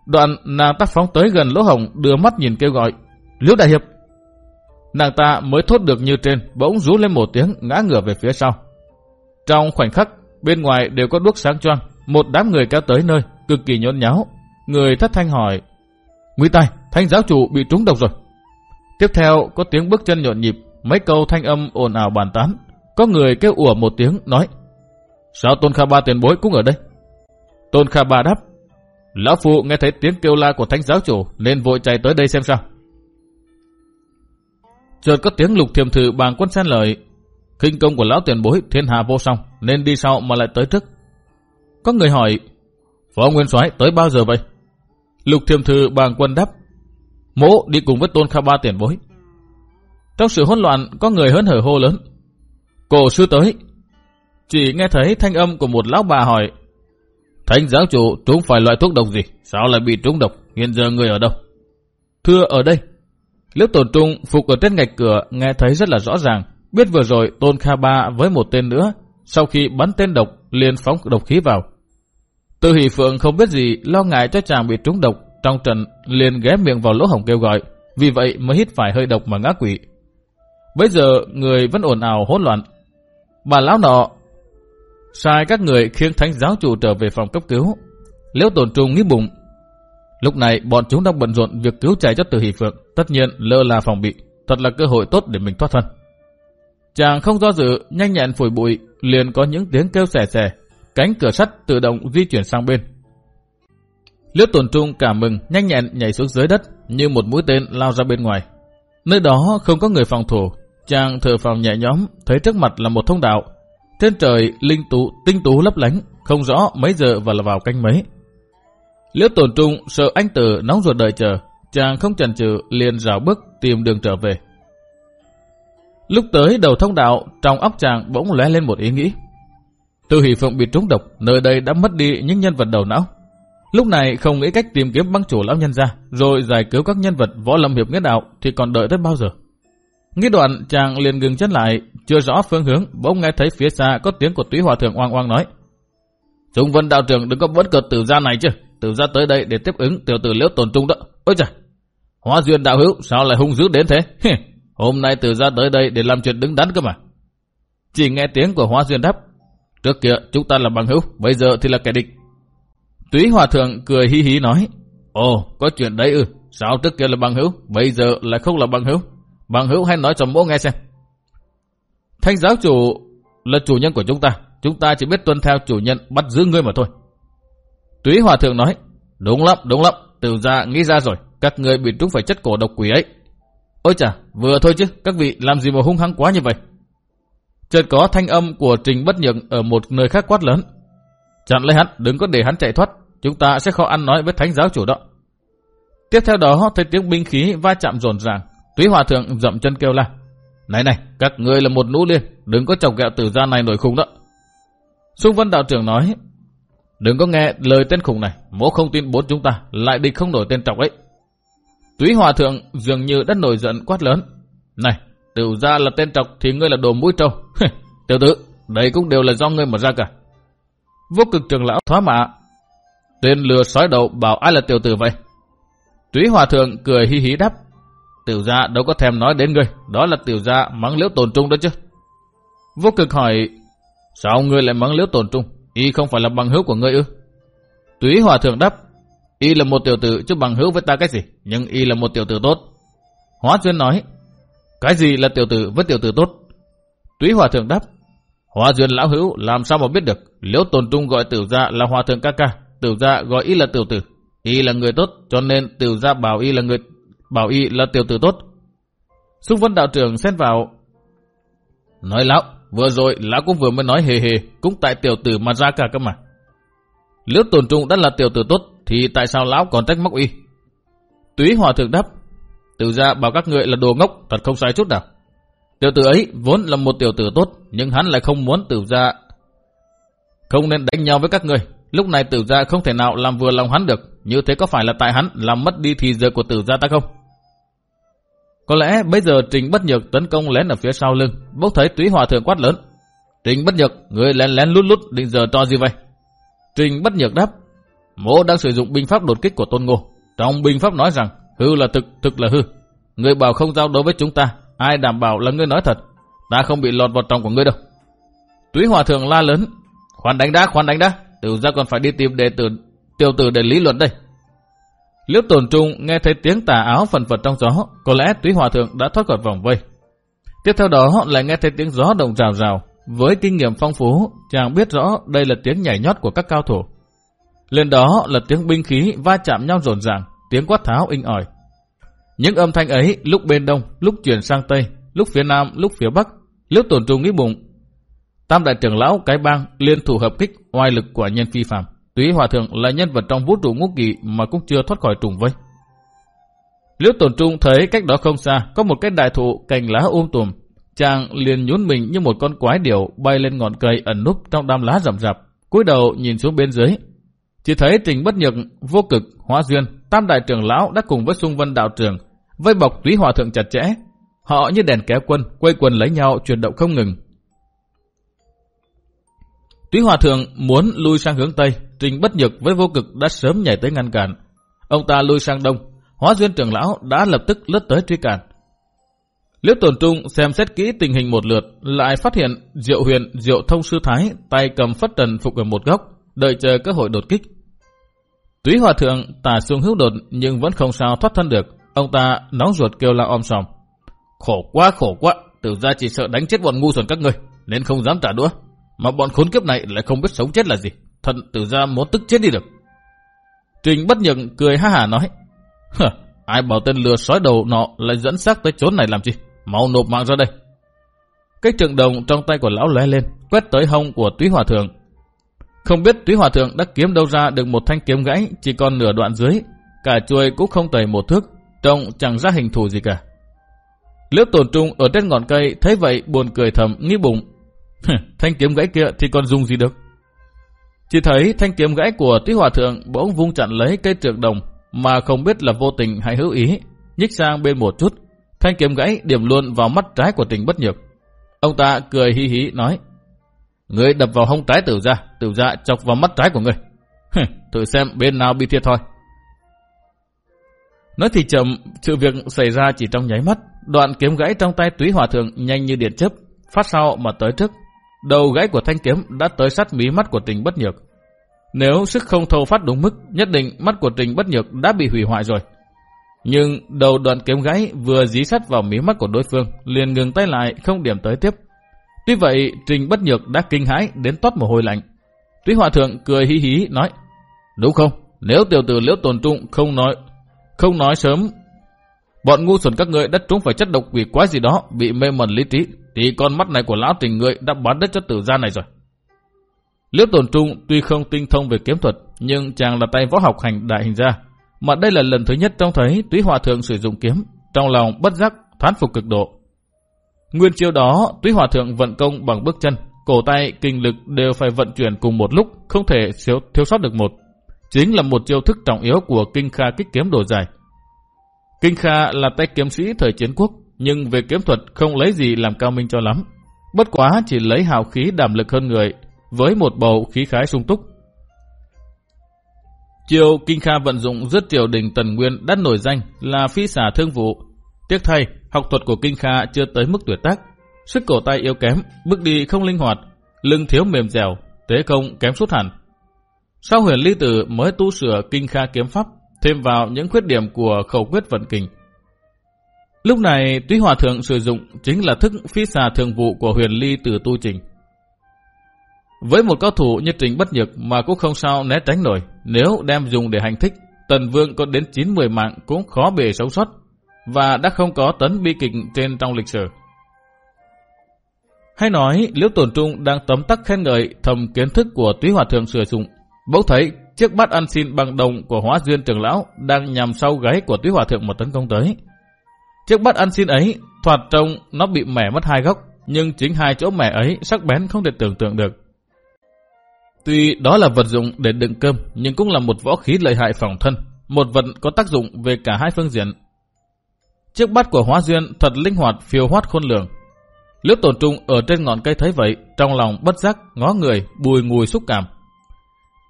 Đoạn nàng tắt phóng tới gần lỗ hổng, đưa mắt nhìn kêu gọi. Liễu đại hiệp! Nàng ta mới thốt được như trên, bỗng rú lên một tiếng ngã ngửa về phía sau. Trong khoảnh khắc, bên ngoài đều có đuốc sáng choang, một đám người kéo tới nơi, cực kỳ nhốn nháo. Người thất thanh hỏi, Nguy tai, thanh giáo chủ bị trúng độc rồi. Tiếp theo có tiếng bước chân nhộn nhịp, mấy câu thanh âm ồn ào bàn tán. Có người kêu ủa một tiếng, nói, Sao Tôn Kha Ba tiền bối cũng ở đây? Tôn Kha Ba đáp, Lão Phụ nghe thấy tiếng kêu la của thánh giáo chủ nên vội chạy tới đây xem sao. Chợt có tiếng lục thiềm thử bằng quân xen lời. Kinh công của lão tiền bối thiên hạ vô song nên đi sau mà lại tới trước. Có người hỏi, Phó Nguyên soái tới bao giờ vậy? Lục thiềm thư bằng quân đáp, mỗ đi cùng với tôn kha ba tiền bối. Trong sự hỗn loạn, có người hớn hở hô lớn. Cổ sư tới. Chỉ nghe thấy thanh âm của một lão bà hỏi, Thánh giáo chủ trúng phải loại thuốc độc gì? Sao lại bị trúng độc? Hiện giờ người ở đâu? Thưa ở đây. Liễu tổn trung phục ở trên ngạch cửa nghe thấy rất là rõ ràng. Biết vừa rồi Tôn Kha Ba với một tên nữa, sau khi bắn tên độc liền phóng độc khí vào. Tư hỷ phượng không biết gì, lo ngại cho chàng bị trúng độc, trong trận liền ghé miệng vào lỗ hổng kêu gọi, vì vậy mới hít phải hơi độc mà ngã quỵ. Bây giờ người vẫn ồn ào hỗn loạn. Bà lão nọ sai các người khiêng thánh giáo chủ trở về phòng cấp cứu. Liễu tổn trung nghĩ bụng. Lúc này bọn chúng đang bận rộn việc cứu chạy cho từ hỷ phượng, tất nhiên lơ là phòng bị, thật là cơ hội tốt để mình thoát thân. Chàng không do dự, nhanh nhẹn phủi bụi, liền có những tiếng kêu xè xè cánh cửa sắt tự động di chuyển sang bên. Liễu tổn trung cảm mừng, nhanh nhẹn nhảy xuống dưới đất, như một mũi tên lao ra bên ngoài. Nơi đó không có người phòng thủ, chàng thở phòng nhẹ nhõm, thấy trước mặt là một thông đạo. Trên trời linh tú tinh tú lấp lánh, không rõ mấy giờ và là vào canh mấy. Liễu tổn trung sợ anh tử nóng ruột đợi chờ, chàng không chần chừ liền rào bước tìm đường trở về. Lúc tới đầu thông đạo, trong óc chàng bỗng lóe lên một ý nghĩ. Từ hỷ phượng bị trúng độc, nơi đây đã mất đi những nhân vật đầu não. Lúc này không nghĩ cách tìm kiếm băng chủ lão nhân ra, rồi giải cứu các nhân vật võ lâm hiệp nghĩa đạo thì còn đợi tới bao giờ. Nghĩ đoạn chàng liền ngừng chân lại, chưa rõ phương hướng, bỗng nghe thấy phía xa có tiếng của túy hòa thượng oang oang nói. Trung vân đạo trưởng đừng có bất cợt tử gia này chứ, tử gia tới đây để tiếp ứng tiểu tử liễu tồn trung đó. Ôi trời, hóa duyên đạo hữu sao lại hung dữ đến thế? Hôm nay từ ra tới đây để làm chuyện đứng đắn cơ mà. Chỉ nghe tiếng của hóa duyên đáp. Trước kia chúng ta là bằng hữu, bây giờ thì là kẻ địch. Túy hòa thượng cười hí hí nói. Ồ, có chuyện đấy ư, sao trước kia là bằng hữu, bây giờ lại không là bằng hữu. Bằng hữu hay nói cho mỗ nghe xem. Thanh giáo chủ là chủ nhân của chúng ta, chúng ta chỉ biết tuân theo chủ nhân bắt giữ ngươi mà thôi. Túy hòa thượng nói, đúng lắm, đúng lắm, từ ra nghĩ ra rồi, các người bị trúng phải chất cổ độc quỷ ấy. Ôi chà, vừa thôi chứ, các vị làm gì mà hung hăng quá như vậy? Chợt có thanh âm của Trình Bất Nhượng ở một nơi khác quát lớn. Chặn lấy hắn, đừng có để hắn chạy thoát, chúng ta sẽ khó ăn nói với thánh giáo chủ đó. Tiếp theo đó thấy tiếng binh khí va chạm rồn ràng, Túy Hòa Thượng dậm chân kêu la. Này này, các người là một nũ liên, đừng có chọc gẹo tử gia này nổi khùng đó. Xung Vân Đạo trưởng nói, đừng có nghe lời tên khùng này, mỗ không tin bốn chúng ta, lại địch không nổi tên trọc ấy. Túy Hòa Thượng dường như đã nổi giận quát lớn. Này, tiểu gia là tên trọc thì ngươi là đồ mũi trâu. tiểu tử, đây cũng đều là do ngươi mà ra cả. Vô cực trường lão thoá mạ. Tên lừa sói đầu bảo ai là tiểu tử vậy? Túy Hòa Thượng cười hi hí đáp. Tiểu gia đâu có thèm nói đến ngươi, đó là tiểu gia mắng liễu tồn trung đó chứ. Vô cực hỏi, sao ngươi lại mắng liễu tồn trung? Y không phải là bằng hữu của ngươi ư? Túy Hòa Thượng đáp, Y là một tiểu tử chứ bằng hữu với ta cái gì, nhưng Y là một tiểu tử tốt. Hóa Duyên nói, cái gì là tiểu tử với tiểu tử tốt? Túy Hòa Thượng đáp, Hóa Duyên lão hữu làm sao mà biết được, liễu tồn trung gọi tiểu gia là Hòa Thượng ca ca, tiểu gia gọi Y là tiểu tử. Y là người tốt, cho nên tiểu gia bảo Y là người bảo Y là tiểu tử tốt. Xúc Vân đạo trưởng xen vào, nói lão, vừa rồi lão cũng vừa mới nói hề hề, cũng tại tiểu tử mà ra cả cơ mà. Liễu tồn trung đã là tiểu tử tốt, thì tại sao lão còn trách móc y? Túy hòa thượng đáp, từ ra bảo các người là đồ ngốc, thật không sai chút nào. Tiểu tử ấy vốn là một tiểu tử tốt, nhưng hắn lại không muốn tử ra không nên đánh nhau với các người. Lúc này tử gia không thể nào làm vừa lòng hắn được, như thế có phải là tại hắn làm mất đi thì giờ của tử gia ta không? Có lẽ bây giờ Trình Bất Nhược tấn công lén ở phía sau lưng, bốc thấy Túy Hòa Thượng quát lớn. Trình Bất Nhược, người lén lén lút lút định giờ cho gì vậy? Trình Bất Nhược đáp, Mỗ đang sử dụng binh pháp đột kích của Tôn Ngô. Trong binh pháp nói rằng, hư là thực, thực là hư. Người bảo không giao đối với chúng ta, ai đảm bảo là người nói thật. Ta không bị lọt vào trong của ngươi đâu. Túy Hòa Thượng la lớn, khoan đánh đã, khoan đánh đã. Tiểu ra còn phải đi tìm đệ tử, tiểu tử để lý luận đây. Liễu Tồn trung nghe thấy tiếng tà áo phần phật trong gió, có lẽ Túy Hòa Thượng đã thoát khỏi vòng vây. Tiếp theo đó lại nghe thấy tiếng gió động rào rào. Với kinh nghiệm phong phú, chàng biết rõ đây là tiếng nhảy nhót của các cao thủ. Lên đó là tiếng binh khí va chạm nhau rộn ràng, tiếng quát tháo inh ỏi. Những âm thanh ấy lúc bên đông, lúc chuyển sang tây, lúc phía nam, lúc phía bắc, liễu tổn trung nghĩ bụng. Tam đại trưởng lão cái bang liên thủ hợp kích oai lực của nhân phi phạm. Túy Hòa Thượng là nhân vật trong vũ trụ ngũ kỳ mà cũng chưa thoát khỏi trùng vây. Liễu tổn trung thấy cách đó không xa có một cái đại thụ cành lá um tùm. Chàng liền nhún mình như một con quái điểu bay lên ngọn cây ẩn núp trong đám lá rậm rạp, cúi đầu nhìn xuống bên dưới Chỉ thấy Trình Bất Nhược, Vô Cực, Hóa Duyên, Tam Đại Trưởng Lão đã cùng với Xung Vân Đạo trưởng vây bọc túy hòa thượng chặt chẽ. Họ như đèn kéo quân, quay quần lấy nhau chuyển động không ngừng. Túy hòa thượng muốn lui sang hướng Tây, Trình Bất Nhược với Vô Cực đã sớm nhảy tới ngăn cản. Ông ta lui sang Đông, Hóa Duyên Trưởng Lão đã lập tức lướt tới truy cản. Liễu Tồn Trung xem xét kỹ tình hình một lượt, lại phát hiện Diệu Huyền, Diệu Thông Sư Thái tay cầm phất trần phục ở một góc, đợi chờ cơ hội đột kích. Túy Hòa Thượng tả xuống hữu đột nhưng vẫn không sao thoát thân được. Ông ta nóng ruột kêu la om sòm. Khổ quá khổ quá, tử ra chỉ sợ đánh chết bọn ngu xuẩn các người, nên không dám trả đũa. Mà bọn khốn kiếp này lại không biết sống chết là gì. Thật tử ra muốn tức chết đi được. Trình bất nhận cười ha hà nói. Ai bảo tên lừa sói đầu nọ lại dẫn xác tới chốn này làm gì? Mau nộp mạng ra đây. Cái trường đồng trong tay của lão lóe lên, quét tới hông của túy hòa thượng. Không biết túy hòa thượng đã kiếm đâu ra được một thanh kiếm gãy, chỉ còn nửa đoạn dưới. Cả chuôi cũng không tẩy một thước, trông chẳng ra hình thù gì cả. Liễu tổn trung ở trên ngọn cây thấy vậy buồn cười thầm nghĩ bụng. thanh kiếm gãy kia thì còn dùng gì được? Chỉ thấy thanh kiếm gãy của túy hòa thượng bỗng vung chặn lấy cây trượng đồng mà không biết là vô tình hay hữu ý, nhích sang bên một chút, Thanh kiếm gãy điểm luôn vào mắt trái của tình bất nhược. Ông ta cười hí hí nói, Người đập vào hông trái tử ra, tử ra chọc vào mắt trái của người. Thử xem bên nào bị thiệt thôi. Nói thì chậm, sự việc xảy ra chỉ trong nháy mắt. Đoạn kiếm gãy trong tay túy hòa thượng nhanh như điện chớp, phát sau mà tới trước. Đầu gãy của thanh kiếm đã tới sát mí mắt của tình bất nhược. Nếu sức không thâu phát đúng mức, nhất định mắt của tình bất nhược đã bị hủy hoại rồi. Nhưng đầu đoạn kiếm gãy vừa dí sắt vào mí mắt của đối phương, liền ngừng tay lại không điểm tới tiếp. Tuy vậy, Trình Bất Nhược đã kinh hãi đến toát mồ hôi lạnh. Tuy Hòa Thượng cười hí hí nói, Đúng không, nếu tiểu tử liễu tồn trung không nói không nói sớm, bọn ngu xuẩn các ngươi đã trúng phải chất độc quỷ quái gì đó, bị mê mẩn lý trí, thì con mắt này của lão tình người đã bán đất cho tử gia này rồi. Liễu tồn trung tuy không tinh thông về kiếm thuật, nhưng chàng là tay võ học hành đại hình gia, mà đây là lần thứ nhất trong thấy túy hòa thượng sử dụng kiếm, trong lòng bất giác thán phục cực độ. Nguyên chiêu đó, túy hòa thượng vận công bằng bước chân, cổ tay, kinh lực đều phải vận chuyển cùng một lúc, không thể thiếu, thiếu sót được một. Chính là một chiêu thức trọng yếu của kinh kha kích kiếm đồ dài. Kinh kha là tay kiếm sĩ thời chiến quốc, nhưng về kiếm thuật không lấy gì làm cao minh cho lắm. Bất quá chỉ lấy hào khí đảm lực hơn người, với một bầu khí khái sung túc, Triều Kinh Kha vận dụng rất triều đình Tần Nguyên đã nổi danh là phi xả thương vụ. Tiếc thay, học thuật của Kinh Kha chưa tới mức tuyệt tác. Sức cổ tay yếu kém, bước đi không linh hoạt, lưng thiếu mềm dẻo, thế công kém suốt hẳn. Sau huyền ly tử mới tu sửa Kinh Kha kiếm pháp, thêm vào những khuyết điểm của khẩu quyết vận kình. Lúc này, Túy Hòa Thượng sử dụng chính là thức phi xà thường vụ của huyền ly Từ tu trình. Với một cao thủ như Trình Bất Nhược mà cũng không sao né tránh nổi, nếu đem dùng để hành thích, Tần Vương có đến 9-10 mạng cũng khó bề sống sót, và đã không có tấn bi kịch trên trong lịch sử. Hay nói, Liễu Tổn Trung đang tấm tắc khen ngợi thầm kiến thức của Túy Hòa Thượng sử dụng, bỗng thấy chiếc bát ăn xin bằng đồng của Hóa Duyên Trường Lão đang nhằm sau gáy của Túy Hòa Thượng một tấn công tới. Chiếc bát ăn xin ấy, thoạt trông nó bị mẻ mất hai góc, nhưng chính hai chỗ mẻ ấy sắc bén không thể tưởng tượng được. Tuy đó là vật dụng để đựng cơm, nhưng cũng là một võ khí lợi hại phòng thân, một vật có tác dụng về cả hai phương diện. Chiếc bát của hóa duyên thật linh hoạt phiêu hoát khôn lường. Liễu tổn trung ở trên ngọn cây thấy vậy, trong lòng bất giác, ngó người, bùi ngùi xúc cảm.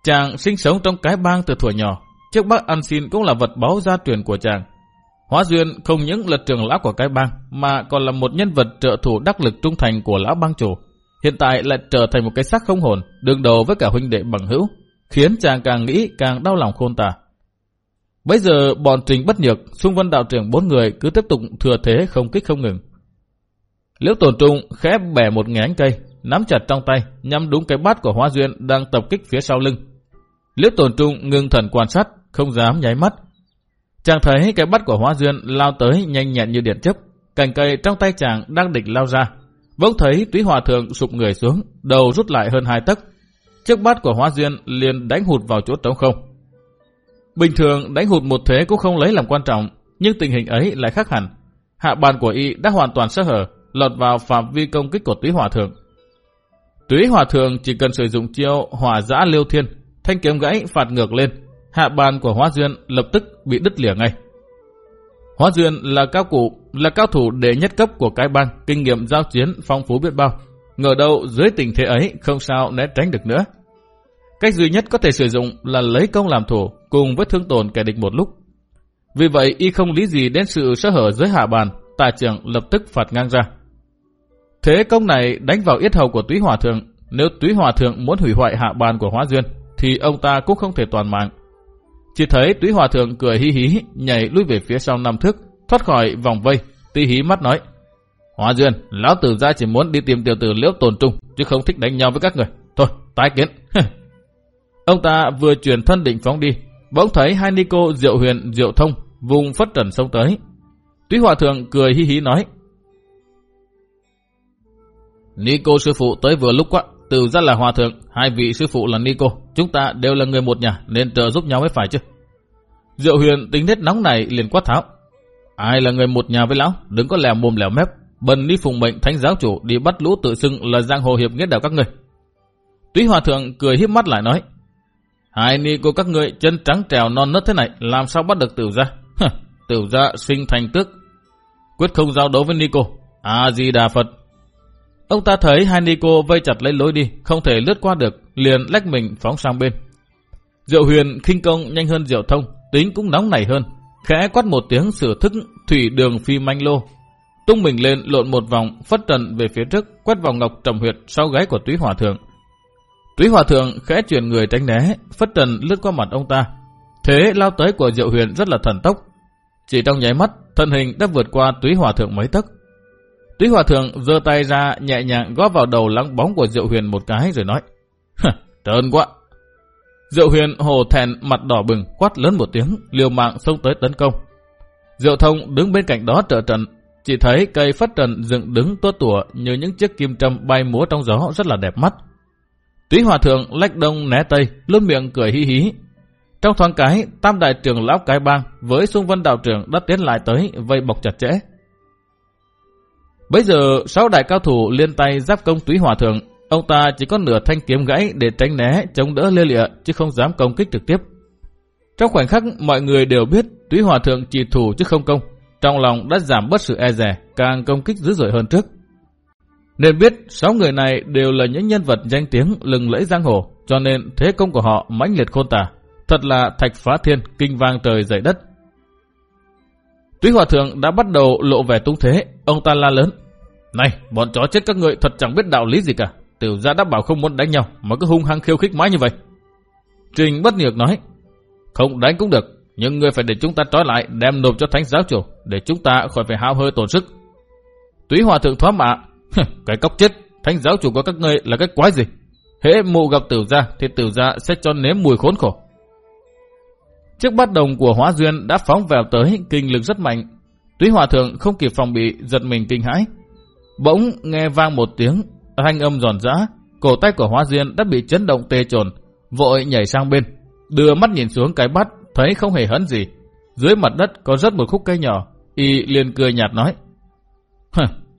Chàng sinh sống trong cái bang từ thuở nhỏ, chiếc bát ăn xin cũng là vật báo gia truyền của chàng. Hóa duyên không những là trưởng lão của cái bang, mà còn là một nhân vật trợ thủ đắc lực trung thành của lão bang chủ hiện tại lại trở thành một cái xác không hồn, đương đầu với cả huynh đệ bằng hữu, khiến chàng càng nghĩ càng đau lòng khôn tả. Bây giờ bọn trình bất nhược, xung vân đạo trưởng bốn người cứ tiếp tục thừa thế không kích không ngừng. Liễu tổn trung khẽ bẻ một nhánh cây, nắm chặt trong tay, nhắm đúng cái bát của hóa duyên đang tập kích phía sau lưng. Liễu tổn trung ngưng thần quan sát, không dám nháy mắt. Chàng thấy cái bát của hóa duyên lao tới nhanh nhẹn như điện chớp cành cây trong tay chàng đang định lao ra, Bỗng thấy túy hòa thượng sụp người xuống, đầu rút lại hơn hai tấc. Chiếc bát của hóa duyên liền đánh hụt vào chỗ trống không. Bình thường đánh hụt một thế cũng không lấy làm quan trọng, nhưng tình hình ấy lại khác hẳn. Hạ bàn của y đã hoàn toàn sơ hở, lọt vào phạm vi công kích của túy hòa thượng. Túy hòa thượng chỉ cần sử dụng chiêu hỏa giã liêu thiên, thanh kiếm gãy phạt ngược lên, hạ bàn của Hóa Duyên lập tức bị đứt lìa ngay. Hóa Duyên là cao cụ, là cao thủ đệ nhất cấp của cái bang, kinh nghiệm giao chiến phong phú biết bao. Ngờ đâu dưới tình thế ấy không sao né tránh được nữa. Cách duy nhất có thể sử dụng là lấy công làm thủ cùng với thương tổn kẻ địch một lúc. Vì vậy y không lý gì đến sự sơ hở dưới hạ bàn, tà trưởng lập tức phạt ngang ra. Thế công này đánh vào yết hầu của túy hòa thượng, nếu túy hòa thượng muốn hủy hoại hạ bàn của hóa duyên, thì ông ta cũng không thể toàn mạng. Chỉ thấy túy hòa thượng cười hí hí, nhảy lui về phía sau năm thước, thoát khỏi vòng vây, tí hí mắt nói. hòa duyên, lão tử gia chỉ muốn đi tìm tiểu tử liễu tồn trung, chứ không thích đánh nhau với các người. Thôi, tái kiến. ông ta vừa chuyển thân định phóng đi, bỗng thấy hai ni cô diệu huyền, diệu thông, vùng phất trần sông tới. Túy hòa thượng cười hí hí nói. Ni cô sư phụ tới vừa lúc quá, từ ra là hòa thượng, hai vị sư phụ là Ni cô, chúng ta đều là người một nhà nên trợ giúp nhau mới phải chứ. Diệu huyền tính nết nóng này liền quát tháo. Ai là người một nhà với lão, đừng có lèo mồm lèo mép, bần đi phùng mệnh thánh giáo chủ đi bắt lũ tự xưng là giang hồ hiệp nghĩa đạo các người. Túy hòa thượng cười hiếp mắt lại nói. Hai ni của các người chân trắng trèo non nớt thế này, làm sao bắt được tiểu gia? Tiểu gia sinh thành tước. Quyết không giao đấu với ni cô. A-di-đà Phật. Ông ta thấy hai nico vây chặt lấy lối đi, không thể lướt qua được, liền lách mình phóng sang bên. Diệu huyền khinh công nhanh hơn diệu thông, tính cũng nóng nảy hơn. Khẽ quát một tiếng sửa thức thủy đường phi manh lô. Tung mình lên lộn một vòng, phất trần về phía trước, quét vào ngọc trầm huyệt sau gáy của túy hòa thượng. Túy hòa thượng khẽ chuyển người tránh né, phất trần lướt qua mặt ông ta. Thế lao tới của diệu huyền rất là thần tốc. Chỉ trong nháy mắt, thân hình đã vượt qua túy hòa thượng mấy tấc. Túy hòa thượng giơ tay ra nhẹ nhàng góp vào đầu lắng bóng của Diệu Huyền một cái rồi nói. Trơn quá. Diệu Huyền hồ thèn mặt đỏ bừng quát lớn một tiếng liều mạng xông tới tấn công. Diệu Thông đứng bên cạnh đó trợ trận. Chỉ thấy cây phất trần dựng đứng tua tủa như những chiếc kim trâm bay múa trong gió rất là đẹp mắt. Túy hòa thượng lách đông né tây, luôn miệng cười hí hí. Trong thoáng cái, tam đại trưởng lão cái bang với xung vân đạo trưởng đã tiến lại tới vây bọc chặt chẽ. Bây giờ sáu đại cao thủ liên tay giáp công túy hòa thượng, ông ta chỉ có nửa thanh kiếm gãy để tránh né, chống đỡ lê lịa chứ không dám công kích trực tiếp. Trong khoảnh khắc mọi người đều biết túy hòa thượng chỉ thủ chứ không công, trong lòng đã giảm bớt sự e rè, càng công kích dữ dội hơn trước. Nên biết sáu người này đều là những nhân vật danh tiếng lừng lẫy giang hồ, cho nên thế công của họ mãnh liệt khôn tả. Thật là thạch phá thiên, kinh vang trời dậy đất. Túy Hòa Thượng đã bắt đầu lộ vẻ tung thế, ông ta la lớn. Này, bọn chó chết các người thật chẳng biết đạo lý gì cả. Tiểu gia đã bảo không muốn đánh nhau, mà cứ hung hăng khiêu khích mãi như vậy. Trình bất nhược nói, không đánh cũng được, nhưng người phải để chúng ta trói lại, đem nộp cho thánh giáo chủ, để chúng ta khỏi phải hao hơi tổn sức. Túy Hòa Thượng thoá mạ, cái cóc chết, thánh giáo chủ của các ngươi là cái quái gì? Hễ mụ gặp tiểu gia thì tiểu gia sẽ cho nếm mùi khốn khổ. Chiếc bát đồng của hóa duyên đã phóng vào tới, kinh lực rất mạnh. Túy hòa thượng không kịp phòng bị, giật mình kinh hãi. Bỗng nghe vang một tiếng, thanh âm giòn giã, cổ tay của hóa duyên đã bị chấn động tê trồn, vội nhảy sang bên. Đưa mắt nhìn xuống cái bát, thấy không hề hấn gì. Dưới mặt đất có rất một khúc cây nhỏ, y liền cười nhạt nói.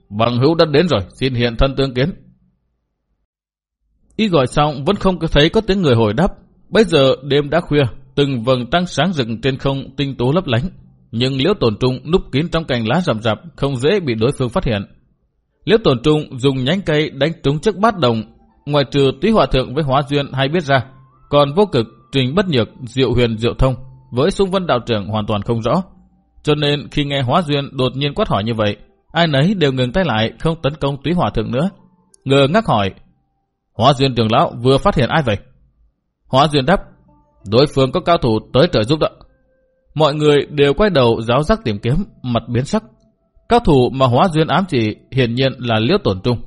Bằng hữu đã đến rồi, xin hiện thân tương kiến. Y gọi xong vẫn không thấy có tiếng người hồi đáp. Bây giờ đêm đã khuya, từng vầng trăng sáng rực trên không tinh tú lấp lánh. Nhưng liễu tổn trung núp kín trong cành lá rậm rạp, không dễ bị đối phương phát hiện. Liễu tổn trung dùng nhánh cây đánh trúng chiếc bát đồng, ngoài trừ túy hòa thượng với hóa duyên hay biết ra, còn vô cực, trình bất nhược, diệu huyền, diệu thông, với sung vân đạo trưởng hoàn toàn không rõ. Cho nên khi nghe hóa duyên đột nhiên quát hỏi như vậy, ai nấy đều ngừng tay lại không tấn công túy hòa thượng nữa. Ngờ ngắc hỏi, hóa duyên trưởng lão vừa phát hiện ai vậy? Hóa duyên đáp, Đối phương có cao thủ tới trợ giúp đó. Mọi người đều quay đầu giáo giác tìm kiếm, mặt biến sắc. Cao thủ mà hóa duyên ám chỉ hiển nhiên là liễu tổn trung.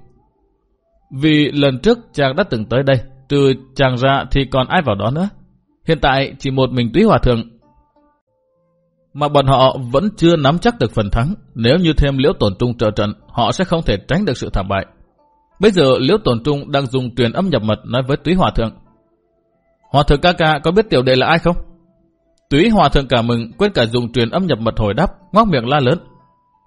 Vì lần trước chàng đã từng tới đây, trừ chàng ra thì còn ai vào đó nữa. Hiện tại chỉ một mình túy hòa thượng. Mà bọn họ vẫn chưa nắm chắc được phần thắng. Nếu như thêm liễu tổn trung trợ trận, họ sẽ không thể tránh được sự thảm bại. Bây giờ liễu tổn trung đang dùng truyền âm nhập mật nói với túy hòa thượng. Hòa thượng ca ca có biết tiểu đệ là ai không? Túy hòa thượng cả mừng, quên cả dùng truyền âm nhập mật hồi đáp, ngoác miệng la lớn.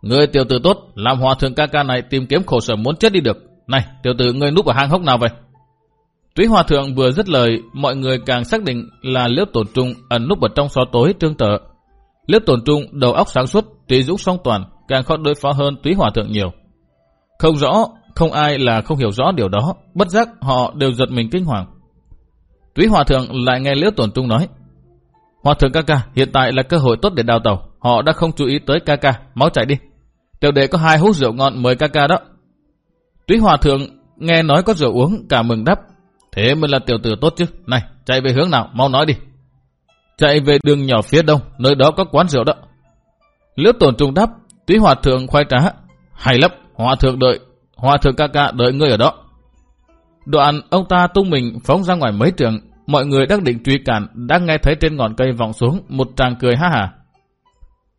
Người tiểu tử tốt, làm hòa thượng ca ca này tìm kiếm khổ sở muốn chết đi được. Này, tiểu tử ngươi núp ở hang hốc nào vậy? Túy Hòa Thượng vừa dứt lời, mọi người càng xác định là Liễu Tổn Trung ẩn núp ở trong xó tối trương tợ. Liễu Tổn Trung đầu óc sáng suốt, trí dũng song toàn, càng khó đối phó hơn Túy Hòa Thượng nhiều. Không rõ, không ai là không hiểu rõ điều đó, bất giác họ đều giật mình kinh hoàng. Túy Hòa Thượng lại nghe Liễu Tổn Trung nói, Hòa Thượng ca ca, hiện tại là cơ hội tốt để đào tàu, họ đã không chú ý tới ca ca, máu chạy đi. Tiểu đệ có hai hút rượu ngon mời ca ca đó. Túy Hòa Thượng nghe nói có rượu uống, cả mừng đắp, Thế mới là tiểu tử tốt chứ. Này, chạy về hướng nào, mau nói đi. Chạy về đường nhỏ phía đông, nơi đó có quán rượu đó. Liễu tổn trung đáp, túy hòa thượng khoai trá. Hay lắm, hòa thượng đợi, hòa thượng ca ca đợi ngươi ở đó. Đoạn ông ta tung mình phóng ra ngoài mấy trường, mọi người đang định truy cản, đang nghe thấy trên ngọn cây vọng xuống một tràng cười ha hả.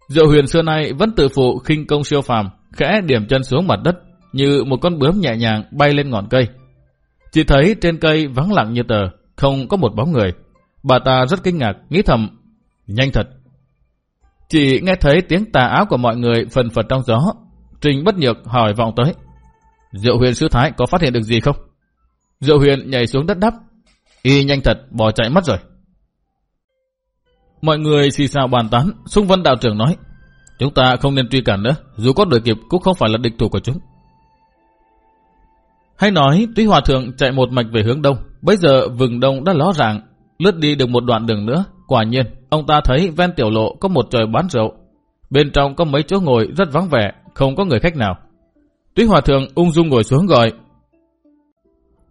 Diệu huyền xưa nay vẫn tự phụ khinh công siêu phàm, khẽ điểm chân xuống mặt đất, như một con bướm nhẹ nhàng bay lên ngọn cây. Chỉ thấy trên cây vắng lặng như tờ, không có một bóng người. Bà ta rất kinh ngạc, nghĩ thầm, nhanh thật. Chỉ nghe thấy tiếng tà áo của mọi người phần phật trong gió. Trình bất nhược hỏi vọng tới. Diệu huyền sư thái có phát hiện được gì không? Diệu huyền nhảy xuống đất đắp. Y nhanh thật, bỏ chạy mất rồi. Mọi người xì xào bàn tán, xung vân đạo trưởng nói. Chúng ta không nên truy cản nữa, dù có đuổi kịp cũng không phải là địch thủ của chúng. Hay nói tuy Hòa Thượng chạy một mạch về hướng đông, bây giờ vừng đông đã ló ràng, lướt đi được một đoạn đường nữa. Quả nhiên, ông ta thấy ven tiểu lộ có một trời bán rượu. Bên trong có mấy chỗ ngồi rất vắng vẻ, không có người khách nào. Tuy Hòa Thượng ung dung ngồi xuống gọi.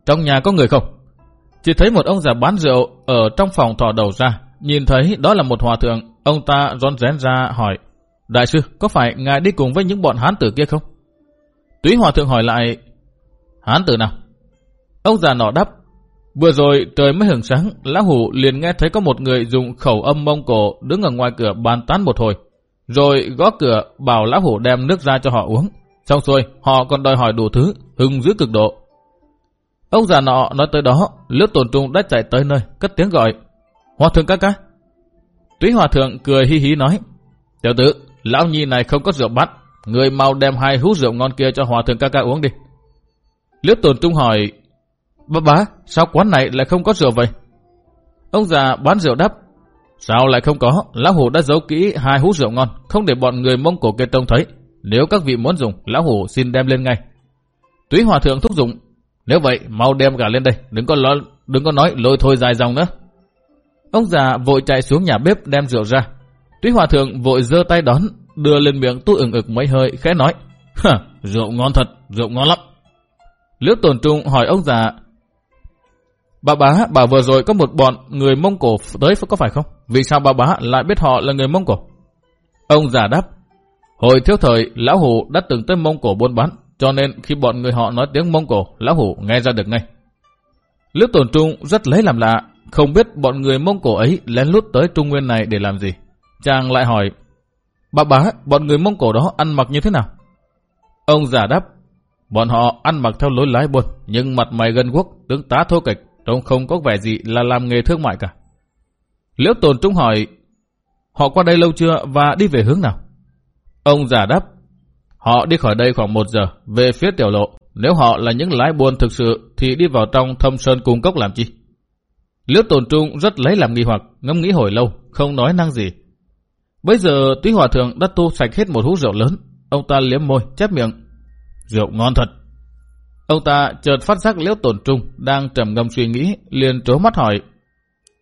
Trong nhà có người không? Chỉ thấy một ông già bán rượu ở trong phòng thò đầu ra. Nhìn thấy đó là một hòa thượng, ông ta rón rén ra hỏi. Đại sư, có phải ngài đi cùng với những bọn hán tử kia không? Túy Hòa Thượng hỏi lại, Hán tử nào? Ông già nọ đáp. Vừa rồi trời mới hưởng sáng, lão hủ liền nghe thấy có một người dùng khẩu âm mông cổ đứng ở ngoài cửa bàn tán một hồi. Rồi gõ cửa bảo lão hủ đem nước ra cho họ uống. Xong xuôi, họ còn đòi hỏi đủ thứ, hưng dữ cực độ. Ông già nọ nói tới đó, lướt tổn trung đã chạy tới nơi, cất tiếng gọi. Hòa thượng ca ca. Túy hòa thượng cười hi hí nói. Tiểu tử, lão nhi này không có rượu bắt. Người mau đem hai hút rượu ngon kia cho hòa thượng ca ca uống đi. Liễu tổn trung hỏi, Bá bá, sao quán này lại không có rượu vậy? Ông già bán rượu đáp, Sao lại không có? Lão Hủ đã giấu kỹ hai hú rượu ngon, không để bọn người Mông Cổ kia trông thấy. Nếu các vị muốn dùng, Lão Hủ xin đem lên ngay. Túy Hòa Thượng thúc dụng. Nếu vậy, mau đem cả lên đây, đừng có lo, đừng có nói lôi thôi dài dòng nữa. Ông già vội chạy xuống nhà bếp đem rượu ra. Túy Hòa Thượng vội giơ tay đón, đưa lên miệng tu ửng ực mấy hơi, khẽ nói. Hả, rượu ngon thật, rượu ngon lắm. Liễu tổn trung hỏi ông già. Bà bá bảo vừa rồi có một bọn người Mông Cổ tới có phải không? Vì sao bà bá lại biết họ là người Mông Cổ? Ông già đáp. Hồi thiếu thời, Lão Hủ đã từng tới Mông Cổ buôn bán, cho nên khi bọn người họ nói tiếng Mông Cổ, Lão Hủ nghe ra được ngay. Lữ tổn trung rất lấy làm lạ, không biết bọn người Mông Cổ ấy lén lút tới Trung Nguyên này để làm gì. Chàng lại hỏi, bà bá, bọn người Mông Cổ đó ăn mặc như thế nào? Ông giả đáp, Bọn họ ăn mặc theo lối lái buôn, nhưng mặt mày gần quốc, tướng tá thô kịch, trông không có vẻ gì là làm nghề thương mại cả. Liễu tồn trung hỏi, họ qua đây lâu chưa và đi về hướng nào? Ông giả đáp, họ đi khỏi đây khoảng một giờ, về phía tiểu lộ. Nếu họ là những lái buôn thực sự thì đi vào trong thâm sơn cung cốc làm chi? Liễu tồn trung rất lấy làm nghi hoặc, ngâm nghĩ hồi lâu, không nói năng gì. Bây giờ túy hòa thượng đã tu sạch hết một hũ rượu lớn. Ông ta liếm môi, chép miệng, Rượu ngon thật. Ông ta chợt phát giác liễu tổn trung đang trầm ngâm suy nghĩ, liền trố mắt hỏi.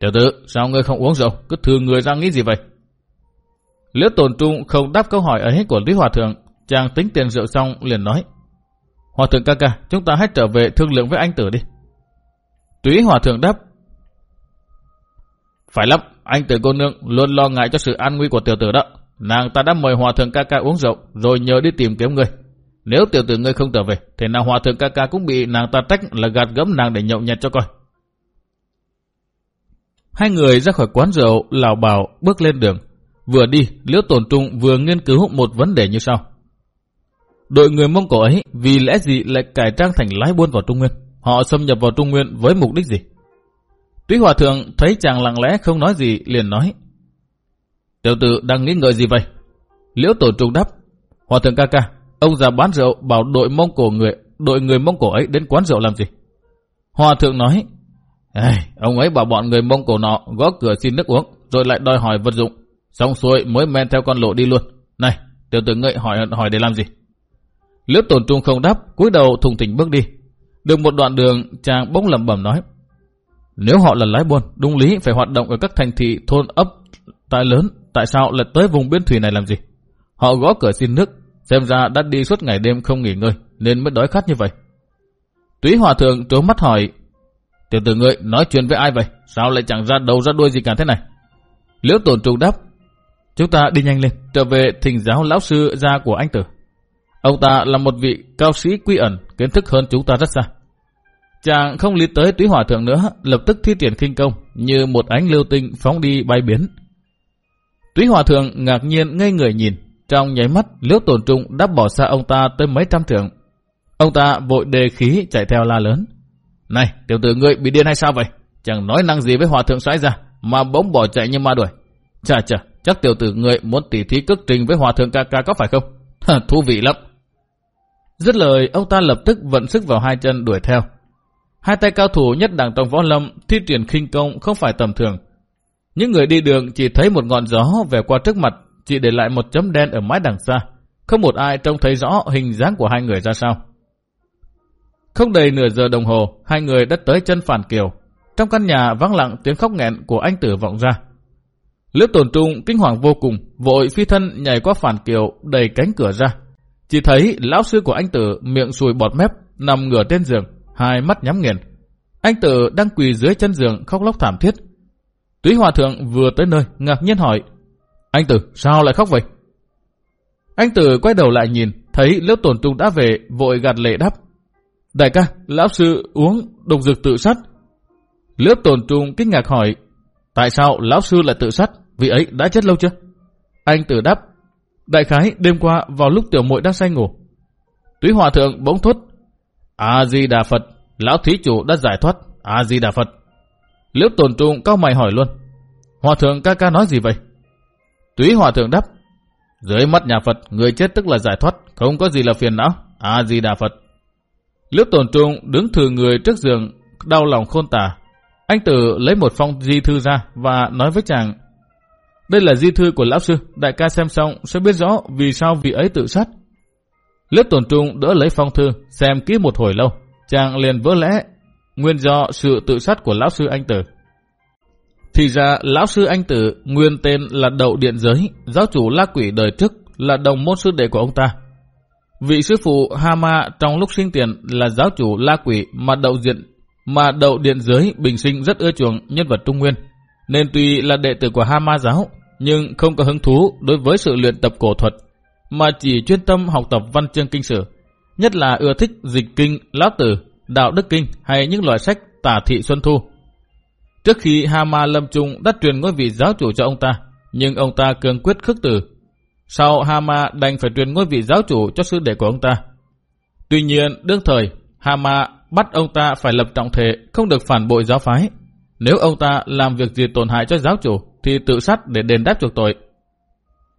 Tiểu tử, sao ngươi không uống rượu, cứ thường người ra nghĩ gì vậy? Liễu tổn trung không đáp câu hỏi ấy của Lý Hòa Thượng, chàng tính tiền rượu xong liền nói. Hòa Thượng ca ca, chúng ta hãy trở về thương lượng với anh tử đi. Túy Hòa Thượng đáp. Phải lắm, anh tử cô nương luôn lo ngại cho sự an nguy của tiểu tử đó. Nàng ta đã mời Hòa Thượng ca ca uống rượu, rồi nhờ đi tìm kiếm người. Nếu tiểu tử ngươi không trở về, thì nàng hòa thượng ca ca cũng bị nàng ta trách là gạt gẫm nàng để nhậu nhẹt cho coi. Hai người ra khỏi quán rượu, lào bảo bước lên đường. Vừa đi, Liễu Tồn Trung vừa nghiên cứu một vấn đề như sau. Đội người Mông Cổ ấy vì lẽ gì lại cải trang thành lái buôn vào Trung Nguyên? Họ xâm nhập vào Trung Nguyên với mục đích gì? Túy Hòa Thượng thấy chàng lặng lẽ không nói gì liền nói. Tiểu tử đang nghĩ ngợi gì vậy? Liễu Tổ Trung đáp. Hòa Thượng ca ca, Ông già bán rượu bảo đội Mông Cổ người, đội người Mông Cổ ấy đến quán rượu làm gì? Hòa thượng nói, Ê, ông ấy bảo bọn người Mông Cổ nọ gõ cửa xin nước uống, rồi lại đòi hỏi vật dụng. Xong xuôi mới men theo con lộ đi luôn. Này, tiểu tử ngợi hỏi hỏi để làm gì? Liễu tổn trung không đáp, cúi đầu thùng thỉnh bước đi. Được một đoạn đường, chàng bỗng lẩm bẩm nói. Nếu họ là lái buôn, đúng lý phải hoạt động ở các thành thị, thôn, ấp, tại lớn, tại sao lại tới vùng biên thủy này làm gì? Họ gõ cửa xin nước, xem ra đã đi suốt ngày đêm không nghỉ ngơi, nên mới đói khát như vậy. Túy hòa thượng trố mắt hỏi, tiểu tử ngươi nói chuyện với ai vậy? Sao lại chẳng ra đầu ra đuôi gì cả thế này? Liễu tổn trung đáp, chúng ta đi nhanh lên, trở về thỉnh giáo lão sư gia của anh tử. Ông ta là một vị cao sĩ quy ẩn, kiến thức hơn chúng ta rất xa. Chàng không lý tới túy hỏa thượng nữa, lập tức thi triển khinh công, như một ánh lưu tinh phóng đi bay biến. Túy hỏa thượng ngạc nhiên ngây người nhìn, trong nháy mắt liễu tổn trung đã bỏ xa ông ta tới mấy trăm trượng. Ông ta vội đề khí chạy theo la lớn. Này, tiểu tử ngươi bị điên hay sao vậy? Chẳng nói năng gì với hòa thượng xoáy ra, mà bỗng bỏ chạy như ma đuổi. Chà chà, chắc tiểu tử ngươi muốn tỉ thí cước trình với hòa thượng ca ca có phải không? Thú vị lắm. Dứt lời, ông ta lập tức vận sức vào hai chân đuổi theo. Hai tay cao thủ nhất đẳng trong võ lâm thi triển khinh công không phải tầm thường. Những người đi đường chỉ thấy một ngọn gió về qua trước mặt, chỉ để lại một chấm đen ở mái đằng xa. Không một ai trông thấy rõ hình dáng của hai người ra sao. Không đầy nửa giờ đồng hồ, hai người đã tới chân phản kiều. Trong căn nhà vắng lặng tiếng khóc nghẹn của anh tử vọng ra. Liễu tổn trung kinh hoàng vô cùng, vội phi thân nhảy qua phản kiều, đẩy cánh cửa ra. Chỉ thấy lão sư của anh tử miệng sùi bọt mép, nằm ngửa trên giường, hai mắt nhắm nghiền. Anh tử đang quỳ dưới chân giường khóc lóc thảm thiết. Túy hòa thượng vừa tới nơi, ngạc nhiên hỏi. Anh tử, sao lại khóc vậy? Anh tử quay đầu lại nhìn, thấy liễu tổn trung đã về, vội gạt lệ đáp. Đại ca, lão sư uống độc dược tự sát. Liễu tổn trung kinh ngạc hỏi. Tại sao lão sư lại tự sát? Vị ấy đã chết lâu chưa? Anh tử đáp. Đại khái đêm qua vào lúc tiểu muội đang say ngủ. Túy hòa thượng bỗng thốt. A-di-đà Phật, lão thí chủ đã giải thoát. A-di-đà Phật. Liễu tồn trung cao mày hỏi luôn. Hòa thượng ca ca nói gì vậy? Túy hòa thượng đáp. Dưới mắt nhà Phật, người chết tức là giải thoát, không có gì là phiền não. A-di-đà Phật. Liễu tồn trung đứng thừa người trước giường, đau lòng khôn tả. Anh tử lấy một phong di thư ra và nói với chàng. Đây là di thư của lão sư, đại ca xem xong sẽ biết rõ vì sao vị ấy tự sát. Lớp tổn trung đỡ lấy phong thư, xem kỹ một hồi lâu. Chàng liền vỡ lẽ, nguyên do sự tự sát của lão sư anh tử. Thì ra lão sư anh tử nguyên tên là Đậu Điện Giới, giáo chủ la quỷ đời trước là đồng môn sư đệ của ông ta. Vị sư phụ Hama trong lúc sinh tiền là giáo chủ la quỷ mà đậu diện mà đậu điện giới bình sinh rất ưa chuộng nhân vật Trung Nguyên. Nên tuy là đệ tử của Hama giáo, nhưng không có hứng thú đối với sự luyện tập cổ thuật, mà chỉ chuyên tâm học tập văn chương kinh sử. Nhất là ưa thích dịch kinh, lão tử, đạo đức kinh hay những loại sách tả thị xuân thu. Trước khi Hama lâm trung đã truyền ngôi vị giáo chủ cho ông ta, nhưng ông ta cường quyết khước từ sau Hama đành phải truyền ngôi vị giáo chủ cho sư đệ của ông ta. Tuy nhiên, đương thời, Hama bắt ông ta phải lập trọng thể, không được phản bội giáo phái. Nếu ông ta làm việc gì tổn hại cho giáo chủ, thì tự sát để đền đáp chuộc tội.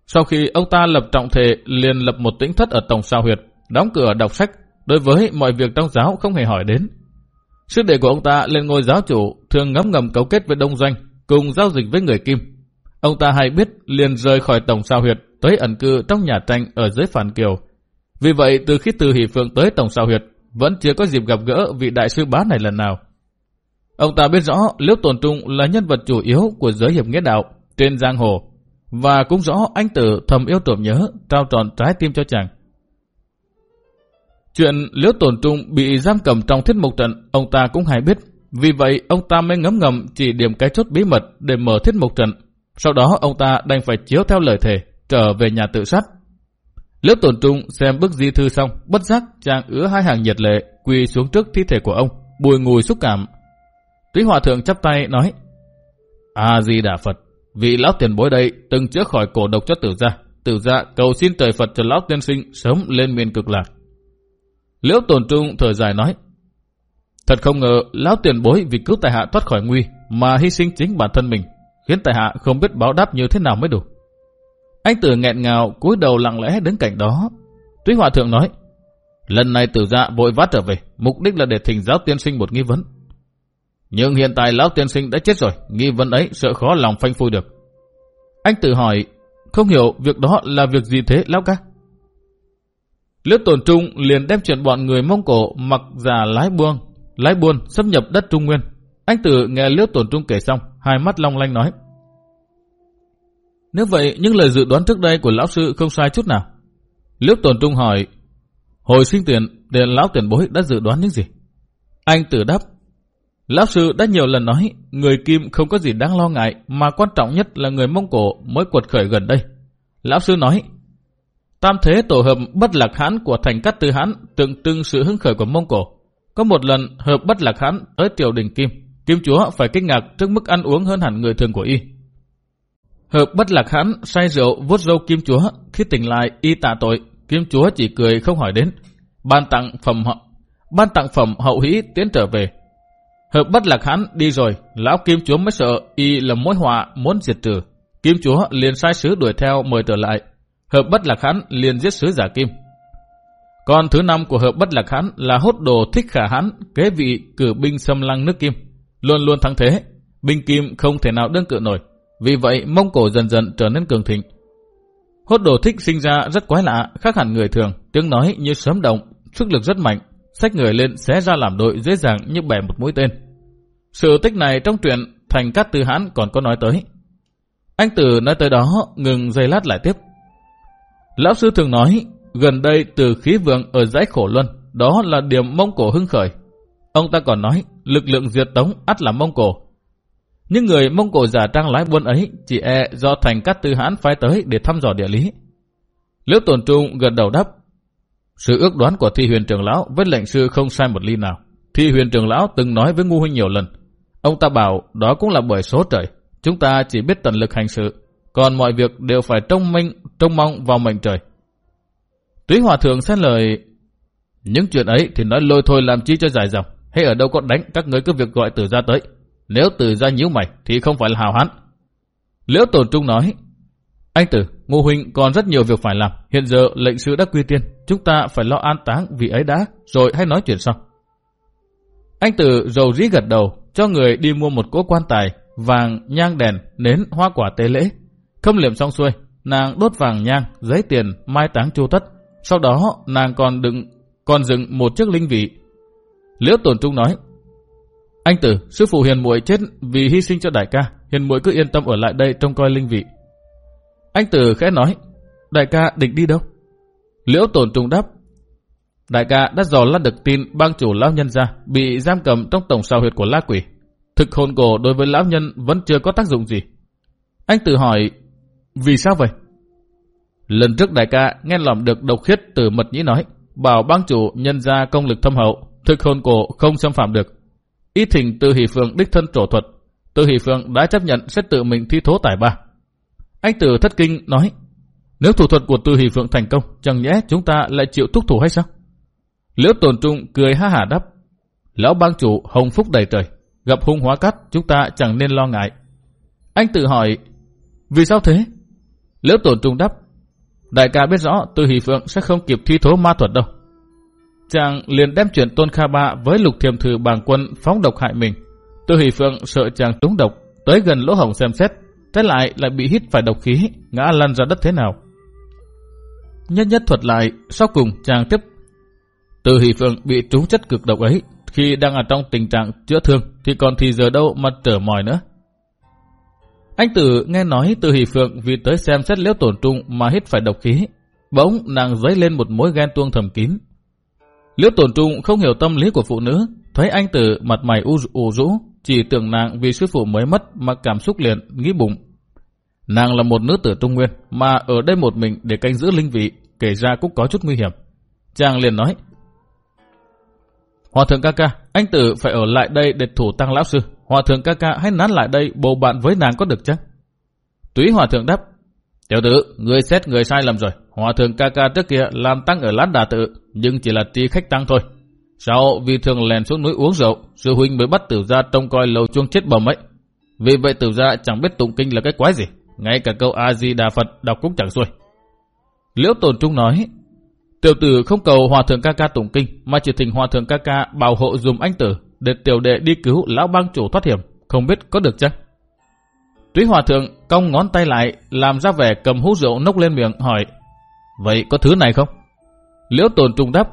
Sau khi ông ta lập trọng thể, liền lập một tĩnh thất ở Tổng Sao Huyệt, đóng cửa đọc sách, đối với mọi việc trong giáo không hề hỏi đến. Sư đệ của ông ta lên ngôi giáo chủ, thường ngấm ngầm cấu kết với đông doanh, cùng giao dịch với người Kim. Ông ta hay biết liền rời khỏi Tổng Sao Huyệt, tới ẩn cư trong nhà tranh ở dưới phản kiều. Vì vậy, từ khi từ Hỷ Phượng tới Tổng Sao Huyệt, vẫn chưa có dịp gặp gỡ vị đại sư bá này lần nào. Ông ta biết rõ Liễu Tồn Trung là nhân vật chủ yếu của giới hiệp nghĩa đạo trên giang hồ, và cũng rõ anh tử thầm yêu trộm nhớ, trao tròn trái tim cho chàng. Chuyện Liễu Tồn Trung bị giam cầm trong thiết mục trận, ông ta cũng hay biết. Vì vậy, ông ta mới ngấm ngầm chỉ điểm cái chốt bí mật để mở thiết mục trận. Sau đó, ông ta đành phải chiếu theo lời thề, trở về nhà tự sát. Liễu tồn trung xem bức di thư xong, bất giác chàng ứa hai hàng nhiệt lệ, quỳ xuống trước thi thể của ông, bùi ngùi xúc cảm. Túy hòa thượng chắp tay nói, A-di-đà Phật, vị lão tiền bối đây từng chữa khỏi cổ độc cho tử gia, tử gia cầu xin trời Phật cho lão tiên sinh sớm lên miền cực lạc. Liễu Tồn trung thở dài nói, thật không ngờ lão tiền bối vì cứu tài hạ thoát khỏi nguy mà hy sinh chính bản thân mình, khiến tài hạ không biết báo đáp như thế nào mới đủ. Anh tử nghẹn ngào cúi đầu lặng lẽ đứng cạnh đó. Túy Hòa Thượng nói, lần này tử dạ vội vã trở về, mục đích là để thỉnh giáo tiên sinh một nghi vấn. Nhưng hiện tại lão tiên sinh đã chết rồi, nghi vấn ấy sợ khó lòng phanh phui được. Anh tự hỏi, không hiểu việc đó là việc gì thế lão ca? Liễu tổn trung liền đem chuyện bọn người Mông Cổ mặc giả lái buông, lái buôn xâm nhập đất Trung Nguyên. Anh tử nghe Liễu tổn trung kể xong, hai mắt long lanh nói. Nếu vậy, những lời dự đoán trước đây của lão sư không sai chút nào. Liễu tổn trung hỏi, hồi sinh tiền, để lão tiền bối đã dự đoán những gì? Anh tử đáp, Lão sư đã nhiều lần nói, người Kim không có gì đáng lo ngại, mà quan trọng nhất là người Mông Cổ mới quật khởi gần đây. Lão sư nói, Tam thế tổ hợp bất lạc hãn của thành cát tư hãn tượng trưng sự hứng khởi của Mông Cổ. Có một lần hợp bất lạc hãn tới triều đình Kim, Kim chúa phải kinh ngạc trước mức ăn uống hơn hẳn người thường của y. Hợp bất lạc hãn say rượu vuốt râu Kim chúa, khi tỉnh lại y tạ tội, Kim chúa chỉ cười không hỏi đến. Ban tặng phẩm họ, ban tặng phẩm hậu hĩ tiến trở về. Hợp bất lạc hắn đi rồi, lão Kim chúa mới sợ y là mối họa muốn diệt trừ. Kim chúa liền sai sứ đuổi theo mời trở lại, hợp bất lạc hắn liền giết sứ giả kim. Còn thứ năm của hợp bất lạc hắn là hốt đồ thích khả hắn kế vị cử binh xâm lăng nước kim. Luôn luôn thắng thế, binh kim không thể nào đương cự nổi. Vì vậy Mông Cổ dần dần trở nên cường thịnh. Hốt đồ thích sinh ra rất quái lạ, khác hẳn người thường, tiếng nói như sớm động, sức lực rất mạnh, sách người lên xé ra làm đội dễ dàng như bẻ một mũi tên. Sự tích này trong truyện Thành Cát Tư Hãn còn có nói tới. Anh Tử nói tới đó, ngừng giây lát lại tiếp. Lão sư thường nói, gần đây từ khí vượng ở dãy khổ luân, đó là điểm Mông Cổ hưng khởi. Ông ta còn nói, lực lượng diệt tống ắt là Mông Cổ. Những người Mông Cổ giả trang lái buôn ấy chỉ e do thành Cát tư hãn phái tới để thăm dò địa lý. Liễu tổn trung gần đầu đáp. Sự ước đoán của thi huyền Trường lão với lệnh sư không sai một ly nào. Thi huyền Trường lão từng nói với ngu huynh nhiều lần. Ông ta bảo đó cũng là bởi số trời. Chúng ta chỉ biết tận lực hành sự. Còn mọi việc đều phải trông minh, trông mong vào mệnh trời. Túy Hòa Thượng xét lời, những chuyện ấy thì nói lôi thôi làm chi cho dài dòng, hay ở đâu có đánh các người cứ việc gọi từ ra tới. Nếu từ ra nhíu mày thì không phải là hào hán. Liễu tổ Trung nói, anh Tử, Ngô Huynh còn rất nhiều việc phải làm. Hiện giờ lệnh sư đã quy tiên, chúng ta phải lo an táng vì ấy đã, rồi hãy nói chuyện sau. Anh Tử rầu rĩ gật đầu, cho người đi mua một cỗ quan tài, vàng, nhang đèn, nến, hoa quả tế lễ. Khâm liệm xong xuôi, nàng đốt vàng nhang, giấy tiền, mai táng chu tất. Sau đó nàng còn đựng còn dựng một chiếc linh vị. Liễu Tồn Trung nói, anh Tử, sư phụ hiền muội chết vì hy sinh cho đại ca, hiền muội cứ yên tâm ở lại đây trông coi linh vị. Anh Tử khẽ nói, đại ca định đi đâu? Liễu Tồn Trung đáp, đại ca đã dò lát được tin bang chủ lão nhân ra bị giam cầm trong tổng sao huyệt của la quỷ. Thực hồn cổ đối với lão nhân vẫn chưa có tác dụng gì. Anh Tử hỏi, vì sao vậy? Lần trước đại ca nghe lỏm được độc khiết từ mật nhĩ nói, bảo bang chủ nhân ra công lực thâm hậu, thực hồn cổ không xâm phạm được. Ý thỉnh từ hỷ phượng đích thân trổ thuật, từ hỷ phượng đã chấp nhận sẽ tự mình thi thố tài ba. Anh tử thất kinh nói, nếu thủ thuật của từ hỷ phượng thành công, chẳng nhẽ chúng ta lại chịu thúc thủ hay sao? Liễu tồn trung cười ha hả đáp, lão bang chủ hồng phúc đầy trời, gặp hung hóa cắt chúng ta chẳng nên lo ngại. Anh tự hỏi, vì sao thế? Liễu tổn trung đáp, đại ca biết rõ từ hỷ phượng sẽ không kịp thi thố ma thuật đâu. Chàng liền đem chuyện tôn kha ba với lục thiềm thử bàng quân phóng độc hại mình. Từ hỷ phượng sợ chàng trúng độc, tới gần lỗ hồng xem xét, trái lại lại bị hít phải độc khí, ngã lăn ra đất thế nào. Nhất nhất thuật lại, sau cùng chàng tiếp. Từ hỷ phượng bị trúng chất cực độc ấy, khi đang ở trong tình trạng chữa thương thì còn thì giờ đâu mà trở mỏi nữa. Anh Tử nghe nói từ hỷ phượng vì tới xem xét liễu tổn trung mà hít phải độc khí. Bỗng nàng dấy lên một mối ghen tuông thầm kín. Liễu tổn trung không hiểu tâm lý của phụ nữ, thấy anh Tử mặt mày u, u rũ, chỉ tưởng nàng vì sư phụ mới mất mà cảm xúc liền, nghĩ bụng. Nàng là một nữ tử trung nguyên, mà ở đây một mình để canh giữ linh vị, kể ra cũng có chút nguy hiểm. Chàng liền nói, Hòa thượng ca ca, anh Tử phải ở lại đây để thủ tăng lão sư. Hòa thượng ca ca hãy nán lại đây bầu bạn với nàng có được chứ? Túy hòa thượng đáp. Tiểu tử, người xét người sai lầm rồi. Hòa thượng ca ca trước kia làm tăng ở lát đà tự, nhưng chỉ là tri khách tăng thôi. Sau vì thường lèn xuống núi uống rượu, sư huynh mới bắt tử gia trông coi lầu chuông chết bầm ấy. Vì vậy tử gia chẳng biết tụng kinh là cái quái gì. Ngay cả câu A-di-đà Phật đọc cũng chẳng xuôi. Liễu tồn trung nói, Tiểu tử không cầu hòa thượng ca ca tụng kinh, mà chỉ thỉnh hòa thượng ca ca bảo hộ dùm anh tử, để tiểu đệ đi cứu lão bang chủ thoát hiểm, không biết có được chăng? Túy hòa thượng cong ngón tay lại, làm ra vẻ cầm hũ rượu nốc lên miệng, hỏi, vậy có thứ này không? Liễu tồn trung đáp,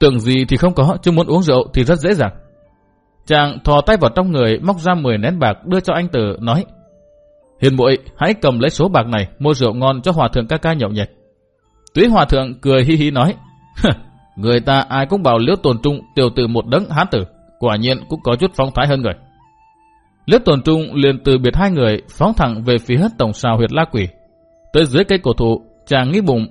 tưởng gì thì không có, chứ muốn uống rượu thì rất dễ dàng. Chàng thò tay vào trong người, móc ra 10 nén bạc đưa cho anh tử, nói, Hiền muội hãy cầm lấy số bạc này, mua rượu ngon cho hòa thượng ca ca nhậu nhẹt. Túy hòa thượng cười hi hi nói, Người ta ai cũng bảo liễu tồn trung tiểu tử một đấng hán tử, quả nhiên cũng có chút phong thái hơn người. Liễu tồn trung liền từ biệt hai người phóng thẳng về phía tổng sào huyệt la quỷ. Tới dưới cây cổ thụ, chàng nghĩ bụng.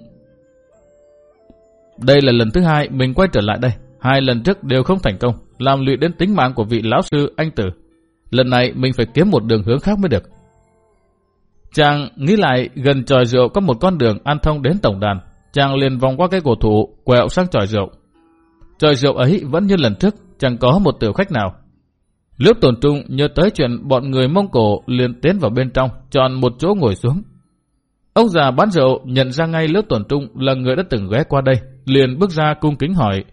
Đây là lần thứ hai mình quay trở lại đây. Hai lần trước đều không thành công, làm lụy đến tính mạng của vị lão sư anh tử. Lần này mình phải kiếm một đường hướng khác mới được. Chàng nghĩ lại gần tròi rượu có một con đường an thông đến tổng đàn. Chàng liền vòng qua cái cổ thụ, quẹo sang tròi rượu. Tròi rượu ấy vẫn như lần trước, chẳng có một tiểu khách nào. Liễu tổn trung nhớ tới chuyện bọn người Mông Cổ liền tiến vào bên trong, chọn một chỗ ngồi xuống. Ông già bán rượu nhận ra ngay Liễu tổn trung là người đã từng ghé qua đây, liền bước ra cung kính hỏi.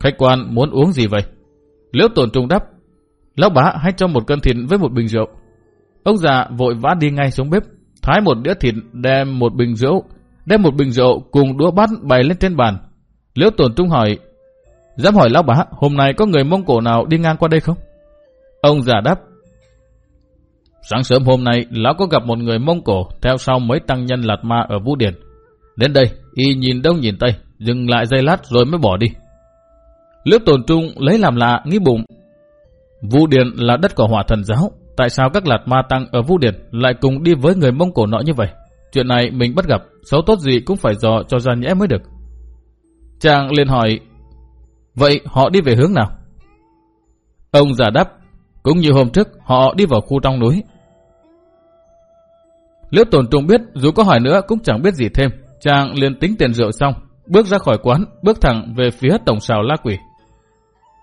Khách quan muốn uống gì vậy? Liễu tổn trung đáp. Lão bá hãy cho một cân thịt với một bình rượu. Ông già vội vã đi ngay xuống bếp, thái một đĩa thịt đem một bình rượu, đem một bình rượu cùng đũa bát bày lên trên bàn. Liễu Tồn trung hỏi, dám hỏi lão bá, hôm nay có người Mông Cổ nào đi ngang qua đây không? Ông già đáp, sáng sớm hôm nay lão có gặp một người Mông Cổ theo sau mấy tăng nhân lạt ma ở Vũ Điển. Đến đây, y nhìn đông nhìn tây, dừng lại giây lát rồi mới bỏ đi. Liễu Tồn trung lấy làm lạ, nghĩ bụng. Vũ Điển là đất của hỏa thần giáo, tại sao các lạt ma tăng ở Vũ Điển lại cùng đi với người Mông Cổ nọ như vậy? Chuyện này mình bắt gặp, xấu tốt gì cũng phải dò cho ra nhẽ mới được. Chàng liền hỏi, vậy họ đi về hướng nào? Ông giả đáp, cũng như hôm trước họ đi vào khu trong núi. Liễu tổn trung biết dù có hỏi nữa cũng chẳng biết gì thêm, chàng liền tính tiền rượu xong, bước ra khỏi quán, bước thẳng về phía tổng sào la quỷ.